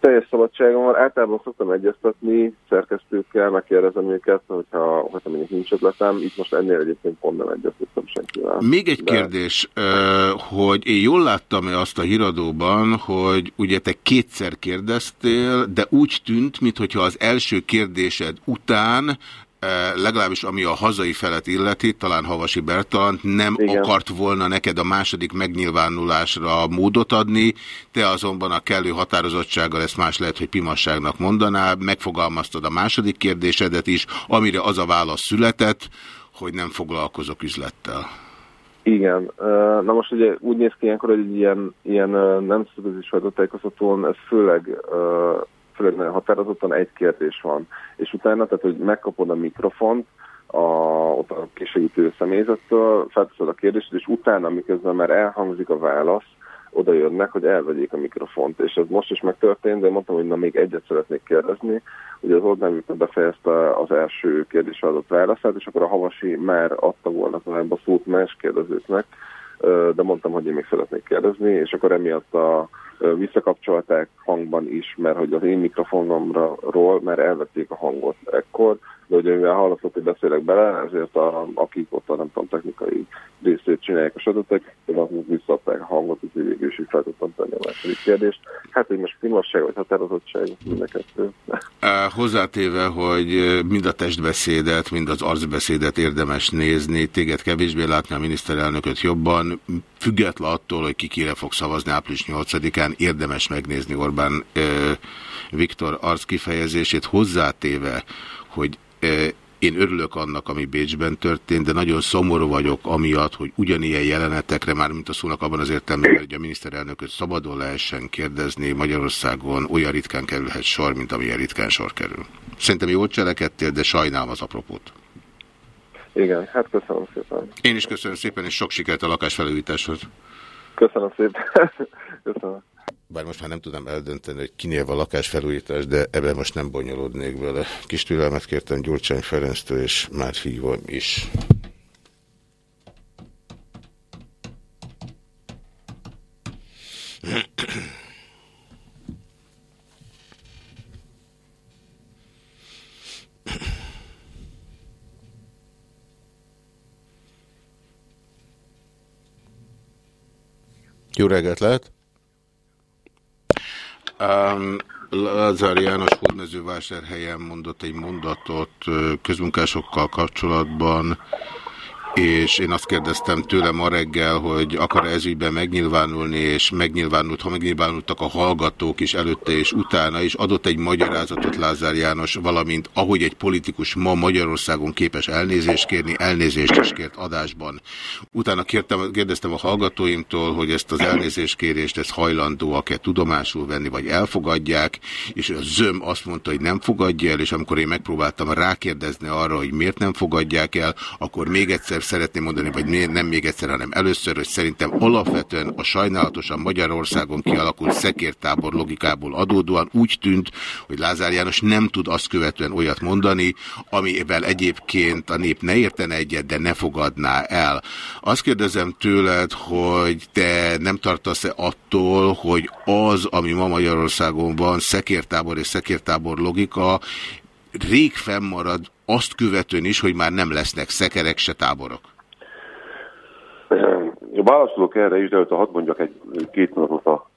Teljes szabadságom van, általában szoktam egyeztetni szerkesztőkkel, megkérdezem őket, hogyha, hogyha mondjuk nincs ötletem, itt most ennél egyébként pont nem egyeztettem senkivel.
Még egy
De-
kérdés, hogy én jól láttam-e azt a híradóban, hogy ugye te kétszer kérdeztél, de úgy tűnt, mintha az első kérdésed után legalábbis ami a hazai felet illeti, talán Havasi Bertalant nem
Igen.
akart volna neked a második megnyilvánulásra módot adni, te azonban a kellő határozottsággal ezt más lehet, hogy pimasságnak mondaná, megfogalmaztad a második kérdésedet is, amire az a válasz született, hogy nem foglalkozok üzlettel.
Igen. Ö, Na most ugye úgy néz ki ilyenkor, hogy egy ilyen, ilyen ö, nemzetközi sajtótájékoztatón ez főleg, főleg nagyon határozottan egy kérdés van. És utána, tehát hogy megkapod a mikrofont, a, ott a kísérítő személyzettől, felteszed a kérdést, és utána, miközben már elhangzik a válasz, oda jönnek, hogy elvegyék a mikrofont. És ez most is megtörtént, de mondtam, hogy na még egyet szeretnék kérdezni. Ugye az Orbán Viktor befejezte az első kérdésre adott válaszát, és akkor a Havasi már adta volna tovább a szót más kérdezőknek, de mondtam, hogy én még szeretnék kérdezni, és akkor emiatt a visszakapcsolták hangban is, mert hogy az én mikrofonomról már elvették a hangot ekkor, de ugye mivel hallatszott, hogy beszélek bele, ezért a, akik ott a nem tudom, technikai részét csinálják a sorozatok, azok visszaadták a hangot, úgyhogy végül is így fel tudtam tenni a második kérdést. Hát, hogy most finomság vagy határozottság, mind a kettő.
Hozzátéve, hogy ö, mind a testbeszédet, mind az arcbeszédet érdemes nézni, téged kevésbé látni, a miniszterelnököt jobban, független attól, hogy ki kire fog szavazni április 8-án, érdemes megnézni Orbán uh, Viktor arc kifejezését, hozzátéve, hogy én örülök annak, ami Bécsben történt, de nagyon szomorú vagyok amiatt, hogy ugyanilyen jelenetekre, már mint a szónak abban az értelemben, hogy a miniszterelnököt szabadon lehessen kérdezni Magyarországon, olyan ritkán kerülhet sor, mint amilyen ritkán sor kerül. Szerintem jól cselekedtél, de sajnálom az apropót.
Igen, hát köszönöm szépen.
Én is köszönöm szépen, és sok sikert a lakásfelújításhoz.
Köszönöm szépen. köszönöm.
Bár most már nem tudom eldönteni, hogy kinél van lakásfelújítás, de ebben most nem bonyolódnék vele. Kis türelmet kértem Gyurcsány Ferenctől, és már hívom is. Jó reggelt lehet! Um, Lázár János hódmezővásárhelyen mondott egy mondatot közmunkásokkal kapcsolatban, és én azt kérdeztem tőle ma reggel, hogy akar -e ezügyben megnyilvánulni, és megnyilvánult, ha megnyilvánultak a hallgatók is előtte és utána, és adott egy magyarázatot Lázár János, valamint ahogy egy politikus ma Magyarországon képes elnézést kérni, elnézést is kért adásban. Utána kértem, kérdeztem a hallgatóimtól, hogy ezt az elnézéskérést ezt hajlandóak-e tudomásul venni, vagy elfogadják, és a zöm azt mondta, hogy nem fogadja el, és amikor én megpróbáltam rákérdezni arra, hogy miért nem fogadják el, akkor még egyszer szeretném mondani, vagy miért nem még egyszer, hanem először, hogy szerintem alapvetően a sajnálatosan Magyarországon kialakult szekértábor logikából adódóan úgy tűnt, hogy Lázár János nem tud azt követően olyat mondani, amivel egyébként a nép ne értene egyet, de ne fogadná el. Azt kérdezem tőled, hogy te nem tartasz-e attól, hogy az, ami ma Magyarországon van, szekértábor és szekértábor logika, rég fennmarad azt követően is, hogy már nem lesznek szekerek, se táborok?
Válaszolok erre is, de előtte hadd mondjak egy két mondatot a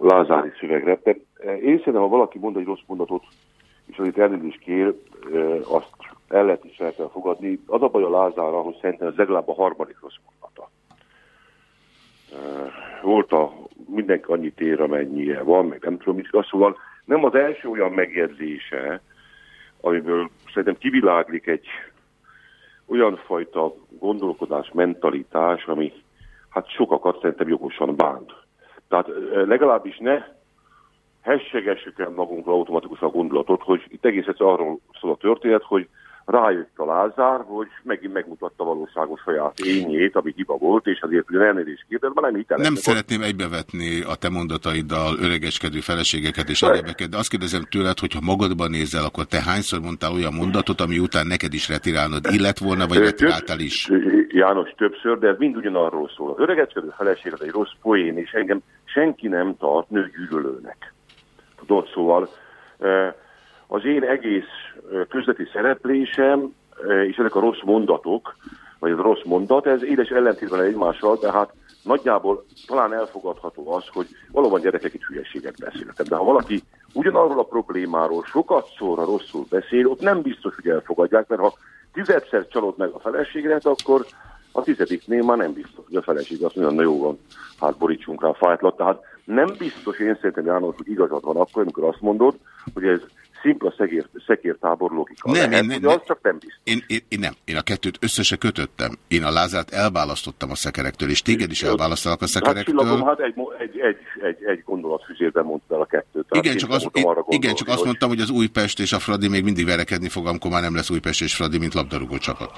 Lázári szövegre. De én szerintem, ha valaki mond egy rossz mondatot, és az itt elnézést kér, azt el lehet is el kell fogadni. Az a baj a Lázára, hogy szerintem ez legalább a harmadik rossz mondata. Volt a mindenki annyit ér, amennyire van, meg nem tudom mit, szóval nem az első olyan megjegyzése, amiből szerintem kiviláglik egy olyan fajta gondolkodás, mentalitás, ami hát sokakat szerintem jogosan bánt. Tehát legalábbis ne hessegessük el magunkra automatikusan a gondolatot, hogy itt egész egyszerűen arról szól a történet, hogy rájött a Lázár, hogy megint megmutatta valóságos saját ényét, ami hiba volt, és azért ugyan elnézést kérdez, már nem hiteles.
Nem szeretném egybevetni a te mondataiddal öregeskedő feleségeket és egyebeket, de azt kérdezem tőled, hogy ha magadban nézel, akkor te hányszor mondtál olyan mondatot, ami után neked is retirálnod illet volna, vagy retiráltál is?
János többször, de ez mind ugyanarról szól. Az öregeskedő feleség az egy rossz poén, és engem senki nem tart nőgyűlölőnek. Tudod, szóval az én egész közleti szereplésem, és ezek a rossz mondatok, vagy az rossz mondat, ez édes ellentétben egymással, tehát nagyjából talán elfogadható az, hogy valóban gyerekek itt hülyeséget beszéltem. De ha valaki ugyanarról a problémáról sokat szóra rosszul beszél, ott nem biztos, hogy elfogadják, mert ha tizedszer csalod meg a feleségret, akkor a tizediknél már nem biztos, hogy a feleség azt mondja, na jó van, hát borítsunk rá fájtlat. Tehát nem biztos, én szerintem János, hogy igazad van akkor, amikor azt mondod, hogy ez szimpla szekér, szekértábor logika.
Nem,
Lehet,
én, nem,
az csak nem biztos.
én, én, én nem. Én a kettőt össze se kötöttem. Én a Lázárt elválasztottam a szekerektől, és téged is elválasztanak a
Hát
szekerektől.
csillagom, hát egy, egy, egy, egy, egy gondolatfüzérben mondtál a kettőt.
Igen,
én
csak,
nem
az,
voltam arra
igen, csak azt mondtam, hogy az Újpest és a Fradi még mindig verekedni fog, amikor már nem lesz Újpest és Fradi, mint labdarúgó csapat.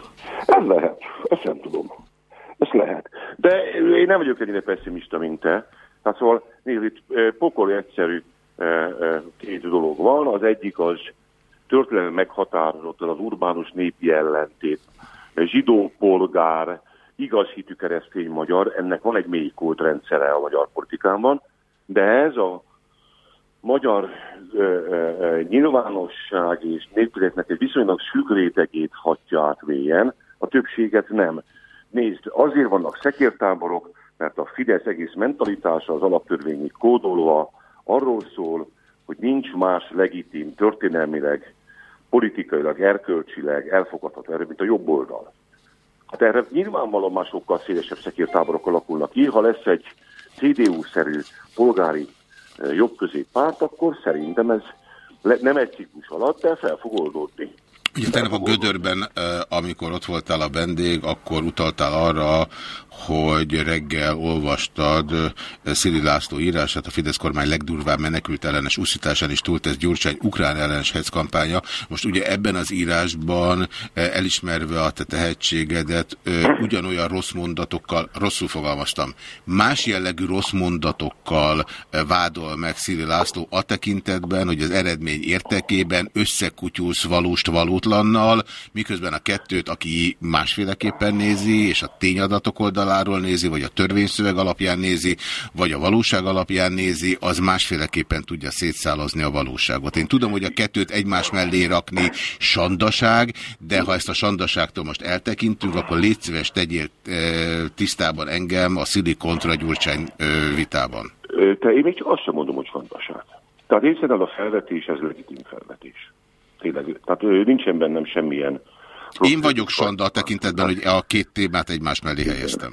Ez lehet, ezt nem tudom. Ez lehet. De én nem vagyok ennyire pessimista, mint te. Tehát szóval, nézd, itt pokoli egyszerű két dolog van. Az egyik az történelmi meghatározottan az urbánus népi ellentét, zsidó polgár, igaz hitű keresztény magyar, ennek van egy mély kultrendszere a magyar politikában, de ez a magyar ö, ö, nyilvánosság és népületnek egy viszonylag szűk rétegét hatja át mélyen, a többséget nem. Nézd, azért vannak szekértáborok, mert a Fidesz egész mentalitása az alaptörvényi kódolva arról szól, hogy nincs más legitim történelmileg, politikailag, erkölcsileg elfogadható erő, mint a jobb oldal. Hát erre nyilvánvalóan már sokkal szélesebb szekértáborok alakulnak ki. Ha lesz egy CDU-szerű polgári eh, jobbközép párt, akkor szerintem ez nem egy ciklus alatt, de fel fog oldódni.
Ugye tegnap a Gödörben, amikor ott voltál a vendég, akkor utaltál arra, hogy reggel olvastad Szili László írását, a Fidesz kormány legdurvább menekült ellenes uszításán is túltesz Gyurcsány ukrán ellenes kampánya. Most ugye ebben az írásban elismerve a te tehetségedet, eh, ugyanolyan rossz mondatokkal, rosszul fogalmaztam, más jellegű rossz mondatokkal vádol meg Szili László a tekintetben, hogy az eredmény értekében összekutyulsz valóst valótlannal, miközben a kettőt, aki másféleképpen nézi, és a tényadatok oldaláról nézi, vagy a törvényszöveg alapján nézi, vagy a valóság alapján nézi, az másféleképpen tudja szétszálozni a valóságot. Én tudom, hogy a kettőt egymás mellé rakni sandaság, de ha ezt a sandaságtól most eltekintünk, akkor légy szíves tegyél e, tisztában engem a Szili kontra Gyurcsány e, vitában.
Te, én még csak azt sem mondom, hogy fantasát. Tehát én a felvetés, ez legitim felvetés. Tényleg, tehát ö, nincsen bennem semmilyen
Én vagyok sanda a tekintetben, hogy a két témát egymás mellé helyeztem.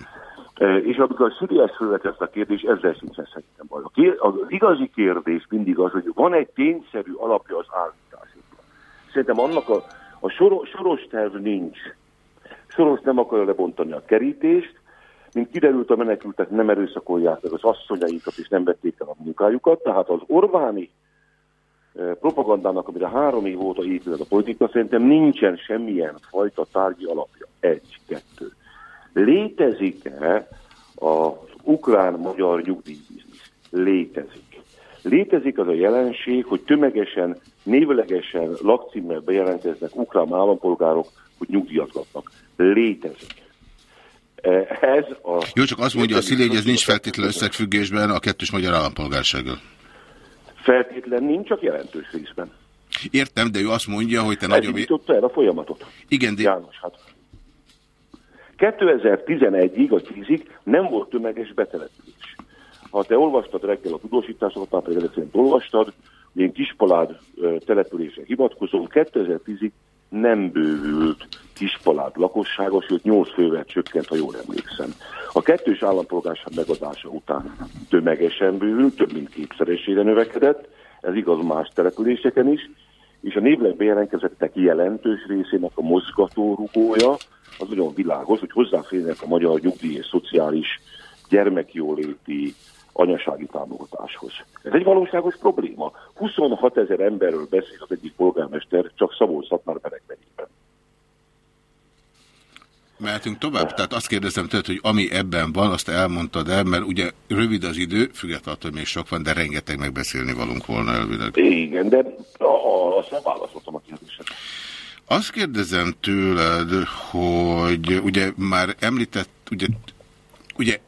És amikor a felvett ezt a kérdést, ezzel sincsen szerintem baj. Az igazi kérdés mindig az, hogy van egy tényszerű alapja az állításoknak. Szerintem annak a, a soros, soros terv nincs. Soros nem akarja lebontani a kerítést, mint kiderült a menekültek nem erőszakolják meg az asszonyaikat, és nem vették el a munkájukat, tehát az Orbáni propagandának, amire három év óta épül ez a politika, szerintem nincsen semmilyen fajta tárgyi alapja. Egy, kettő. Létezik-e az ukrán-magyar nyugdíjbiznisz? Létezik. Létezik az a jelenség, hogy tömegesen, névlegesen lakcímmel bejelentkeznek ukrán állampolgárok, hogy nyugdíjat kapnak. Létezik. Ez a...
Jó, csak azt mondja a Szili, ez nincs feltétlenül összefüggésben a kettős magyar állampolgársággal.
Feltétlen nincs, csak jelentős részben.
Értem, de ő azt mondja, hogy te
Ez
nagyon...
indította el a folyamatot.
Igen, de...
János, hát 2011-ig, a 10-ig nem volt tömeges betelepülés. Ha te olvastad reggel a tudósításokat, már pedig olvastad, én Kispalád településre hivatkozom, 2010-ig nem bővült Kispalád lakossága, sőt 8 fővel csökkent, ha jól emlékszem. A kettős állampolgárság megadása után tömegesen bővült, több mint kétszeresére növekedett, ez igaz más településeken is, és a névleg bejelentkezettek jelentős részének a mozgatórugója az nagyon világos, hogy hozzáférnek a magyar nyugdíj és szociális gyermekjóléti anyasági támogatáshoz. Ez egy valóságos probléma. 26 ezer emberről beszél az egyik polgármester csak Szabolcs-Szatmár megyében.
Mehetünk tovább? Tehát azt kérdezem tőled, hogy ami ebben van, azt elmondtad el, mert ugye rövid az idő, függetlenül attól, még sok van, de rengeteg megbeszélni valunk volna elvileg.
Igen, de azt nem válaszoltam a kérdésre.
Azt kérdezem tőled, hogy ugye már említett, ugye, ugye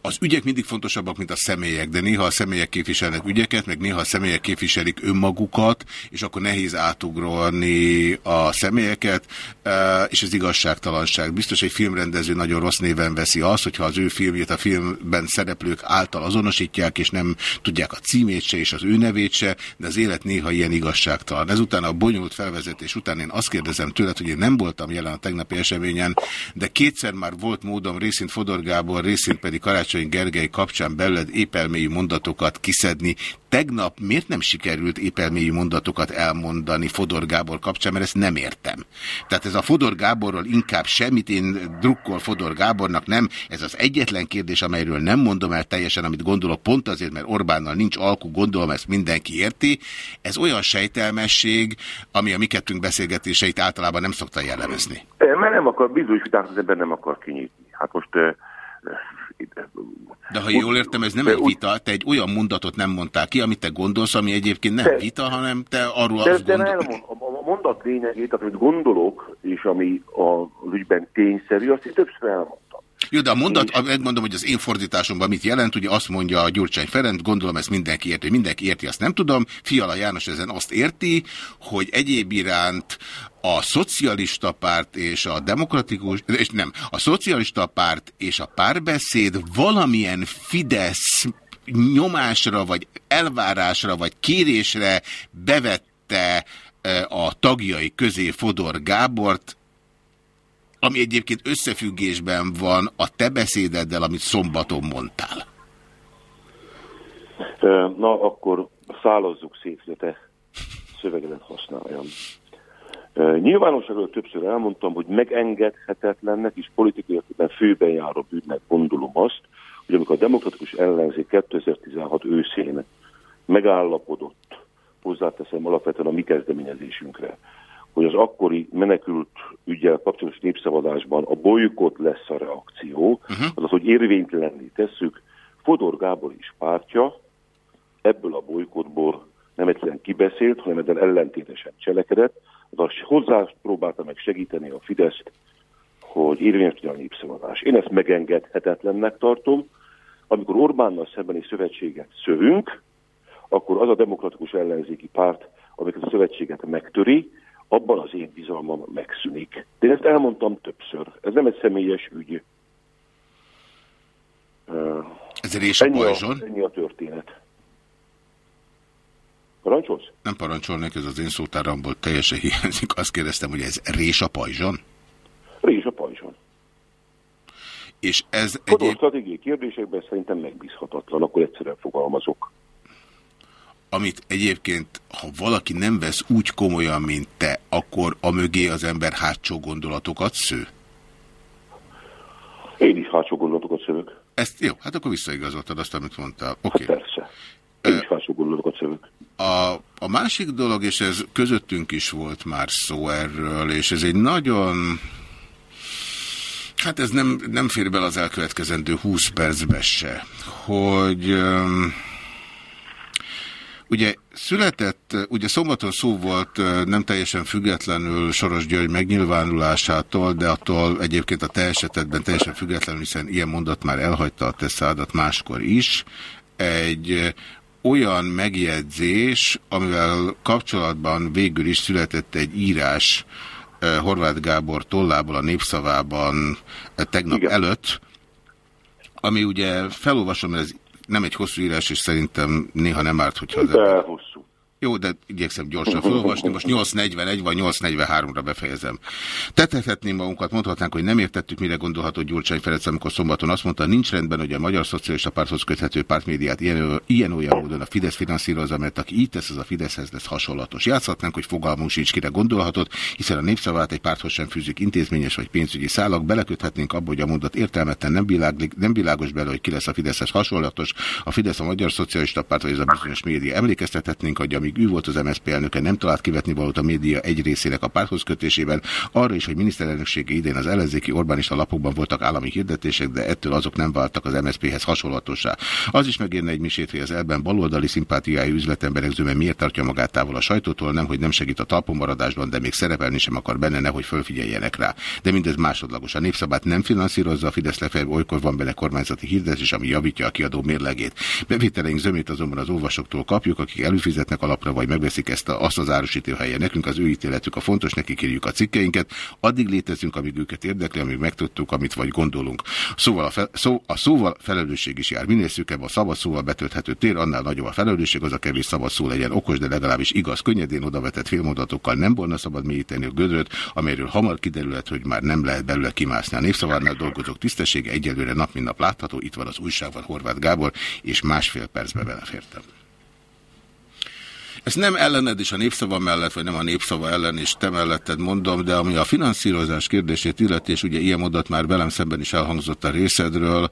az ügyek mindig fontosabbak, mint a személyek, de néha a személyek képviselnek ügyeket, meg néha a személyek képviselik önmagukat, és akkor nehéz átugrani a személyeket, eh, és az igazságtalanság. Biztos egy filmrendező nagyon rossz néven veszi azt, hogyha az ő filmjét a filmben szereplők által azonosítják, és nem tudják a címét se, és az ő nevét se, de az élet néha ilyen igazságtalan. Ezután a bonyolult felvezetés után én azt kérdezem tőled, hogy én nem voltam jelen a tegnapi eseményen, de kétszer már volt módom részint Fodor Gábor, részint pedig Karácsony Gergely kapcsán belőled épelmélyű mondatokat kiszedni. Tegnap miért nem sikerült épelmélyű mondatokat elmondani Fodor Gábor kapcsán, mert ezt nem értem. Tehát ez a Fodor Gáborról inkább semmit, én drukkol Fodor Gábornak, nem. Ez az egyetlen kérdés, amelyről nem mondom el teljesen, amit gondolok, pont azért, mert Orbánnal nincs alkú, gondolom, ezt mindenki érti. Ez olyan sejtelmesség, ami a mi kettőnk beszélgetéseit általában nem szokta jellemezni.
Mert nem akar, bizonyos vitákat az nem akar kinyitni. Hát most
De ha jól értem, ez nem egy vita, te egy olyan mondatot nem mondtál ki, amit te gondolsz, ami egyébként nem
De-
vita, hanem te arról
De,
azt
de
gondolsz.
elmond, a, mondat lényegét, amit gondolok, és ami a, az ügyben tényszerű, azt én többször elmondtam.
Jó, de a mondat, megmondom, hogy az én fordításomban mit jelent, ugye azt mondja a Gyurcsány Ferenc, gondolom ezt mindenki érti, mindenki érti, azt nem tudom. Fiala János ezen azt érti, hogy egyéb iránt a szocialista párt és a demokratikus, és nem, a szocialista párt és a párbeszéd valamilyen Fidesz nyomásra, vagy elvárásra, vagy kérésre bevette eh, a tagjai közé Fodor Gábort, ami egyébként összefüggésben van a te beszédeddel, amit szombaton mondtál.
Na, akkor szálazzuk szét, hogy te szövegedet használjam. Eh, Nyilvánosságról többször elmondtam, hogy megengedhetetlennek és politikai értelemben főben járó bűnnek gondolom azt, hogy amikor a demokratikus ellenzék 2016 őszén megállapodott, hozzáteszem alapvetően a mi kezdeményezésünkre, hogy az akkori menekült ügyel kapcsolatos népszavazásban a bolykot lesz a reakció, uh-huh. azaz, hogy érvénytelenné tesszük, Fodor Gábor is pártja ebből a bolykotból nem egyszerűen kibeszélt, hanem ezzel ellentétesen cselekedett, azaz hozzá próbálta meg segíteni a Fideszt, hogy érvényesíteni a népszavazás. Én ezt megengedhetetlennek tartom. Amikor Orbánnal szembeni szövetséget szövünk, akkor az a demokratikus ellenzéki párt, amikor a szövetséget megtöri, abban az én bizalmam megszűnik. De én ezt elmondtam többször. Ez nem egy személyes ügy.
Ez rés a
ennyi,
pajzson?
a, ennyi a történet. Parancsolsz?
Nem parancsolnék, ez az én szótáramból teljesen hiányzik. Azt kérdeztem, hogy ez rés a pajzson?
Rés a pajzson.
És ez
Fodor
egyéb,
stratégiai kérdésekben szerintem megbízhatatlan, akkor egyszerűen fogalmazok.
Amit egyébként, ha valaki nem vesz úgy komolyan, mint te, akkor a mögé az ember hátsó gondolatokat sző?
Én is hátsó gondolatokat szövök.
Ezt jó, hát akkor visszaigazoltad azt, amit mondtál. Oké.
Okay. Persze. Én is hátsó gondolatokat szövök.
A, a másik dolog, és ez közöttünk is volt már szó erről, és ez egy nagyon... Hát ez nem, nem fér bele az elkövetkezendő 20 percbe se, hogy... Um, Ugye született, ugye szombaton szó volt nem teljesen függetlenül Soros György megnyilvánulásától, de attól egyébként a te esetedben teljesen függetlenül, hiszen ilyen mondat már elhagyta a te szádat máskor is. Egy olyan megjegyzés, amivel kapcsolatban végül is született egy írás Horváth Gábor tollából a népszavában tegnap Igen. előtt, ami ugye felolvasom, mert ez nem egy hosszú írás, és szerintem néha nem árt, hogyha
De hosszú.
Jó, de igyekszem gyorsan felolvasni, most 8.41 vagy 8.43-ra befejezem. Tetethetném magunkat, mondhatnánk, hogy nem értettük, mire gondolható Gyurcsány Ferenc, amikor szombaton azt mondta, nincs rendben, hogy a Magyar Szocialista Párthoz köthető pártmédiát ilyen, ilyen olyan módon a Fidesz finanszírozza, mert aki így tesz, az a Fideszhez lesz hasonlatos. Játszhatnánk, hogy fogalmunk sincs, kire gondolhatott, hiszen a népszavát egy párthoz sem fűzik intézményes vagy pénzügyi szálak, beleköthetnénk abba, hogy a mondat értelmetlen nem, világ, nem világos bele, hogy ki lesz a Fideszhez hasonlatos, a Fidesz a Magyar Szocialista Párt, vagy ez a bizonyos média. Emlékeztethetnénk, hogy amíg ő volt az MSZP elnöke, nem talált kivetni valót a média egy részének a párthoz kötésében, arra is, hogy miniszterelnöksége idén az ellenzéki Orbánista lapokban voltak állami hirdetések, de ettől azok nem váltak az MSZP-hez hasonlatosá. Az is megérne egy misét, hogy az elben baloldali szimpátiájú üzletemberek zöme miért tartja magát távol a sajtótól, nem, hogy nem segít a talponmaradásban, de még szerepelni sem akar benne, nehogy fölfigyeljenek rá. De mindez másodlagos. A népszabát nem finanszírozza, a Fidesz lefelé olykor van benne kormányzati hirdetés, ami javítja a kiadó mérlegét. Bevételeink zömét azonban az olvasóktól kapjuk, akik előfizetnek alapra vagy megveszik ezt a, azt az árusítőhelye. Nekünk az ő ítéletük a fontos, nekik írjuk a cikkeinket. Addig létezünk, amíg őket érdekli, amíg megtudtuk, amit vagy gondolunk. Szóval a, fe, szó, a szóval felelősség is jár. Minél szűkebb a szabad szóval betölthető tér, annál nagyobb a felelősség, az a kevés szabad szó legyen okos, de legalábbis igaz, könnyedén odavetett félmondatokkal nem volna szabad mélyíteni a gödröt, amelyről hamar kiderülhet, hogy már nem lehet belőle kimászni. A népszavárnál dolgozók tisztessége egyelőre nap mint nap látható. Itt van az újságban Horváth Gábor, és másfél percbe belefértem. Ezt nem ellened is a népszava mellett, vagy nem a népszava ellen, és te melletted mondom, de ami a finanszírozás kérdését illeti, és ugye ilyen mondat már velem szemben is elhangzott a részedről,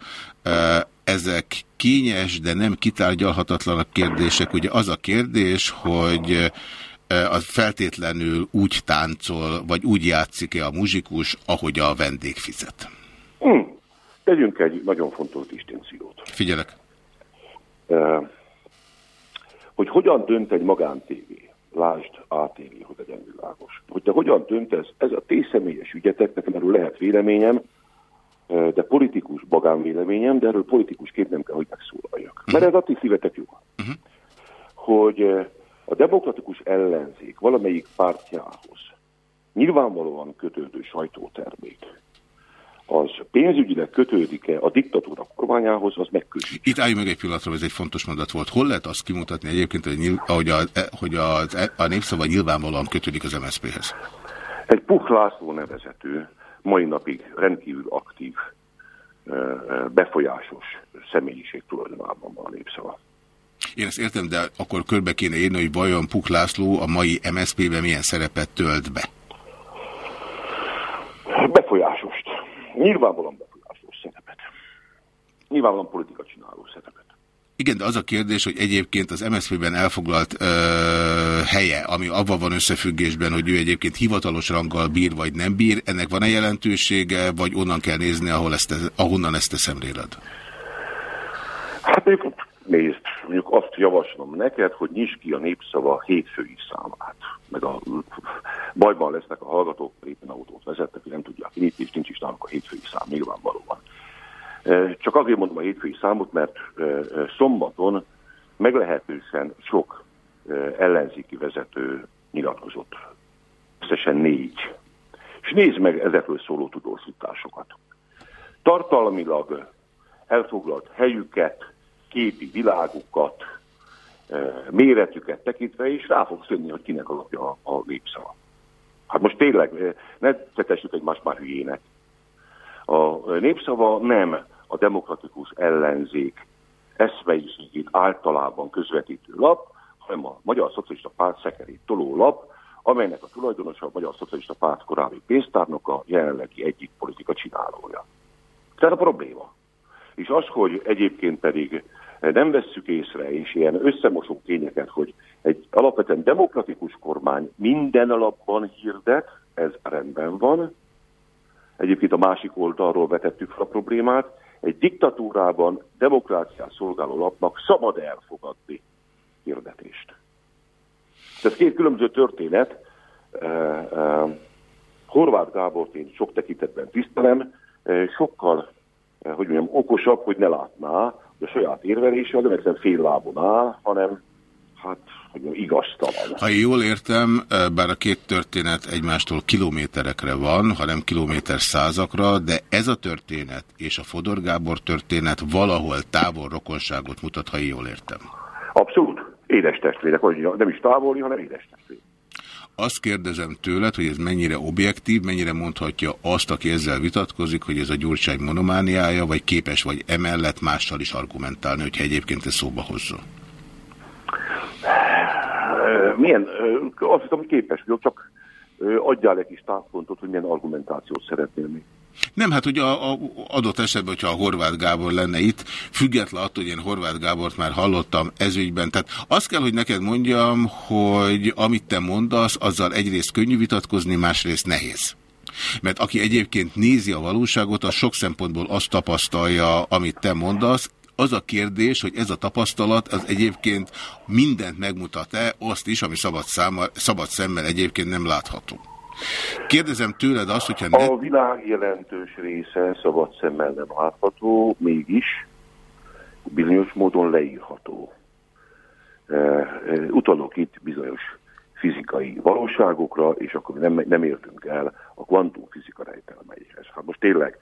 ezek kényes, de nem kitárgyalhatatlanak kérdések. Ugye az a kérdés, hogy az feltétlenül úgy táncol, vagy úgy játszik-e a muzsikus, ahogy a vendég fizet.
Hmm. Tegyünk egy nagyon fontos distinkciót.
Figyelek.
Uh, hogy hogyan dönt egy magántévé, lásd ATV, hogy legyen világos. Hogy te hogyan döntesz, ez a té személyes ügyetek, nekem erről lehet véleményem, de politikus magánvéleményem, de erről politikusként nem kell, hogy megszólaljak. Mert ez a ti szívetek jó. Hogy a demokratikus ellenzék valamelyik pártjához nyilvánvalóan kötődő sajtótermék, az pénzügyileg kötődik-e a diktatúra kormányához, az megkötődik.
Itt álljunk meg egy pillanatra, ez egy fontos mondat volt. Hol lehet azt kimutatni egyébként, hogy, nyilv, hogy, a, hogy a, a népszava nyilvánvalóan kötődik az MSZP-hez?
Egy Puch László nevezető, mai napig rendkívül aktív, befolyásos személyiség tulajdonában van a népszava.
Én ezt értem, de akkor körbe kéne írni, hogy vajon Puk László a mai MSZP-ben milyen szerepet tölt be?
Befolyásost. Nyilvánvalóan befolyásos szerepet. Nyilvánvalóan politika csináló szerepet.
Igen, de az a kérdés, hogy egyébként az MSZP-ben elfoglalt ö, helye, ami abban van összefüggésben, hogy ő egyébként hivatalos ranggal bír vagy nem bír, ennek van-e jelentősége, vagy onnan kell nézni, ahol ezt, ahonnan ezt te szemléled?
Hát nézd, mondjuk azt javaslom neked, hogy nyisd ki a népszava hétfői számát. Meg a bajban lesznek a hallgatók, éppen autót vezetnek, hogy nem tudják kinyitni, és nincs is náluk a hétfői szám, nyilvánvalóan. Csak azért mondom a hétfői számot, mert szombaton meglehetősen sok ellenzéki vezető nyilatkozott. Összesen négy. És nézd meg ezekről szóló tudósításokat. Tartalmilag elfoglalt helyüket, képi világukat, méretüket tekintve, és rá fogsz jönni, hogy kinek alapja a, a népszava. Hát most tényleg, ne tetessük egymást már hülyének. A népszava nem a demokratikus ellenzék eszmeiségét általában közvetítő lap, hanem a Magyar Szocialista Párt szekerét toló lap, amelynek a tulajdonosa a Magyar Szocialista Párt korábbi pénztárnoka, jelenlegi egyik politika csinálója. Tehát a probléma. És az, hogy egyébként pedig nem vesszük észre, és ilyen összemosó tényeket, hogy egy alapvetően demokratikus kormány minden alapban hirdet, ez rendben van. Egyébként a másik oldalról vetettük fel a problémát. Egy diktatúrában demokráciát szolgáló lapnak szabad elfogadni hirdetést. Ez két különböző történet. Uh, uh, Horváth Gábort én sok tekintetben tisztelem, uh, sokkal, hogy mondjam, okosabb, hogy ne látná, a saját érvelése az nem egyszerűen fél lábon áll, hanem hát, hogy mondjam, igaztalan.
Ha jól értem, eh, bár a két történet egymástól kilométerekre van, hanem kilométer százakra, de ez a történet és a Fodor Gábor történet valahol távol rokonságot mutat, ha jól értem.
Abszolút. Édes testvérek, nem is távoli, hanem édes testvérek.
Azt kérdezem tőled, hogy ez mennyire objektív, mennyire mondhatja azt, aki ezzel vitatkozik, hogy ez a gyurcsány monomániája, vagy képes vagy emellett mással is argumentálni, hogyha egyébként ez szóba hozzon.
Milyen, azt hiszem, hogy képes vagyok, csak adjál egy kis távpontot, hogy milyen argumentációt szeretnél még.
Nem, hát ugye a, a, adott esetben, hogyha a Horváth Gábor lenne itt, független attól, hogy én Horváth Gábort már hallottam ezügyben. Tehát azt kell, hogy neked mondjam, hogy amit te mondasz, azzal egyrészt könnyű vitatkozni, másrészt nehéz. Mert aki egyébként nézi a valóságot, az sok szempontból azt tapasztalja, amit te mondasz. Az a kérdés, hogy ez a tapasztalat az egyébként mindent megmutat-e, azt is, ami szabad, száma, szabad szemmel egyébként nem látható. Kérdezem tőled azt, hogyha ne...
A világ jelentős része szabad szemmel nem látható, mégis bizonyos módon leírható. E, e, utalok itt bizonyos fizikai valóságokra, és akkor nem, nem értünk el a kvantumfizika rejtelmeihez. Hát most tényleg,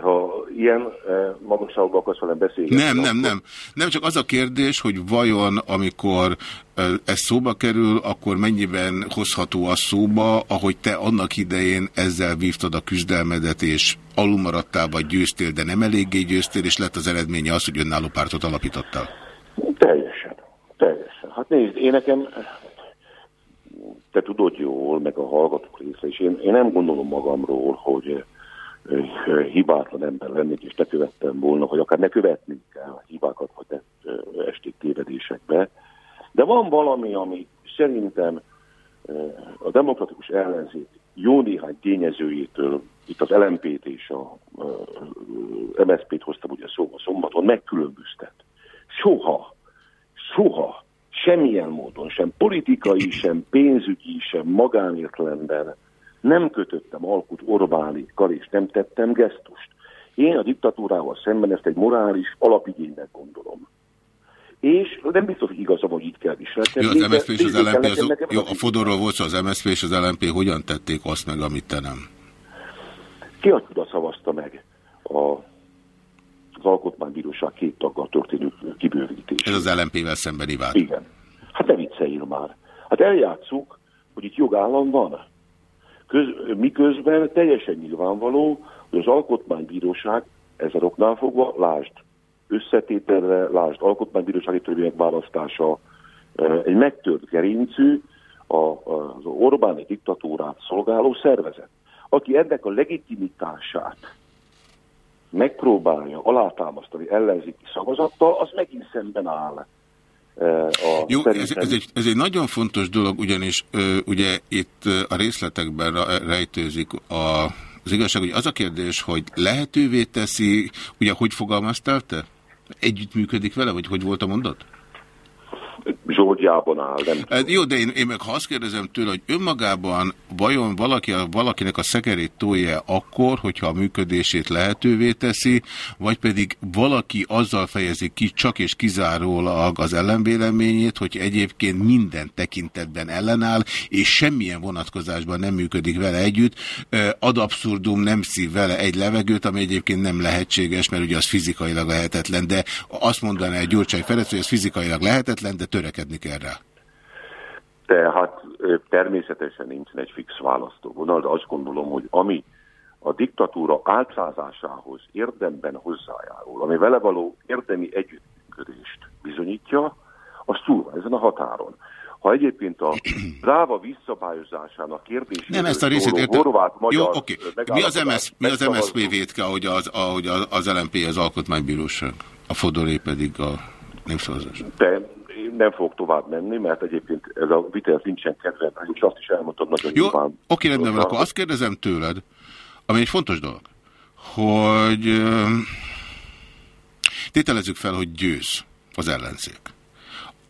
ha ilyen e, magasságokban akarsz velem beszélni...
Nem, nem, nem. Nem csak az a kérdés, hogy vajon, amikor ö, ez szóba kerül, akkor mennyiben hozható az szóba, ahogy te annak idején ezzel vívtad a küzdelmedet, és alulmaradtál, vagy győztél, de nem eléggé győztél, és lett az eredménye az, hogy önálló pártot alapítottál.
Teljesen, teljesen. Hát nézd, én nekem, te tudod jól, meg a hallgatók része is, én, én nem gondolom magamról, hogy eh, hibátlan ember lennék, és ne követtem volna, vagy akár ne követnék el hibákat, vagy eh, esték tévedésekbe. De van valami, ami szerintem a demokratikus ellenzék jó néhány tényezőjétől, itt az LMP-t és a MSZP-t hoztam ugye szóba szombaton, megkülönböztet. Soha, soha, semmilyen módon, sem politikai, sem pénzügyi, sem magánértelemben nem kötöttem alkut Orbánikkal, és nem tettem gesztust. Én a diktatúrával szemben ezt egy morális alapigénynek gondolom. És nem biztos, hogy igaza van, hogy így kell viselkedni.
Jó, az MSZP és az
nekem-
az,
nekem
jó, a Fodorról volt szó, az MSZP és az LNP hogyan tették azt meg, amit te nem?
Ki a tudat szavazta meg a, az Alkotmánybíróság két taggal történő kibővítés?
Ez az LNP-vel szembeni vád.
Igen. Hát ne vicceljél már. Hát eljátszuk, hogy itt jogállam van. Köz, miközben teljesen nyilvánvaló, hogy az Alkotmánybíróság ezer oknál fogva, lásd összetételre, lásd Alkotmánybírósági törvények választása, egy megtört gerincű, az Orbáni diktatúrát szolgáló szervezet, aki ennek a legitimitását megpróbálja alátámasztani ellenzéki szavazattal, az megint szemben áll a
Jó, ez,
szerintem-
ez, egy, ez egy nagyon fontos dolog, ugyanis ö, ugye itt a részletekben rejtőzik a, az igazság, hogy az a kérdés, hogy lehetővé teszi, ugye hogy fogalmaztál te? Együttműködik vele, vagy hogy volt a mondat?
Zsoldjában áll, nem
Hát Jó, de én, én meg ha azt kérdezem tőle, hogy önmagában vajon valaki, valakinek a szekerét tolja akkor, hogyha a működését lehetővé teszi, vagy pedig valaki azzal fejezi ki csak és kizárólag az ellenvéleményét, hogy egyébként minden tekintetben ellenáll, és semmilyen vonatkozásban nem működik vele együtt, ad abszurdum nem szív vele egy levegőt, ami egyébként nem lehetséges, mert ugye az fizikailag lehetetlen, de azt mondaná egy Gyurcsány Ferenc, hogy ez fizikailag lehetetlen, de törekedni kell rá.
Tehát természetesen nincsen egy fix választóvonal, de azt gondolom, hogy ami a diktatúra álcázásához érdemben hozzájárul, ami vele való érdemi együttműködést bizonyítja, az túl van ezen a határon. Ha egyébként a ráva visszabályozásának kérdéséről
Nem ezt a részét értem.
horvát-magyar
Jó, oké. Mi az, MS, mi az MSZP védke, ahogy az, ahogy az, LMP az alkotmánybíróság? A Fodoré pedig a népszavazás.
De nem fogok tovább menni, mert egyébként ez a vita nincsen kedvem, és azt is elmondtam nagyon
Jó,
nyilván.
oké, rendben van, akkor azt kérdezem tőled, ami egy fontos dolog, hogy tételezzük fel, hogy győz az ellenzék.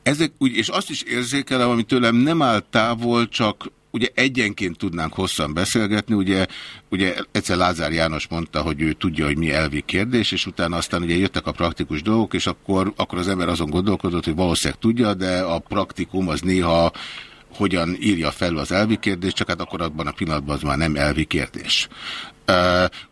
Ezek úgy, és azt is érzékelem, ami tőlem nem áll távol, csak ugye egyenként tudnánk hosszan beszélgetni, ugye, ugye egyszer Lázár János mondta, hogy ő tudja, hogy mi elvi kérdés, és utána aztán ugye jöttek a praktikus dolgok, és akkor, akkor az ember azon gondolkodott, hogy valószínűleg tudja, de a praktikum az néha hogyan írja fel az elvi kérdést, csak hát akkor abban a pillanatban az már nem elvi kérdés.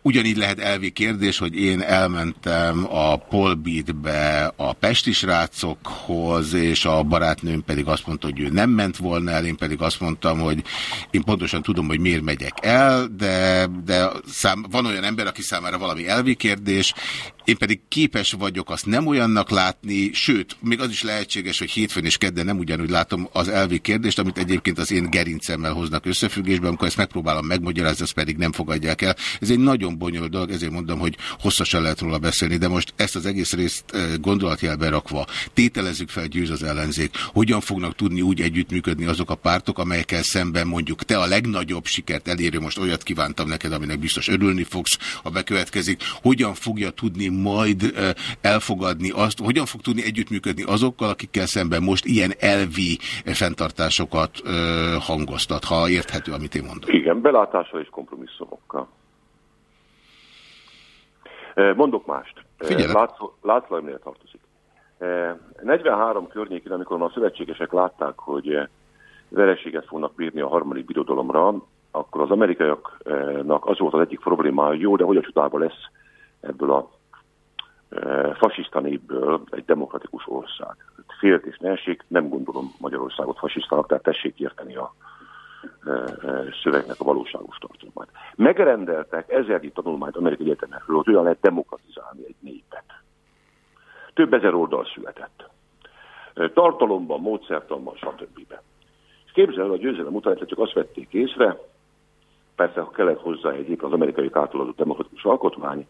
Ugyanígy lehet elvi kérdés, hogy én elmentem a Polbitbe a pestisrácokhoz, és a barátnőm pedig azt mondta, hogy ő nem ment volna el, én pedig azt mondtam, hogy én pontosan tudom, hogy miért megyek el, de, de szám, van olyan ember, aki számára valami elvi kérdés, én pedig képes vagyok azt nem olyannak látni, sőt, még az is lehetséges, hogy hétfőn és kedden nem ugyanúgy látom az elvi kérdést, amit egyébként az én gerincemmel hoznak összefüggésbe, amikor ezt megpróbálom megmagyarázni, azt pedig nem fogadják el. Ez egy nagyon bonyolult dolog, ezért mondom, hogy hosszasan lehet róla beszélni, de most ezt az egész részt eh, gondolatjelbe rakva, tételezzük fel, győz az ellenzék. Hogyan fognak tudni úgy együttműködni azok a pártok, amelyekkel szemben mondjuk te a legnagyobb sikert elérő, most olyat kívántam neked, aminek biztos örülni fogsz, ha bekövetkezik. Hogyan fogja tudni majd eh, elfogadni azt, hogyan fog tudni együttműködni azokkal, akikkel szemben most ilyen elvi eh, fenntartásokat hangoztat, ha érthető, amit én mondom.
Igen, belátással és kompromisszumokkal. Eh, Mondok mást. Eh. Látszó, Lászlóimnél tartozik. Eh, 43 környékén, amikor a szövetségesek látták, hogy eh, vereséget fognak bírni a harmadik birodalomra, akkor az amerikaiaknak az volt az egyik problémája, hogy jó, de hogy a csodában lesz ebből a eh, fasiszta népből egy demokratikus ország. Félt és ne nem gondolom Magyarországot fasisztának, tehát tessék érteni a eh, eh, szövegnek a valóságos tartalmát. Megrendeltek ezernyi tanulmányt amerikai egyetemekről, hogy olyan lehet demokratizálni egy népet. Több ezer oldal született. Eh, Tartalomban, módszertanban, stb. És képzel el, a győzelem után csak azt vették észre, persze ha kellett hozzá egyébként az amerikai által adott demokratikus alkotmány,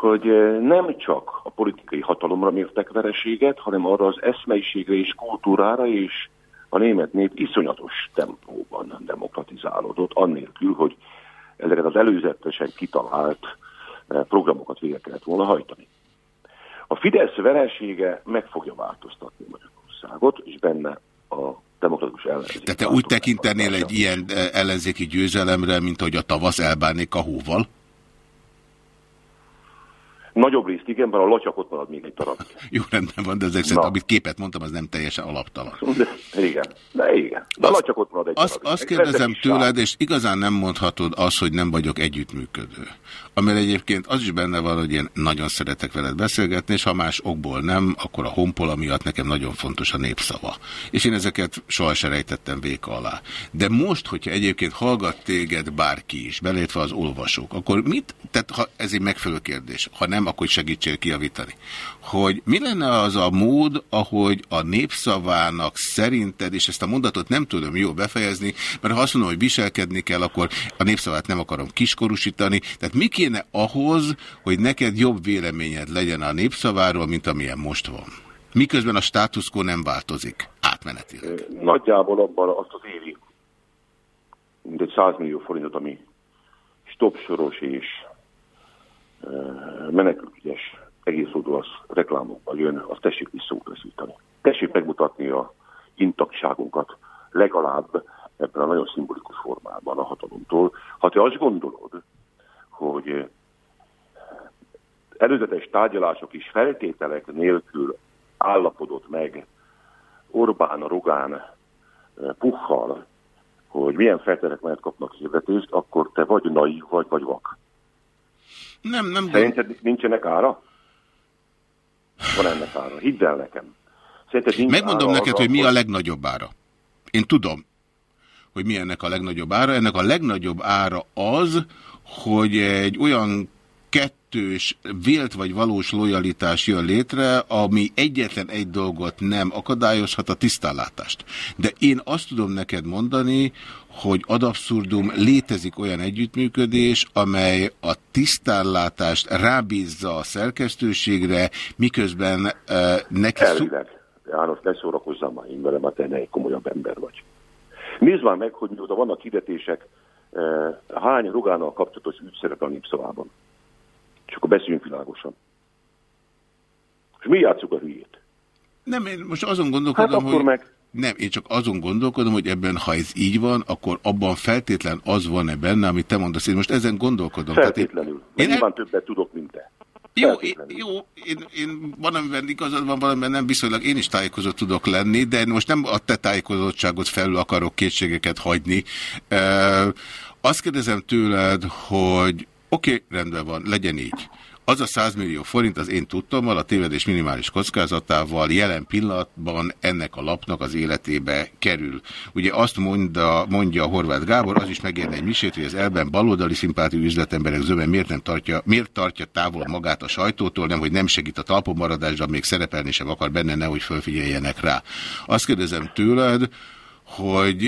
hogy eh, nem csak a politikai hatalomra mértek vereséget, hanem arra az eszmeiségre és kultúrára és a német nép iszonyatos tempóban demokratizálódott, annélkül, hogy ezeket az előzetesen kitalált eh, programokat végre kellett volna hajtani. A Fidesz veresége meg fogja változtatni Magyarországot, és benne a demokratikus ellenzék.
Tehát te úgy tekintenél egy ilyen eh, ellenzéki győzelemre, mint hogy a tavasz elbánik a hóval?
Nagyobb részt igen, bár a latyakot marad még egy darab.
Jó, rendben van, de ezek szerint, amit képet mondtam, az nem teljesen alaptalan.
De, igen, de igen. De a latyakot marad egy
Azt,
darab.
azt kérdezem tőled, és igazán nem mondhatod azt, hogy nem vagyok együttműködő. Amire egyébként az is benne van, hogy én nagyon szeretek veled beszélgetni, és ha más okból nem, akkor a honpola miatt nekem nagyon fontos a népszava. És én ezeket soha se rejtettem véka alá. De most, hogyha egyébként hallgat téged bárki is, belétve az olvasók, akkor mit, tehát ha, ez egy megfelelő kérdés, ha nem, akkor segítsél kijavítani, hogy mi lenne az a mód, ahogy a népszavának szerinted, és ezt a mondatot nem tudom jól befejezni, mert ha azt mondom, hogy viselkedni kell, akkor a népszavát nem akarom kiskorúsítani, tehát mi kéne ahhoz, hogy neked jobb véleményed legyen a népszaváról, mint amilyen most van? Miközben a status quo nem változik átmenetileg.
Nagyjából abban azt az évi mindegy 100 millió forintot, ami stop soros és menekültügyes egész oldalasz reklámokban jön, azt tessék visszautasítani. Tessék megmutatni a intaktságunkat legalább ebben a nagyon szimbolikus formában a hatalomtól. Ha te azt gondolod, hogy előzetes tárgyalások is feltételek nélkül állapodott meg Orbán, Rogán, Puchal, hogy milyen feltételek mellett kapnak hirdetést, akkor te vagy naív, vagy vagy vak.
Nem, nem.
Szerinted nincsenek ára? Van ennek ára. Hidd el nekem. Szerinted nincs
Megmondom
ára
neked,
arra,
hogy mi a legnagyobb ára. Én tudom, hogy mi ennek a legnagyobb ára. Ennek a legnagyobb ára az, hogy egy olyan kettős, vélt vagy valós lojalitás jön létre, ami egyetlen egy dolgot nem akadályozhat, a tisztánlátást. De én azt tudom neked mondani, hogy ad abszurdum létezik olyan együttműködés, amely a tisztánlátást rábízza a szerkesztőségre, miközben uh, neki...
Elvileg. János, ne szórakozzam már én velem, ne egy komolyabb ember vagy. Nézd már meg, hogy mióta vannak hirdetések, eh, hány Rogánnal kapcsolatos ügy szerepel a népszavában. Csak akkor beszéljünk világosan. És mi játsszuk a hülyét?
Nem, én most azon
Hát
gondolkodom,
akkor
hogy...
meg
Nem, én csak azon gondolkodom, hogy ebben, ha ez így van, akkor abban feltétlen az van-e benne, amit te mondasz. Én most ezen gondolkodom.
Feltétlenül.
Tehát
Én,
én,
nyilván többet tudok, mint te.
Jó, én, jó én, én valamiben igazad van, valamiben nem viszonylag én is tájékozott tudok lenni, de most nem a te tájékozottságot felül akarok készségeket hagyni. E, azt kérdezem tőled, hogy oké, okay, rendben van, legyen így. Az a 100 millió forint az én tudtommal, a tévedés minimális kockázatával jelen pillanatban ennek a lapnak az életébe kerül. Ugye azt mondja, mondja a Horváth Gábor, az is megérne egy misét, hogy az elben baloldali szimpátiú üzletemberek zöme miért nem tartja, miért tartja távol magát a sajtótól, nem, hogy nem segít a talpon maradásra, még szerepelni sem akar benne, nehogy fölfigyeljenek rá. Azt kérdezem tőled, hogy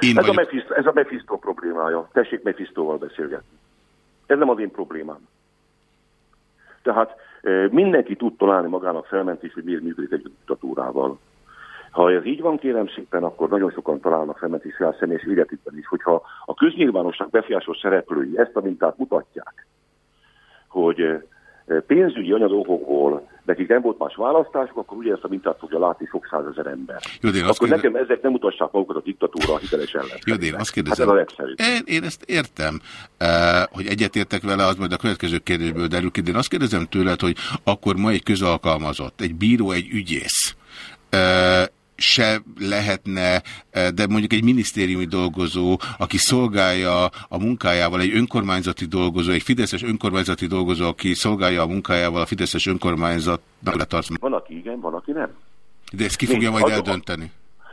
én
ez,
vagyok...
a Mephisto, ez a Mephisto problémája. Tessék Mephistóval beszélgetni. Ez nem az én problémám. Tehát mindenki tud találni magának felmentést, hogy miért működik egy diktatúrával. Ha ez így van, kérem szépen, akkor nagyon sokan találnak felmentést saját személyes életükben is. Hogyha a köznyilvánosság befolyásos szereplői ezt a mintát mutatják, hogy pénzügyi anyagokból nekik nem volt más választásuk, akkor ugye ezt a mintát fogja látni sok százezer ember.
Jó, én
akkor
kérdez...
nekem ezek nem mutassák magukat a diktatúra a hiteles ellen.
Jó, én azt
Hát
kérdezem,
ez a
én, én ezt értem, uh, hogy egyetértek vele, az majd a következő kérdésből derül ki, de én azt kérdezem tőled, hogy akkor ma egy közalkalmazott, egy bíró, egy ügyész, uh, se lehetne, de mondjuk egy minisztériumi dolgozó, aki szolgálja a munkájával, egy önkormányzati dolgozó, egy fideszes önkormányzati dolgozó, aki szolgálja a munkájával a fideszes önkormányzatnak letartsz.
Van, aki igen, van, aki nem.
De ezt ki fogja majd
Az-
eldönteni?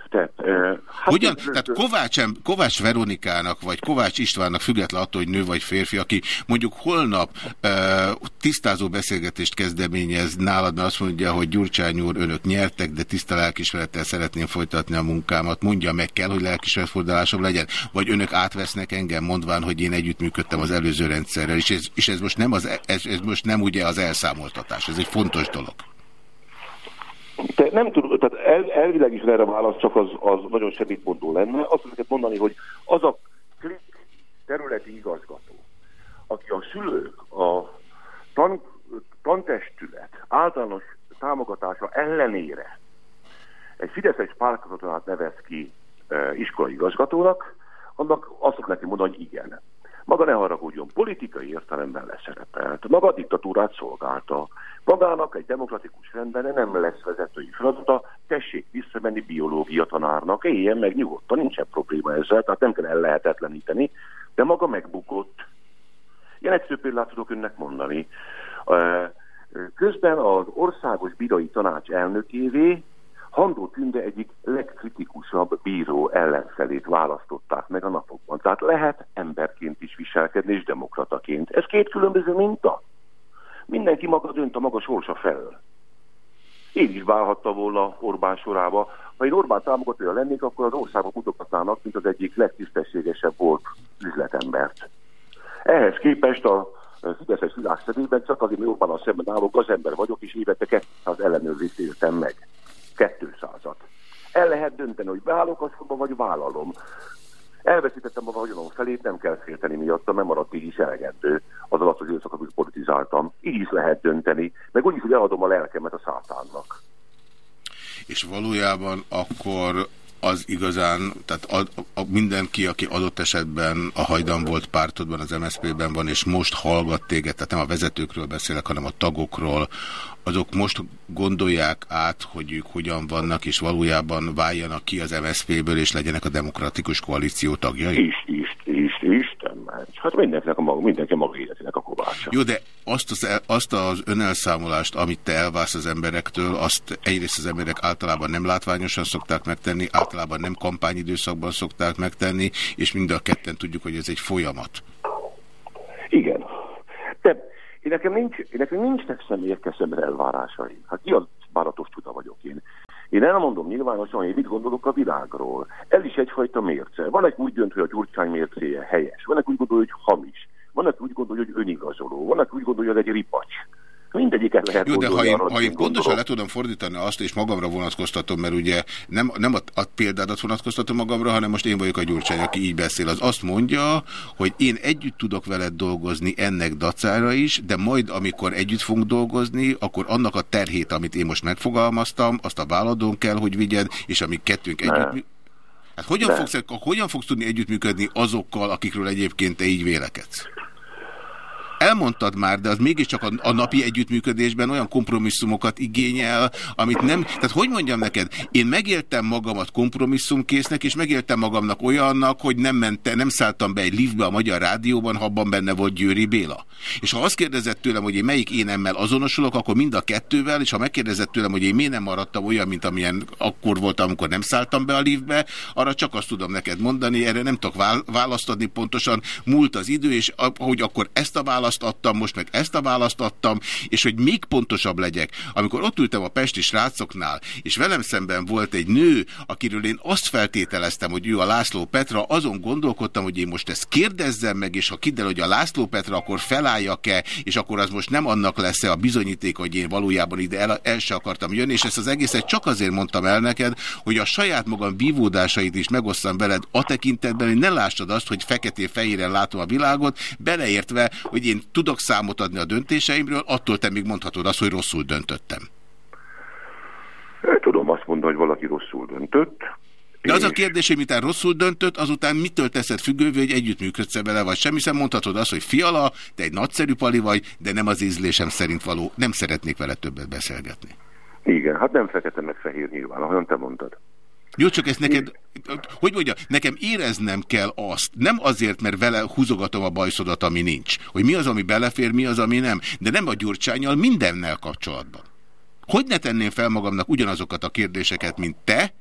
Te, e, hát
Hogyan? Tehát Kovács, Kovács Veronikának, vagy Kovács Istvánnak független attól, hogy nő vagy férfi, aki mondjuk holnap e, tisztázó beszélgetést kezdeményez nálad, mert azt mondja, hogy Gyurcsány úr, önök nyertek, de tiszta lelkismerettel szeretném folytatni a munkámat. Mondja meg kell, hogy lelkismeretfordulásom legyen. Vagy önök átvesznek engem, mondván, hogy én együttműködtem az előző rendszerrel, és ez, és ez most nem az, ez, ez most nem ugye az elszámoltatás, ez egy fontos dolog.
Te nem tudod, tehát el, elvileg is erre válasz, csak az, az nagyon segítmondó lenne. Azt tudod mondani, hogy az a klik területi igazgató, aki a szülők, a tan, tantestület általános támogatása ellenére egy Fideszes pártkatonát nevez ki e, iskolai igazgatónak, annak azt neki mondani, hogy igen. Maga ne haragudjon, politikai értelemben leszerepelt, maga a diktatúrát szolgálta, magának egy demokratikus rendben nem lesz vezetői feladata, tessék visszamenni biológia tanárnak, éljen meg nyugodtan, nincsen probléma ezzel, tehát nem kell ellehetetleníteni, de maga megbukott. Ilyen egyszerű példát tudok önnek mondani. Közben az országos bírói tanács elnökévé Handó Tünde egyik legkritikusabb bíró ellenfelét választották meg a napokban. Tehát lehet emberként is viselkedni, és demokrataként. Ez két különböző minta. Mindenki maga dönt a maga sorsa felől. Én is válhatta volna Orbán sorába. Ha én Orbán támogatója lennék, akkor az országok mutogatnának, mint az egyik legtisztességesebb volt üzletembert. Ehhez képest a Fideszes világ szemében csak azért, mert Orbánnal szemben állok, az ember vagyok, és évente 200 ellenőrzést éltem meg. 200-at. El lehet dönteni, hogy beállok a sorba, vagy vállalom. Elveszítettem a vagyonom felét, nem kell félteni miatta, nem maradt így is elegendő az alatt az időszak, amit politizáltam. Így is lehet dönteni, meg úgy is, hogy eladom a lelkemet a szátánnak.
És valójában akkor az igazán, tehát a, a, mindenki, aki adott esetben a hajdan volt pártodban, az MSZP-ben van, és most hallgat téged, tehát nem a vezetőkről beszélek, hanem a tagokról, azok most gondolják át, hogy ők hogyan vannak, és valójában váljanak ki az MSZP-ből, és legyenek a demokratikus koalíció tagjai?
Is, is, is, Isten ments. Hát mindenkinek a maga, mindenki a maga életének a kovácsa.
Jó, de azt az, azt az önelszámolást, amit te elválsz az emberektől, azt egyrészt az emberek általában nem látványosan szokták megtenni, általában nem kampányidőszakban szokták megtenni, és mind a ketten tudjuk, hogy ez egy folyamat.
Igen. De én nekem, nincs, én nekem nincsnek személyek szemre elvárásaim. Hát ki a báratos csuda vagyok én. Én elmondom nyilvánosan, hogy én mit gondolok a világról. Ez is egyfajta mérce. Van, aki úgy dönt, hogy a Gyurcsány mércéje helyes. Van, aki úgy gondolja, hogy hamis. Van, aki úgy gondolja, hogy önigazoló. Van, aki úgy gondolja, hogy egy ripacs. Mindegyiket lehet
Jó, de ha én, ha én pontosan le tudom fordítani azt, és magamra vonatkoztatom, mert ugye nem, nem a, a példádat vonatkoztatom magamra, hanem most én vagyok a Gyurcsány, aki így beszél. Az azt mondja, hogy én együtt tudok veled dolgozni ennek dacára is, de majd, amikor együtt fogunk dolgozni, akkor annak a terhét, amit én most megfogalmaztam, azt a vállaladón kell, hogy vigyed, és amíg kettőnk
Ne.
együtt... Hát hogyan fogsz, hogyan fogsz tudni együttműködni azokkal, akikről egyébként te így vélekedsz? Elmondtad már, de az mégiscsak a, a napi együttműködésben olyan kompromisszumokat igényel, amit nem... Tehát hogy mondjam neked, én megéltem magamat kompromisszumkésznek, és megéltem magamnak olyannak, hogy nem, mente, nem szálltam be egy liftbe a Magyar Rádióban, ha abban benne volt Győri Béla. És ha azt kérdezett tőlem, hogy én melyik énemmel azonosulok, akkor mind a kettővel, és ha megkérdezett tőlem, hogy én miért nem maradtam olyan, mint amilyen akkor voltam, amikor nem szálltam be a liftbe, arra csak azt tudom neked mondani, erre nem tudok vál- választ adni pontosan. Múlt az idő, és ahogy akkor ezt a választ adtam, most meg ezt a választ adtam, és hogy még pontosabb legyek, amikor ott ültem a pesti srácoknál, és velem szemben volt egy nő, akiről én azt feltételeztem, hogy ő a László Petra, azon gondolkodtam, hogy én most ezt kérdezzem meg, és ha kiderül, hogy a László Petra, akkor felálljak-e, és akkor az most nem annak lesz-e a bizonyíték, hogy én valójában ide el, el se akartam jönni, és ezt az egészet csak azért mondtam el neked, hogy a saját magam vívódásait is megosztam veled a tekintetben, hogy ne lássad azt, hogy feketén-fehéren látom a világot, beleértve, hogy én tudok számot adni a döntéseimről, attól te még mondhatod azt, hogy rosszul döntöttem.
Tudom azt mondani, hogy valaki rosszul döntött.
De az a kérdés, hogy mitán rosszul döntött, azután mitől teszed függővé, hogy együttműködsz vele, vagy sem, hiszen mondhatod azt, hogy fiala, te egy nagyszerű pali vagy, de nem az ízlésem szerint való, nem szeretnék vele többet beszélgetni.
Igen, hát nem fekete meg fehér nyilván, ahogyan te mondtad.
Jó, csak ezt neked, hogy mondja, nekem éreznem kell azt, nem azért, mert vele húzogatom a bajszodat, ami nincs, hogy mi az, ami belefér, mi az, ami nem, de nem a gyurcsányjal, mindennel kapcsolatban. Hogy ne tenném fel magamnak ugyanazokat a kérdéseket, mint te,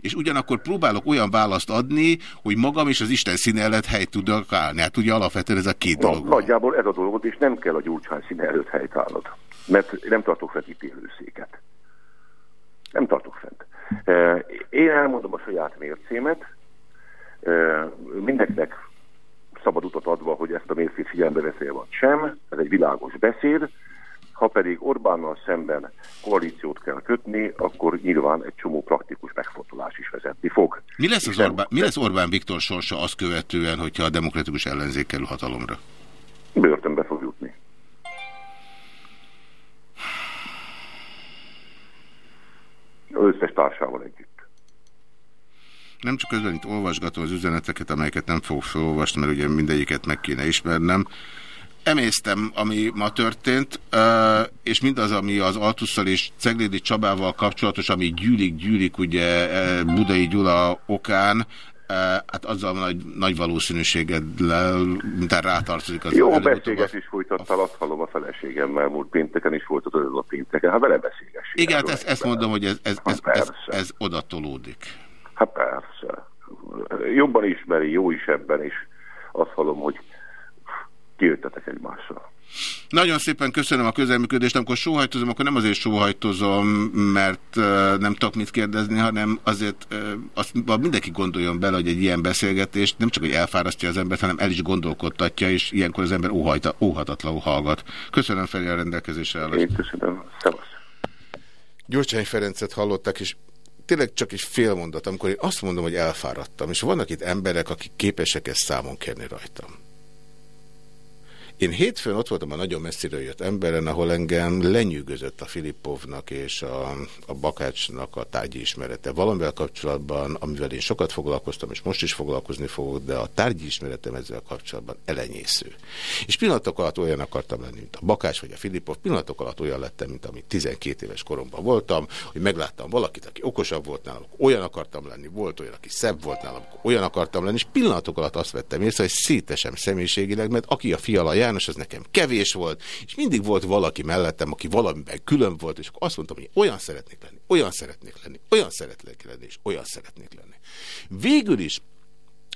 és ugyanakkor próbálok olyan választ adni, hogy magam és az Isten színe előtt helyt tudok állni. Hát ugye alapvetően ez a két
Na,
dolog.
nagyjából ez a dolog, és nem kell a gyurcsány színe előtt helytállnod. Mert nem tartok fent ítélőszéket. Nem tartok fent. Én elmondom a saját mércémet, mindenkinek szabad utat adva, hogy ezt a mércét figyelembe veszi vagy sem, ez egy világos beszéd, ha pedig Orbánnal szemben koalíciót kell kötni, akkor nyilván egy csomó praktikus megfontolás is vezetni fog.
Mi lesz, az Orbán, mi lesz Orbán Viktor sorsa azt követően, hogyha a demokratikus ellenzék kerül hatalomra?
Börtönbe összes társával együtt.
Nem csak közben itt olvasgatom az üzeneteket, amelyeket nem fogok felolvasni, mert ugye mindegyiket meg kéne ismernem. Emésztem, ami ma történt, és mindaz, ami az Altusszal és Ceglédi Csabával kapcsolatos, ami gyűlik, gyűlik ugye Budai Gyula okán, hát azzal nagy, nagy valószínűséggel mint rátartozik az
Jó
előbb-utóbb
beszélgetést folytattál, azt hallom a feleségemmel, múlt pénteken is folytatod ez a pénteken. Hát vele beszélgess.
Igen, hát ezt, ezt mondom, hogy ez, ez, ez, ez, ez oda tolódik.
Hát persze. Jobban ismeri, jó is ebben is. Azt hallom, hogy kijöttetek egymással.
Nagyon szépen köszönöm a közelműködést. Amikor sóhajtozom, akkor nem azért sóhajtozom, mert nem tudok mit kérdezni, hanem azért azt mindenki gondoljon bele, hogy egy ilyen beszélgetést nem csak, hogy elfárasztja az embert, hanem el is gondolkodtatja, és ilyenkor az ember óhajta, óhatatlanul hallgat. Köszönöm felé a rendelkezésre állást.
Én köszönöm. Szevasz.
Gyurcsány Ferencet hallottak, és tényleg csak egy fél mondat, amikor én azt mondom, hogy elfáradtam, és vannak itt emberek, akik képesek ezt számon kérni rajtam. Én hétfőn ott voltam a nagyon messziről jött emberen, ahol engem lenyűgözött a Filippovnak és a, a Bakácsnak a tárgyi ismerete. Valamivel kapcsolatban, amivel én sokat foglalkoztam, és most is foglalkozni fogok, de a tárgyi ismeretem ezzel kapcsolatban elenyésző. És pillanatok alatt olyan akartam lenni, mint a Bakács vagy a Filippov, pillanatok alatt olyan lettem, mint amit 12 éves koromban voltam, hogy megláttam valakit, aki okosabb volt nálam, olyan akartam lenni, volt olyan, aki szebb volt nálam, olyan akartam lenni, és pillanatok alatt azt vettem észre, hogy szétesem személyiségileg, mert aki a fiala János, az nekem kevés volt, és mindig volt valaki mellettem, aki valamiben külön volt, és akkor azt mondtam, hogy olyan szeretnék lenni, olyan szeretnék lenni, olyan szeretnék lenni, és olyan szeretnék lenni. Végül is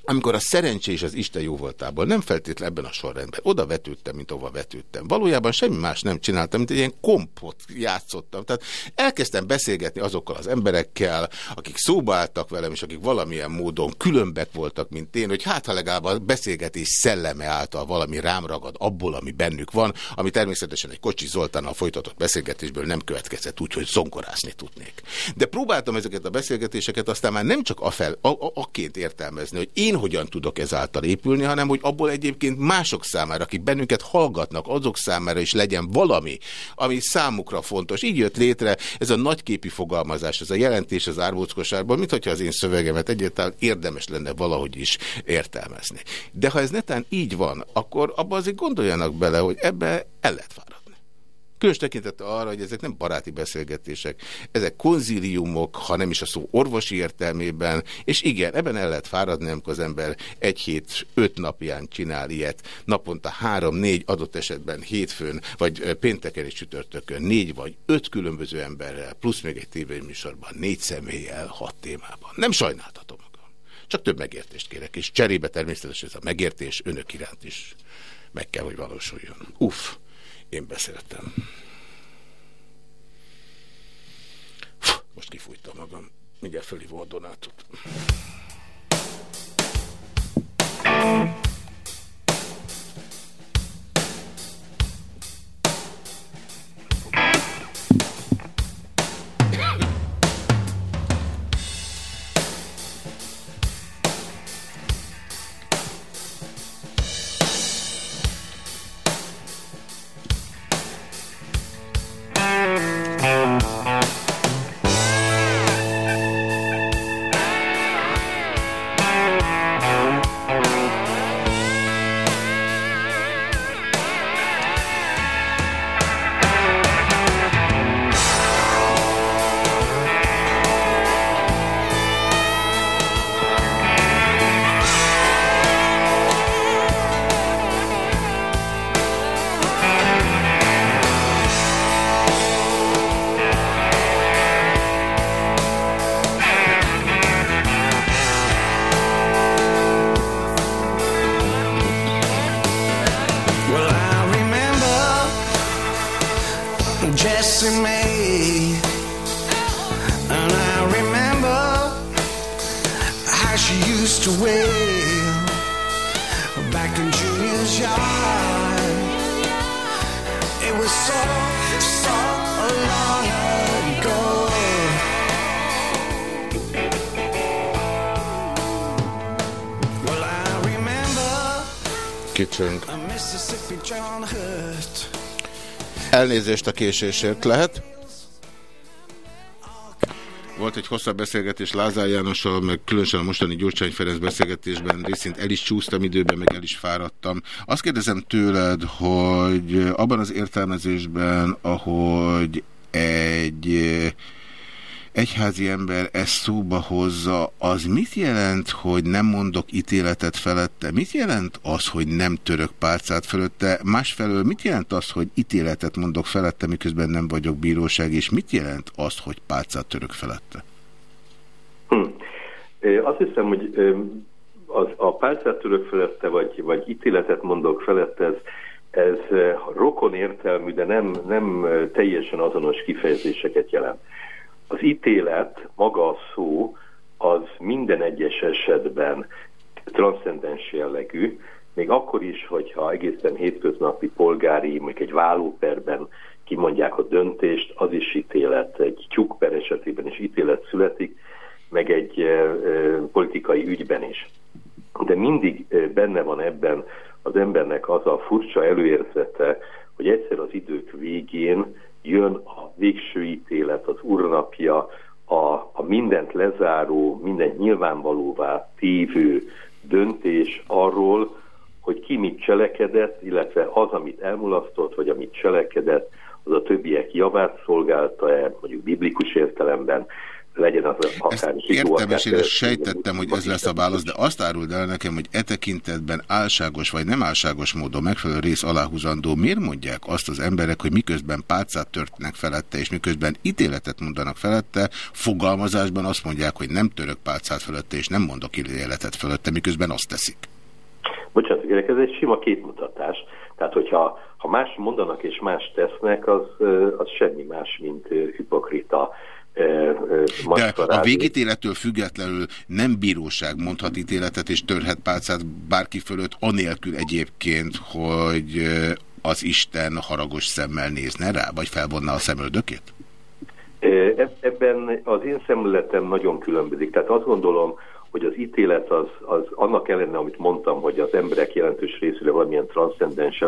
amikor a szerencsé és az Isten jó voltából, nem feltétlenül ebben a sorrendben, oda vetődtem, mint ahova vetődtem. Valójában semmi más nem csináltam, mint egy ilyen kompot játszottam. Tehát elkezdtem beszélgetni azokkal az emberekkel, akik szóba álltak velem, és akik valamilyen módon különbek voltak, mint én, hogy hát ha legalább a beszélgetés szelleme által valami rám ragad abból, ami bennük van, ami természetesen egy Kocsi Zoltánnal folytatott beszélgetésből nem következett úgy, hogy zonkorászni tudnék. De próbáltam ezeket a beszélgetéseket aztán már nem csak a, a, aként értelmezni, hogy én hogyan tudok ezáltal épülni, hanem hogy abból egyébként mások számára, akik bennünket hallgatnak, azok számára is legyen valami, ami számukra fontos. Így jött létre ez a nagyképi fogalmazás, ez a jelentés az árbóckosárban, mint hogyha az én szövegemet egyáltalán érdemes lenne valahogy is értelmezni. De ha ez netán így van, akkor abban azért gondoljanak bele, hogy ebbe el lehet fáradni. Különös tekintete arra, hogy ezek nem baráti beszélgetések, ezek konzíliumok, ha nem is a szó orvosi értelmében, és igen, ebben el lehet fáradni, amikor az ember egy hét, öt napján csinál ilyet, naponta három, négy, adott esetben hétfőn, vagy pénteken és csütörtökön négy vagy öt különböző emberrel, plusz még egy tévéműsorban, négy személlyel, hat témában. Nem sajnáltatom magam. Csak több megértést kérek, és cserébe természetesen ez a megértés önök iránt is meg kell, hogy valósuljon. Uff! Én beszéltem. Most kifújtam magam. Mindjárt fölhívom a Donátot. Elnézést a késésért lehet. Volt egy hosszabb beszélgetés Lázár Jánossal, meg különösen a mostani Gyurcsány Ferenc beszélgetésben részint el is csúsztam időben, meg el is fáradtam. Azt kérdezem tőled, hogy abban az értelmezésben, ahogy egy egyházi ember ezt szóba hozza, az mit jelent, hogy nem mondok ítéletet felette? Mit jelent az, hogy nem török pálcát fölötte? Másfelől mit jelent az, hogy ítéletet mondok felette, miközben nem vagyok bíróság, és mit jelent az, hogy pálcát török felette?
Ö, Azt hiszem, hogy az, a pálcát török felette, vagy, vagy ítéletet mondok felette, ez, ez rokon értelmű, de nem, nem teljesen azonos kifejezéseket jelent. Az ítélet, maga a szó, az minden egyes esetben transzcendens jellegű, még akkor is, hogyha egészen hétköznapi polgári, mondjuk egy vállóperben kimondják a döntést, az is ítélet, egy tyúkper esetében is ítélet születik, meg egy politikai ügyben is. De mindig benne van ebben az embernek az a furcsa előérzete, hogy egyszer az idők végén jön a végső ítélet, az urnapja, a, a mindent lezáró, mindent nyilvánvalóvá tévő döntés arról, hogy ki mit cselekedett, illetve az, amit elmulasztott, vagy amit cselekedett, az a többiek javát szolgálta-e, mondjuk biblikus értelemben, legyen az akár zsidó,
Értem, és én ezt sejtettem, hogy ez lesz a válasz, de azt áruld el nekem, hogy e tekintetben álságos vagy nem álságos módon megfelelő rész aláhúzandó. Miért mondják azt az emberek, hogy miközben pálcát törtnek felette, és miközben ítéletet mondanak felette, fogalmazásban azt mondják, hogy nem török pálcát felette, és nem mondok ítéletet felette, miközben azt teszik.
Bocsánat, ez egy sima képmutatás. Tehát, hogyha ha más mondanak és más tesznek, az, az semmi más, mint hipokrita
De a végítélettől függetlenül nem bíróság mondhat ítéletet és törhet pálcát bárki fölött, anélkül egyébként, hogy az Isten haragos szemmel nézne rá, vagy felvonna a szemöldökét?
Eb- Ebben az én szemléletem nagyon különbözik. Tehát azt gondolom, hogy az ítélet az, az annak ellenére, amit mondtam, hogy az emberek jelentős részére valamilyen transzcendens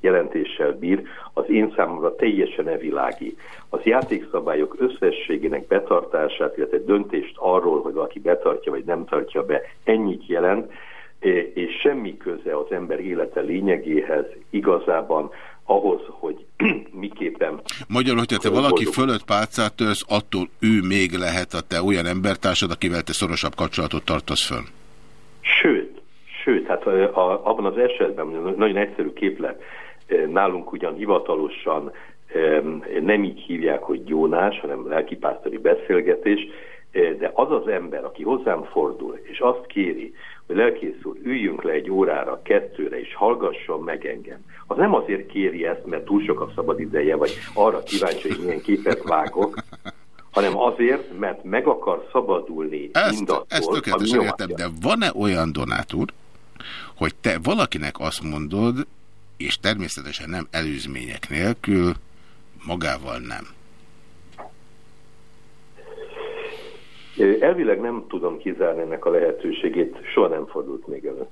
jelentéssel bír, az én számomra teljesen evilági. Az játékszabályok összességének betartását, illetve döntést arról, hogy valaki betartja vagy nem tartja be, ennyit jelent, és semmi köze az ember élete lényegéhez igazában ahhoz, hogy miképpen
Magyarul, hogyha te valaki fölött pálcát törsz, attól ő még lehet a te olyan embertársad, akivel te szorosabb kapcsolatot tartasz fönn.
Sőt, sőt, hát a, a, abban az esetben, nagyon egyszerű képlet, nálunk ugyan hivatalosan em, nem így hívják, hogy gyónás, hanem lelkipásztori beszélgetés, de az az ember, aki hozzám fordul, és azt kéri, hogy lelkész úr, üljünk le egy órára, kettőre, és hallgasson meg engem. Az nem azért kéri ezt, mert túl sok a szabad ideje, vagy arra kíváncsi, hogy milyen képet vágok, hanem azért, mert meg akar szabadulni
Ezt,
mindattól,
ezt tökéletesen értem, de van-e olyan Donát úr, hogy te valakinek azt mondod, és természetesen nem előzmények nélkül, magával nem.
Elvileg nem tudom kizárni ennek a lehetőségét, soha nem fordult még elő.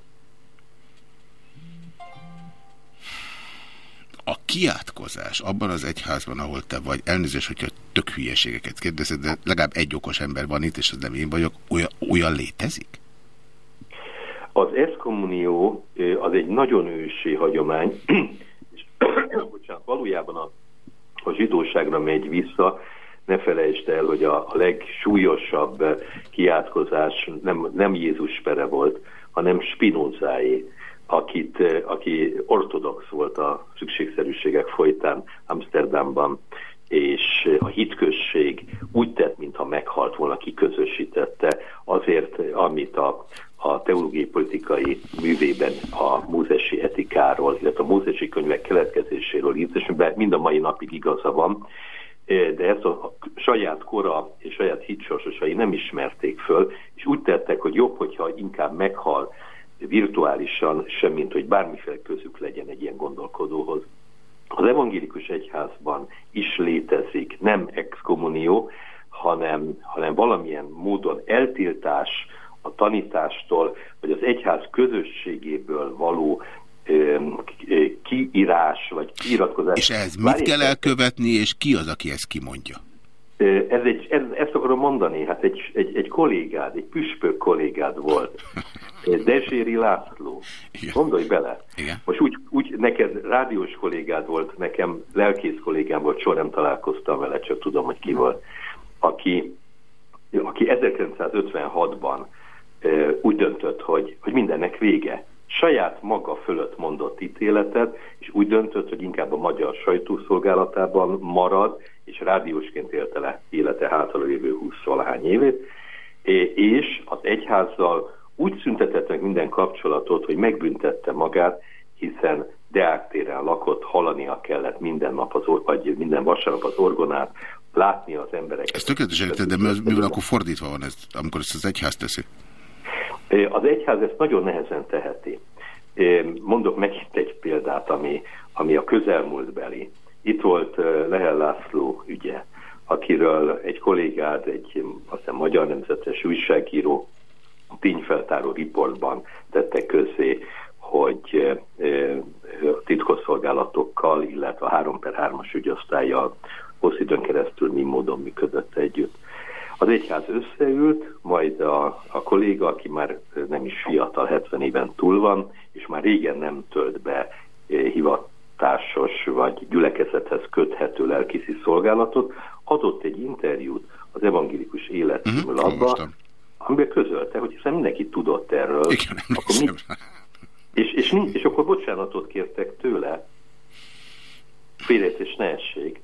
A kiátkozás abban az egyházban, ahol te vagy, elnézést, hogyha tök hülyeségeket kérdezed, de legalább egy okos ember van itt, és az nem én vagyok, olyan, olyan létezik?
Az eszkommunió ö, az egy nagyon ősi hagyomány, és bocsánat, valójában a, a zsidóságra megy vissza, ne felejtsd el, hogy a, legsúlyosabb kiátkozás nem, nem Jézus pere volt, hanem Spinozáé, akit, eh, aki ortodox volt a szükségszerűségek folytán Amsterdamban, és eh, a hitközség úgy tett, mintha meghalt volna, kiközösítette azért, amit a, a teológiai politikai művében a múzesi etikáról, illetve a múzesi könyvek keletkezéséről írt, és mind a mai napig igaza van, Eh, de ezt a saját kora és saját hitsorsosai nem ismerték föl, és úgy tettek, hogy jobb, hogyha inkább meghal virtuálisan, semmint, hogy bármiféle közük legyen egy ilyen gondolkodóhoz. Az evangélikus egyházban is létezik nem exkommunió, hanem, hanem valamilyen módon eltiltás a tanítástól, vagy az egyház közösségéből való kiírás, vagy kiiratkozás.
És ehhez mit
Várj egy
kell elkövetni, és ki az, aki ezt kimondja?
Ez egy, ez, ezt akarom mondani, hát egy, egy, egy kollégád, egy püspök kollégád volt, Dezséri László. Gondolj bele.
Igen.
Most úgy, úgy neked rádiós kollégád volt, nekem lelkész kollégám volt, soha nem találkoztam vele, csak tudom, hogy ki volt, aki, aki 1956-ban ö, úgy döntött, hogy, hogy mindennek vége. Saját maga fölött mondott ítéletet, és úgy döntött, hogy inkább a magyar sajtószolgálatában marad, és rádiósként élte le élete hátra lévő 20 valahány évét, és az egyházzal úgy szüntetett meg minden kapcsolatot, hogy megbüntette magát, hiszen Deák téren lakott, hallania kellett minden nap, az, or- vagy minden vasárnap az orgonát, látni az embereket.
Ez tökéletesen érted, de mi, van akkor fordítva van ez, amikor ezt az egyház teszi?
Az egyház ezt nagyon nehezen teheti. Mondok megint egy példát, ami, ami a közelmúltbeli. Itt volt Lehel László ügye, akiről egy kollégád, egy azt hiszem magyar nemzetes újságíró tényfeltáró riportban tette közé, hogy a titkosszolgálatokkal, illetve a 3 per 3-as ügyosztályjal hosszú időn keresztül mi módon működött együtt. Az egyház összeült, majd a, a kolléga, aki már nem is fiatal, 70 éven túl van, és már régen nem tölt be hivatásos vagy gyülekezethez köthető lelkiszi szolgálatot, adott egy interjút az Evangélikus Élet című lapba, amiben közölte, hogy hiszen mindenki tudott erről.
Igen,
akkor mi, és, és, nincs, és akkor bocsánatot kértek tőle, félreértés ne essék,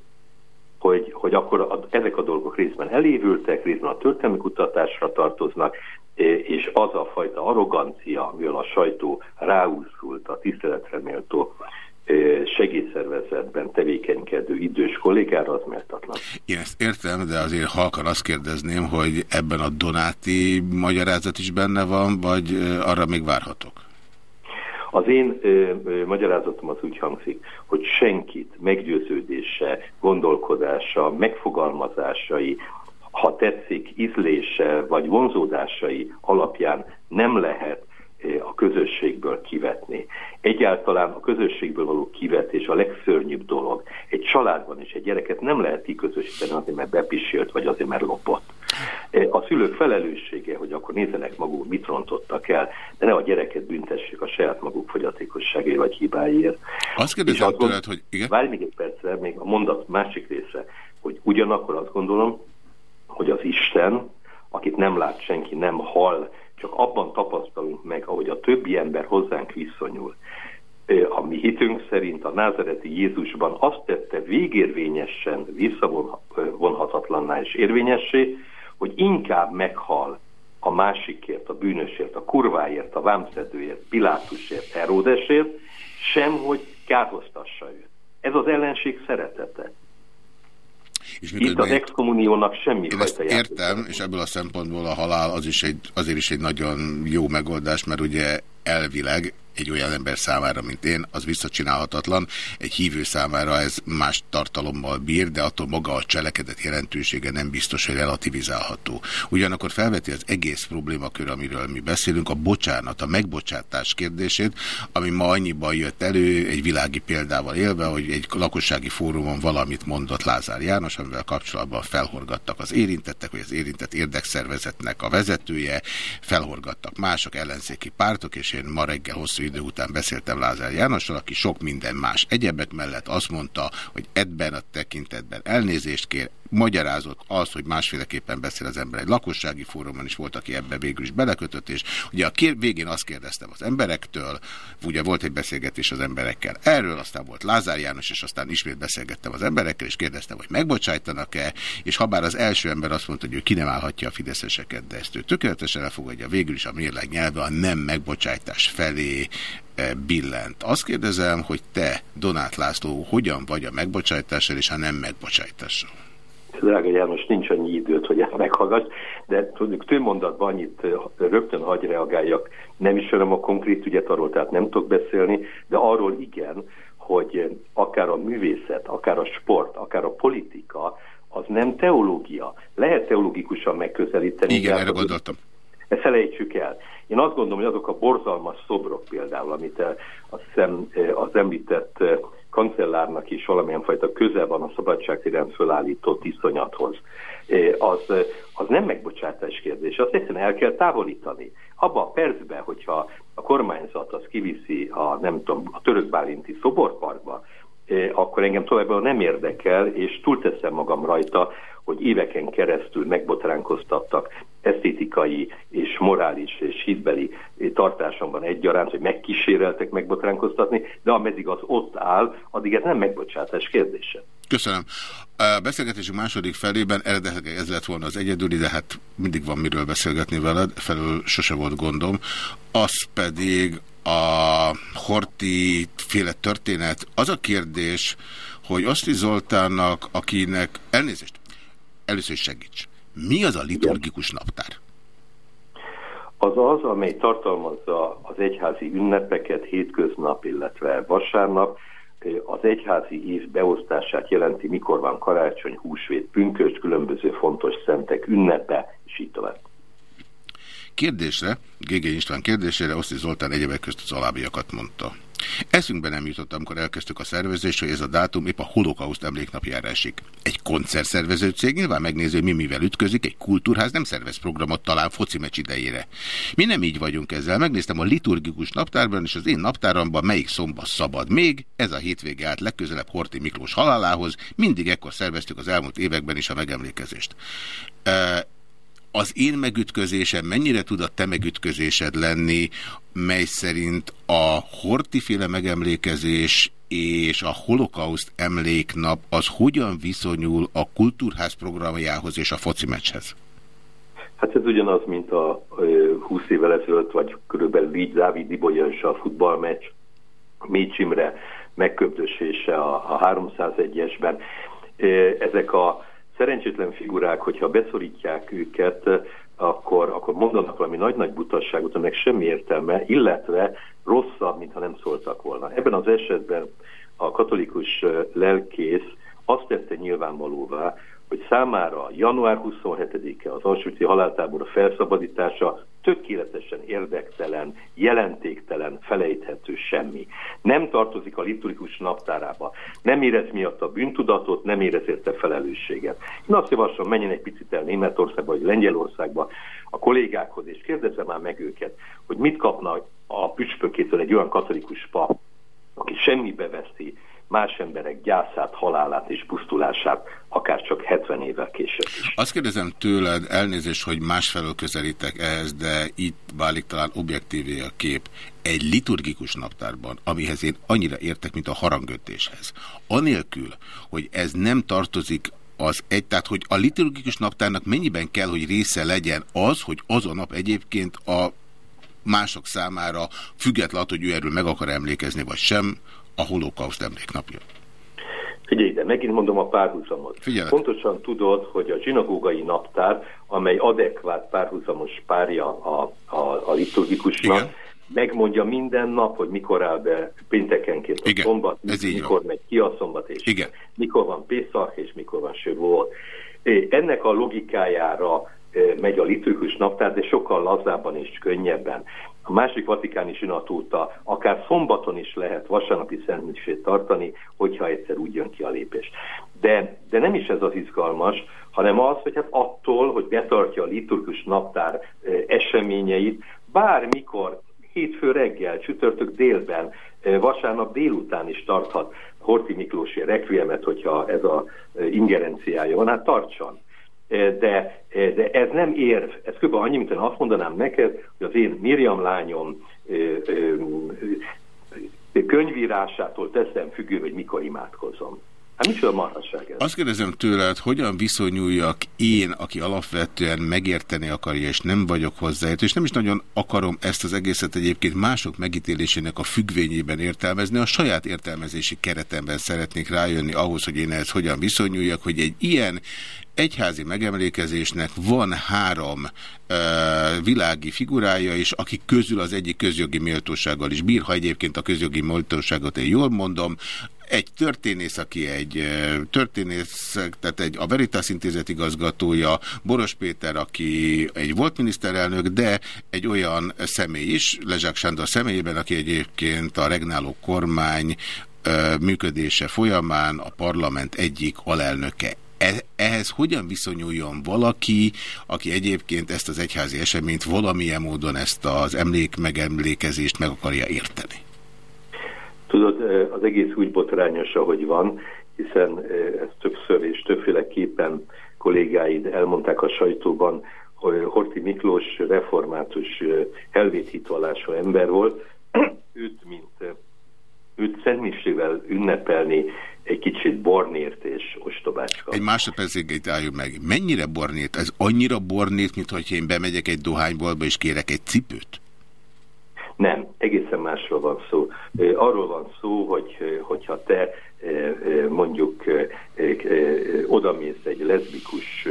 hogy, hogy akkor a, ezek a dolgok részben elévültek, részben a történelmi kutatásra tartoznak, és az a fajta arrogancia, amivel a sajtó ráúszult a tiszteletre méltó segélyszervezetben tevékenykedő idős kollégára, az méltatlan.
Én ezt értem, de azért halkan azt kérdezném, hogy ebben a Donáti magyarázat is benne van, vagy arra még várhatok?
Az én ö, ö, magyarázatom az úgy hangzik, hogy senkit meggyőződése, gondolkodása, megfogalmazásai, ha tetszik, ízlése vagy vonzódásai alapján nem lehet a közösségből kivetni. Egyáltalán a közösségből való kivetés a legszörnyűbb dolog. Egy családban is egy gyereket nem lehet kiközösíteni azért, mert bepisilt, vagy azért, mert lopott. A szülők felelőssége, hogy akkor nézzenek maguk, mit rontottak el, de ne a gyereket büntessék a saját maguk fogyatékosságai vagy hibáiért.
Azt kérdezem tőled, hogy igen?
Várj még egy percre, még a mondat másik része, hogy ugyanakkor azt gondolom, hogy az Isten, akit nem lát senki, nem hall, csak abban tapasztalunk meg, ahogy a többi ember hozzánk viszonyul. A mi hitünk szerint a názereti Jézusban azt tette végérvényesen visszavonhatatlanná és érvényessé, hogy inkább meghal a másikért, a bűnösért, a kurváért, a vámszedőért, Pilátusért, Heródesért, sem, hogy kárhoztassa őt. Ez az ellenség szeretete.
És
Itt az exkommuniónak semmi
Én ezt értem, és ebből a szempontból a halál az is egy, azért is egy nagyon jó megoldás, mert ugye elvileg egy olyan ember számára, mint én, az visszacsinálhatatlan. Egy hívő számára ez más tartalommal bír, de attól maga a cselekedet jelentősége nem biztos, hogy relativizálható. Ugyanakkor felveti az egész problémakör, amiről mi beszélünk, a bocsánat, a megbocsátás kérdését, ami ma annyiban jött elő, egy világi példával élve, hogy egy lakossági fórumon valamit mondott Lázár János, amivel kapcsolatban felhorgattak az érintettek, hogy az érintett érdekszervezetnek a vezetője, felhorgattak mások, ellenzéki pártok, és én ma reggel hosszú idő után beszéltem Lázár Jánossal, aki sok minden más egyebek mellett azt mondta, hogy ebben a tekintetben elnézést kér, magyarázott az, hogy másféleképpen beszél az ember. Egy lakossági fórumon is volt, aki ebbe végül is belekötött, és ugye a végén azt kérdeztem az emberektől, ugye volt egy beszélgetés az emberekkel erről, aztán volt Lázár János, és aztán ismét beszélgettem az emberekkel, és kérdeztem, hogy megbocsájtanak-e, és ha bár az első ember azt mondta, hogy ő ki nem állhatja a fideszeseket, de ezt ő tökéletesen elfogadja, végül is a mérleg nyelve a nem megbocsájtás felé billent. Azt kérdezem, hogy te, Donát László, hogyan vagy a megbocsájtással és a nem megbocsájtással?
Drága János, nincs annyi időt, hogy ezt meghallgass, de tudjuk, több mondatban annyit rögtön hagy reagáljak. Nem ismerem a konkrét ügyet arról, tehát nem tudok beszélni, de arról igen, hogy akár a művészet, akár a sport, akár a politika, az nem teológia. Lehet teológikusan megközelíteni.
Igen, erre gondoltam.
Ezt felejtsük el. Én azt gondolom, hogy azok a borzalmas szobrok például, amit azt hiszem az említett kancellárnak is valamilyen fajta köze van a szabadságtéren fölállított iszonyathoz, az, az nem megbocsátás kérdés, azt egyszerűen el kell távolítani. Abba a percben, hogyha a kormányzat az kiviszi a, nem tudom, a török bálinti szoborparkba, akkor engem továbbá nem érdekel, és túlteszem magam rajta, hogy éveken keresztül megbotránkoztattak esztétikai és morális és hitbeli tartásomban egyaránt, hogy megkíséreltek megbotránkoztatni, de ameddig az ott áll, addig ez nem megbocsátás kérdése.
Köszönöm. A beszélgetésünk második felében eredetileg ez lett volna az egyedüli, de hát mindig van miről beszélgetni veled, felől sose volt gondom. Az pedig a Horti féle történet. Az a kérdés, hogy Oszti Zoltánnak, akinek elnézést, először segíts. Mi az a liturgikus naptár?
Az az, amely tartalmazza az egyházi ünnepeket hétköznap, illetve vasárnap, az egyházi év beosztását jelenti, mikor van karácsony, húsvét, pünkösd, különböző fontos szentek ünnepe, és így tovább.
Kérdésre, G.G. István kérdésére Oszti Zoltán egyebek közt az alábbiakat mondta. Eszünkbe nem jutott, amikor elkezdtük a szervezést, hogy ez a dátum épp a holokauszt emléknapjára esik. Egy koncertszervező cég nyilván megnézi, mi mivel ütközik, egy kultúrház nem szervez programot talán foci meccs idejére. Mi nem így vagyunk ezzel. Megnéztem a liturgikus naptárban, és az én naptáramban melyik szombat szabad még. Ez a hétvége állt legközelebb Horti Miklós halálához. Mindig ekkor szerveztük az elmúlt években is a megemlékezést. Az én megütközésem mennyire tud a te megütközésed lenni, mely szerint a hortiféle megemlékezés és a holokauszt emléknap az hogyan viszonyul a kultúrház programjához és a foci meccshez?
Hát ez ugyanaz, mint a 20 évvel ezelőtt, vagy körülbelül így Dávid Ibolyans a futballmeccs, Mécs Imre megköbdösése a, a 301-esben. Ezek a szerencsétlen figurák, hogyha beszorítják őket, akkor, akkor mondanak valami nagy-nagy butasságot, aminek semmi értelme, illetve rosszabb, mintha nem szóltak volna. Ebben az esetben a katolikus lelkész azt tette nyilvánvalóvá, hogy számára január 27-e az Auschwitz haláltábor felszabadítása tökéletesen érdektelen, jelentéktelen, felejthető semmi. Nem tartozik a liturgikus naptárába. Nem érez miatt a bűntudatot, nem érez érte felelősséget. Én azt javaslom, menjen egy picit el Németországba vagy Lengyelországba a kollégákhoz, és kérdezze már meg őket, hogy mit kapna a püspökétől egy olyan katolikus pap, aki semmibe veszi más emberek gyászát, halálát és pusztulását, akár csak 70 évvel később is.
Azt kérdezem tőled, elnézést, hogy másfelől közelítek ehhez, de itt válik talán objektívé a kép. Egy liturgikus naptárban, amihez én annyira értek, mint a harangötéshez. Anélkül, hogy ez nem tartozik az egy, tehát hogy a liturgikus naptárnak mennyiben kell, hogy része legyen az, hogy az a nap egyébként a mások számára, függetlenül, hogy ő erről meg akar emlékezni, vagy sem, a holokauszt emléknapja.
Figyelj, de megint mondom a párhuzamot.
Figyelek.
Pontosan tudod, hogy a zsinagógai naptár, amely adekvát párhuzamos párja a, a, a liturgikusnak, Igen. megmondja minden nap, hogy mikor áll be péntekenként a
Igen.
szombat,
Ez
mikor megy ki a szombat, és
Igen.
mikor van Pészak, és mikor van Sövó. Ennek a logikájára megy a liturgikus naptár, de sokkal lazábban és könnyebben. A másik vatikáni sinat óta akár szombaton is lehet vasárnapi szentmisét tartani, hogyha egyszer úgy jön ki a lépés. De, de nem is ez az izgalmas, hanem az, hogy hát attól, hogy betartja a liturgus naptár eseményeit, bármikor, hétfő reggel, csütörtök délben, vasárnap délután is tarthat Horti Miklósi rekviemet, hogyha ez a ingerenciája van, hát tartson de, de ez nem érv. Ez kb. annyi, mint én azt mondanám neked, hogy az én Miriam lányom könyvírásától teszem függő, hogy mikor imádkozom. Hát micsoda marhasság ez?
Azt kérdezem tőled, hogyan viszonyuljak én, aki alapvetően megérteni akarja, és nem vagyok hozzáért, és nem is nagyon akarom ezt az egészet egyébként mások megítélésének a függvényében értelmezni, a saját értelmezési keretemben szeretnék rájönni ahhoz, hogy én ehhez hogyan viszonyuljak, hogy egy ilyen egyházi megemlékezésnek van három e, világi figurája is, akik közül az egyik közjogi méltósággal is bír, ha egyébként a közjogi méltóságot én jól mondom, egy történész, aki egy történész, tehát egy a Veritas Intézet igazgatója, Boros Péter, aki egy volt miniszterelnök, de egy olyan személy is, Lezsák Sándor személyében, aki egyébként a regnáló kormány működése folyamán a parlament egyik alelnöke. E, ehhez hogyan viszonyuljon valaki, aki egyébként ezt az egyházi eseményt valamilyen módon ezt az emlék megemlékezést meg akarja érteni?
Tudod, az egész úgy botrányos, ahogy van, hiszen ezt többször és többféleképpen kollégáid elmondták a sajtóban, hogy Horti Miklós református helvét hitvallású ember volt, őt, mint őt szentmisével ünnepelni egy kicsit bornért és ostobácska.
Egy másodpercig itt álljunk meg. Mennyire bornét? Ez annyira bornét, mint hogy én bemegyek egy dohányboltba és kérek egy cipőt?
Nem, egészen másról van szó. Arról van szó, hogy hogyha te mondjuk odamész egy leszbikus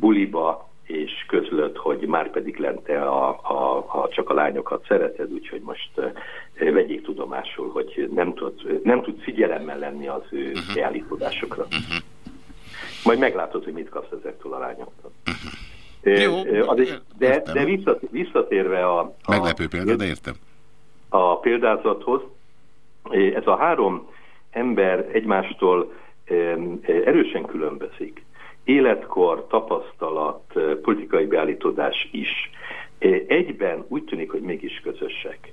buliba, és közlöd, hogy már pedig lente a, a, a, csak a lányokat szereted, úgyhogy most vegyék tudomásul, hogy nem tud, nem tud figyelemmel lenni az ő uh -huh. beállítodásokra. Uh -huh. Majd meglátod, hogy mit kapsz ezektől a lányoktól. Uh -huh.
Jó,
de, de visszat, visszatérve a...
Meglepő példa, de értem.
A példázathoz, Ez a három ember egymástól erősen különbözik. Életkor, tapasztalat, politikai beállítódás is. Egyben úgy tűnik, hogy mégis közösek.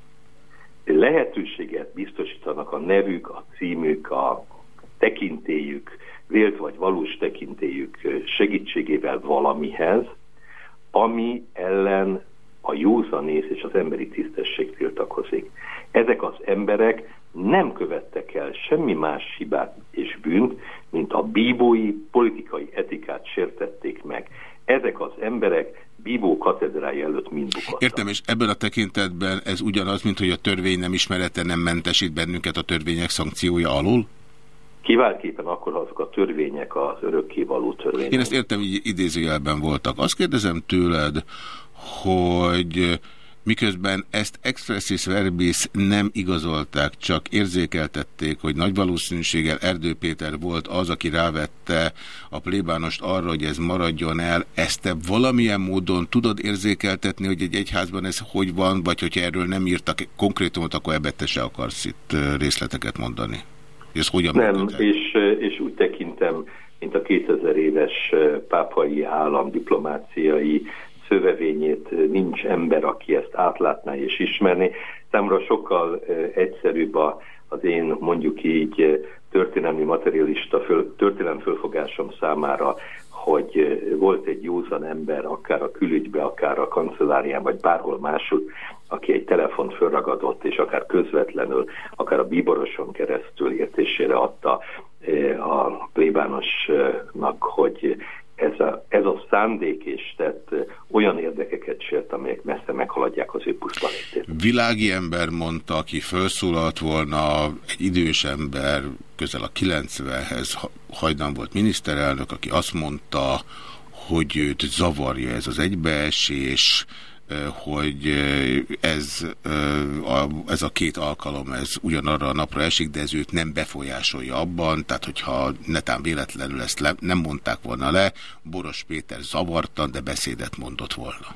Lehetőséget biztosítanak a nevük, a címük, a tekintélyük, vélt vagy valós tekintélyük segítségével valamihez, ami ellen a józanész és az emberi tisztesség tiltakozik. Ezek az emberek nem követtek el semmi más hibát és bűnt, mint a bíbói politikai etikát sértették meg. Ezek az emberek bíbó katedrája előtt mind bukottak.
Értem, és ebben a tekintetben ez ugyanaz, mint hogy a törvény nem ismerete nem mentesít bennünket a törvények szankciója alól?
Kiváltképpen akkor, ha azok a törvények az örökkévaló törvények.
Én ezt értem, hogy idézőjelben voltak. Azt kérdezem tőled, hogy miközben ezt expressis verbis nem igazolták, csak érzékeltették, hogy nagy valószínűséggel Erdő Péter volt az, aki rávette a plébánost arra, hogy ez maradjon el. Ezt te valamilyen módon tudod érzékeltetni, hogy egy egyházban ez hogy van, vagy hogyha erről nem írtak konkrétumot, akkor ebbe te se akarsz itt részleteket mondani? Ez hogyan
Nem, és, és úgy tekintem, mint a 2000 éves pápai állam diplomáciai szövevényét nincs ember, aki ezt átlátná és ismerni. Számomra sokkal egyszerűbb az én mondjuk így történelmi materialista föl, történelmi fölfogásom számára, hogy volt egy józan ember, akár a külügybe, akár a kancellárián, vagy bárhol máshogy, aki egy telefont fölragadott, és akár közvetlenül, akár a bíboroson keresztül értésére adta a plébánosnak, hogy ez a, ez a szándék és tett olyan érdekeket sért, amelyek messze meghaladják az ő pusztalétét.
Világi ember mondta, aki felszólalt volna, egy idős ember, közel a 90-hez hajdan volt miniszterelnök, aki azt mondta, hogy őt zavarja ez az egybeesés, hogy ez a, ez a két alkalom ez ugyanarra a napra esik, de ez őt nem befolyásolja abban, tehát hogyha netán véletlenül ezt le, nem mondták volna le, Boros Péter zavartan, de beszédet mondott volna.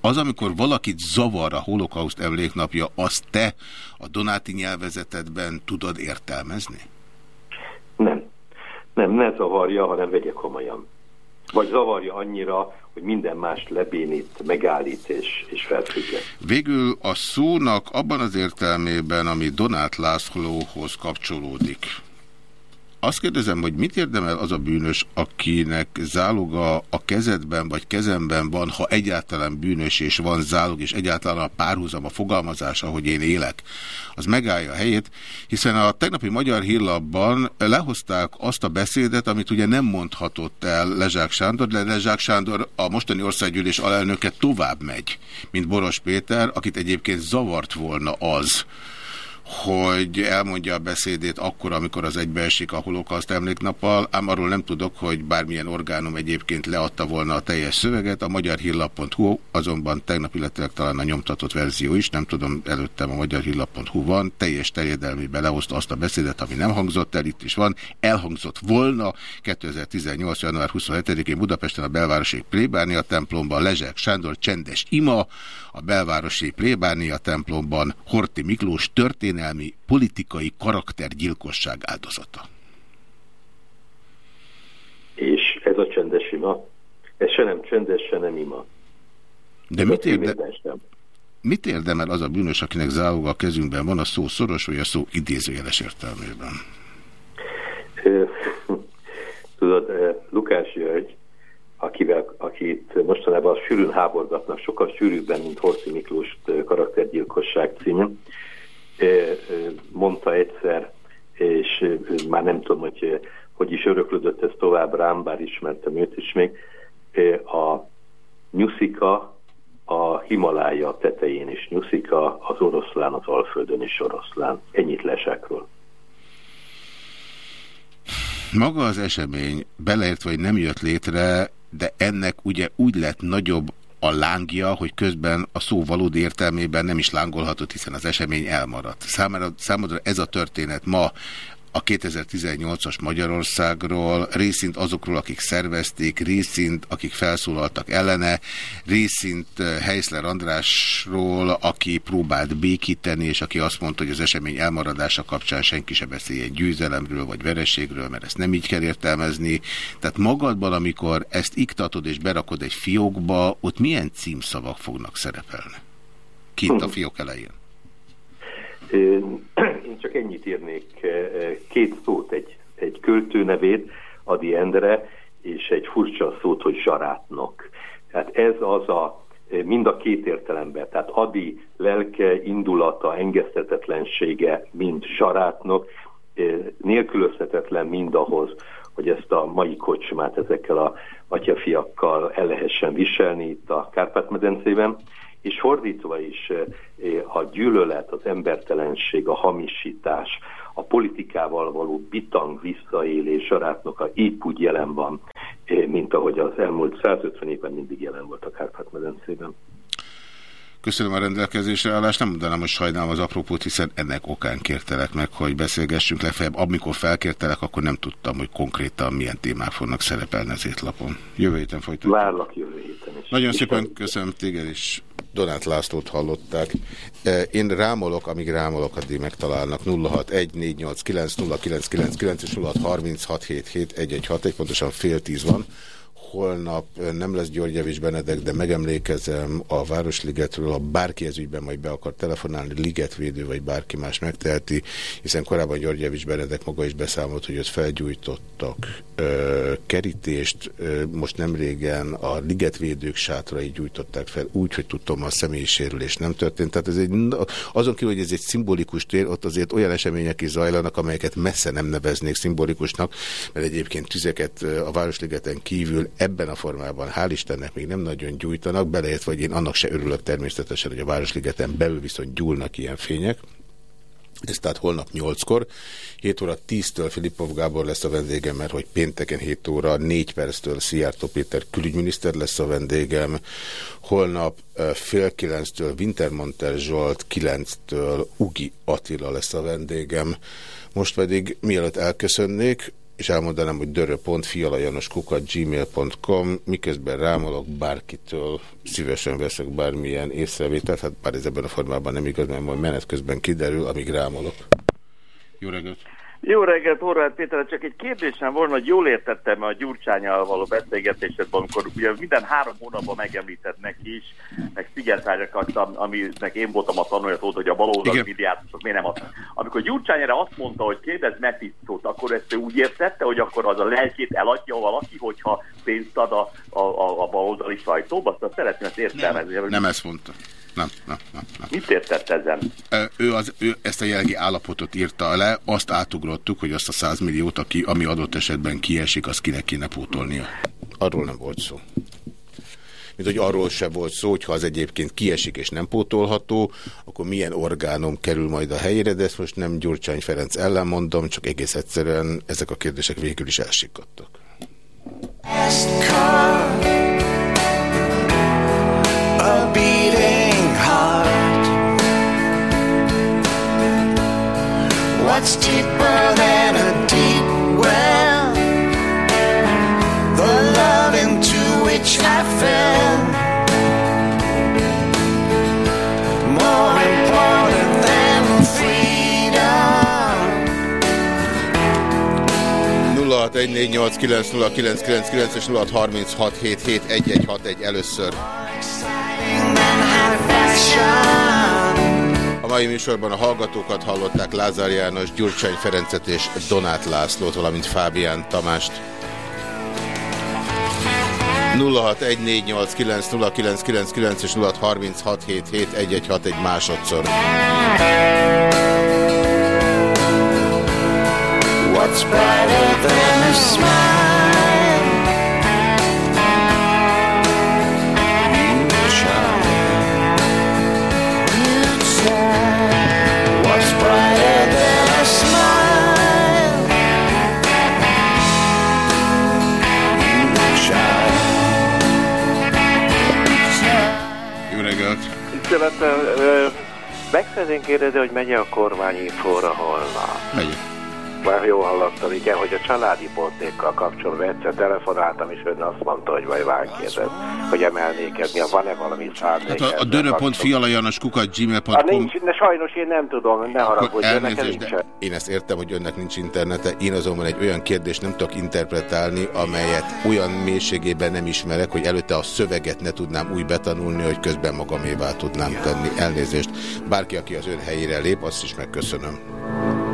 Az, amikor valakit zavar a holokauszt emléknapja, azt te a Donáti nyelvezetedben tudod értelmezni?
Nem. Nem, ne zavarja, hanem vegye komolyan. Vagy zavarja annyira, hogy minden mást lebénít, megállít és, és felfügget.
Végül a szónak abban az értelmében, ami Donát Lászlóhoz kapcsolódik, azt kérdezem, hogy mit érdemel az a bűnös, akinek záloga a kezedben vagy kezemben van, ha egyáltalán bűnös és van zálog, és egyáltalán a párhuzam, a fogalmazás, ahogy én élek, az megállja a helyét, hiszen a tegnapi Magyar Hírlapban lehozták azt a beszédet, amit ugye nem mondhatott el Lezsák Sándor, de Lezsák Sándor a mostani országgyűlés alelnöke tovább megy, mint Boros Péter, akit egyébként zavart volna az, hogy elmondja a beszédét akkor, amikor az egybeesik a holokauszt emléknappal, ám arról nem tudok, hogy bármilyen orgánum egyébként leadta volna a teljes szöveget. A magyar hírlap.hu azonban tegnap, illetve talán a nyomtatott verzió is, nem tudom, előttem a magyar hírlap.hu van, teljes terjedelmében lehozta azt a beszédet, ami nem hangzott el, itt is van, elhangzott volna 2018. január 27-én Budapesten a belvárosi plébánia templomban Lezsek Sándor csendes ima, a belvárosi plébánia templomban Horti Miklós történelmi, politikai karaktergyilkosság áldozata.
És ez a csendes ima? Ez se nem csendes, se nem ima.
De mit, érde... mit érdemel az a bűnös, akinek záloga a kezünkben van, a szó szoros vagy a szó idézőjeles értelmében?
Tudod, Lukás György akivel, akit mostanában sűrűn háborgatnak, sokkal sűrűbben, mint Horthy Miklós karaktergyilkosság című, mondta egyszer, és már nem tudom, hogy hogy is öröklődött ez tovább rám, bár ismertem őt is még, a nyuszika a Himalája tetején is nyuszika, az oroszlán az Alföldön is oroszlán. Ennyit lesekről.
Maga az esemény, beleért vagy nem jött létre, de ennek ugye úgy lett nagyobb a lángja, hogy közben a szó valódi értelmében nem is lángolhatott, hiszen az esemény elmaradt. Számára, számodra ez a történet ma a 2018-as Magyarországról, részint azokról, akik szervezték, részint akik felszólaltak ellene, részint eh, Heiszler Andrásról, aki próbált békíteni, és aki azt mondta, hogy az esemény elmaradása kapcsán senki se beszéljen győzelemről vagy vereségről, mert ezt nem így kell értelmezni. Tehát magadban, amikor ezt iktatod és berakod egy fiókba, ott milyen címszavak fognak szerepelni? Kint a fiók elején.
Én csak ennyit írnék, két szót, egy, egy költő nevét, Adi Endre, és egy furcsa szót, hogy zsarátnok. Tehát ez az a, mind a két értelemben, tehát Adi lelke, indulata, engesztetetlensége, mind zsarátnok, eh, nélkülözhetetlen mindahhoz, hogy ezt a mai kocsmát ezekkel a atyafiakkal el lehessen viselni itt a Kárpát-medencében. És fordítva is a gyűlölet, az embertelenség, a hamisítás, a politikával való bitang visszaélés sarátnoka épp úgy jelen van, eh, mint ahogy az elmúlt 150 évben mindig jelen volt a Kárpát-medencében.
Köszönöm a rendelkezésre állást, nem mondanám, hogy sajnálom az apropót, hiszen ennek okán kértelek meg, hogy beszélgessünk legfeljebb. Amikor felkértelek, akkor nem tudtam, hogy konkrétan milyen témák fognak szerepelni az étlapon. Jövő héten folytatjuk.
Várlak jövő héten is.
Nagyon szépen köszönöm téged is. Donát Lászlót hallották. E, Én rámolok, amíg rámolok, addig megtalálnak 0614890999 és 0636771161, pontosan fél tíz van. Holnap nem lesz György Benedek, de megemlékezem a Városligetről, ha bárki ez ügyben majd be akar telefonálni, ligetvédő vagy bárki más megteheti, hiszen korábban György Benedek maga is beszámolt, hogy ott felgyújtottak ö, kerítést, ö, most nem régen a ligetvédők sátrai gyújtották fel úgy, hogy tudtam, a személyi sérülés nem történt. Tehát ez egy, azon kívül, hogy ez egy szimbolikus tér, ott azért olyan események is zajlanak, amelyeket messze nem neveznék szimbolikusnak, mert egyébként tüzeket a Városligeten kívül ebben a formában, hál' Istennek még nem nagyon gyújtanak, beleértve, hogy én annak se örülök természetesen, hogy a Városligeten belül viszont gyúlnak ilyen fények. Ez tehát holnap 8-kor, 7 óra 10-től Filipov Gábor lesz a vendégem, mert hogy pénteken 7 óra 4 perctől Szijjártó Péter külügyminiszter lesz a vendégem, holnap fél 9-től Wintermonter Zsolt, 9-től Ugi Attila lesz a vendégem. Most pedig mielőtt elköszönnék, és elmondanám, hogy dörö.fialajanoskukat gmail.com, miközben rámolok bárkitől, szívesen veszek bármilyen észrevételt, hát bár ez ebben a formában nem igaz, mert majd menet közben kiderül, amíg rámolok. Jó reggelt!
Jó reggelt, Horváth Péter, csak egy kérdésem volna, hogy jól értettem a Gyurcsányal való beszélgetésedben, amikor ugye minden három hónapban megemlített neki is, meg szigetárakat, aminek én voltam a tanulja, tudod, hogy a baloldal milliárdosok miért nem adtak. Amikor Gyurcsány erre azt mondta, hogy kérdez Metisztót, akkor ezt ő úgy értette, hogy akkor az a lelkét eladja valaki, hogyha pénzt ad a, a, a, a baloldali sajtóba? Azt szeretném ezt értelmezni.
Nem, nem ezt mondta. Nem, nem, nem, nem.
Mit értett ezen?
Ő, az, ő ezt a jelenlegi állapotot írta le, azt átugrottuk, hogy azt a 100 milliót, aki, ami adott esetben kiesik, azt kinek kéne pótolnia. Arról nem volt szó. Mint hogy arról se volt szó, hogy ha az egyébként kiesik és nem pótolható, akkor milyen orgánom kerül majd a helyére, de ezt most nem Gyurcsány Ferenc ellen mondom, csak egész egyszerűen ezek a kérdések végül is elsikadtak.
a beating What's deeper than a deep well? The love into which I fell. More important than freedom.
0614890999 és 0636771161 először. A mai műsorban a hallgatókat hallották Lázár János, Gyurcsány Ferencet és Donát Lászlót, valamint Fábián Tamást. 0614890999 és 0636771161 másodszor.
What's brighter than a smile?
Ö, meg szeretném hogy megy a kormányinfóra holnap.
Megy.
Már jól hallottam, igen, hogy a családi pótlékkal kapcsolatban egyszer telefonáltam, és ön azt mondta, hogy vagy ránk kérdez, hogy emelnék ez, van-e valami szándék?
Hát a, a dörö.fialajanoskukat
Ha
gmail.com
nincs, de sajnos én nem tudom, ne haragudj, nekem
Elnézést,
nincs.
de én ezt értem, hogy önnek nincs internete, én azonban egy olyan kérdést nem tudok interpretálni, amelyet olyan mélységében nem ismerek, hogy előtte a szöveget ne tudnám úgy betanulni, hogy közben magamévá tudnám tenni. Elnézést. Bárki, aki az ön helyére lép, azt is megköszönöm.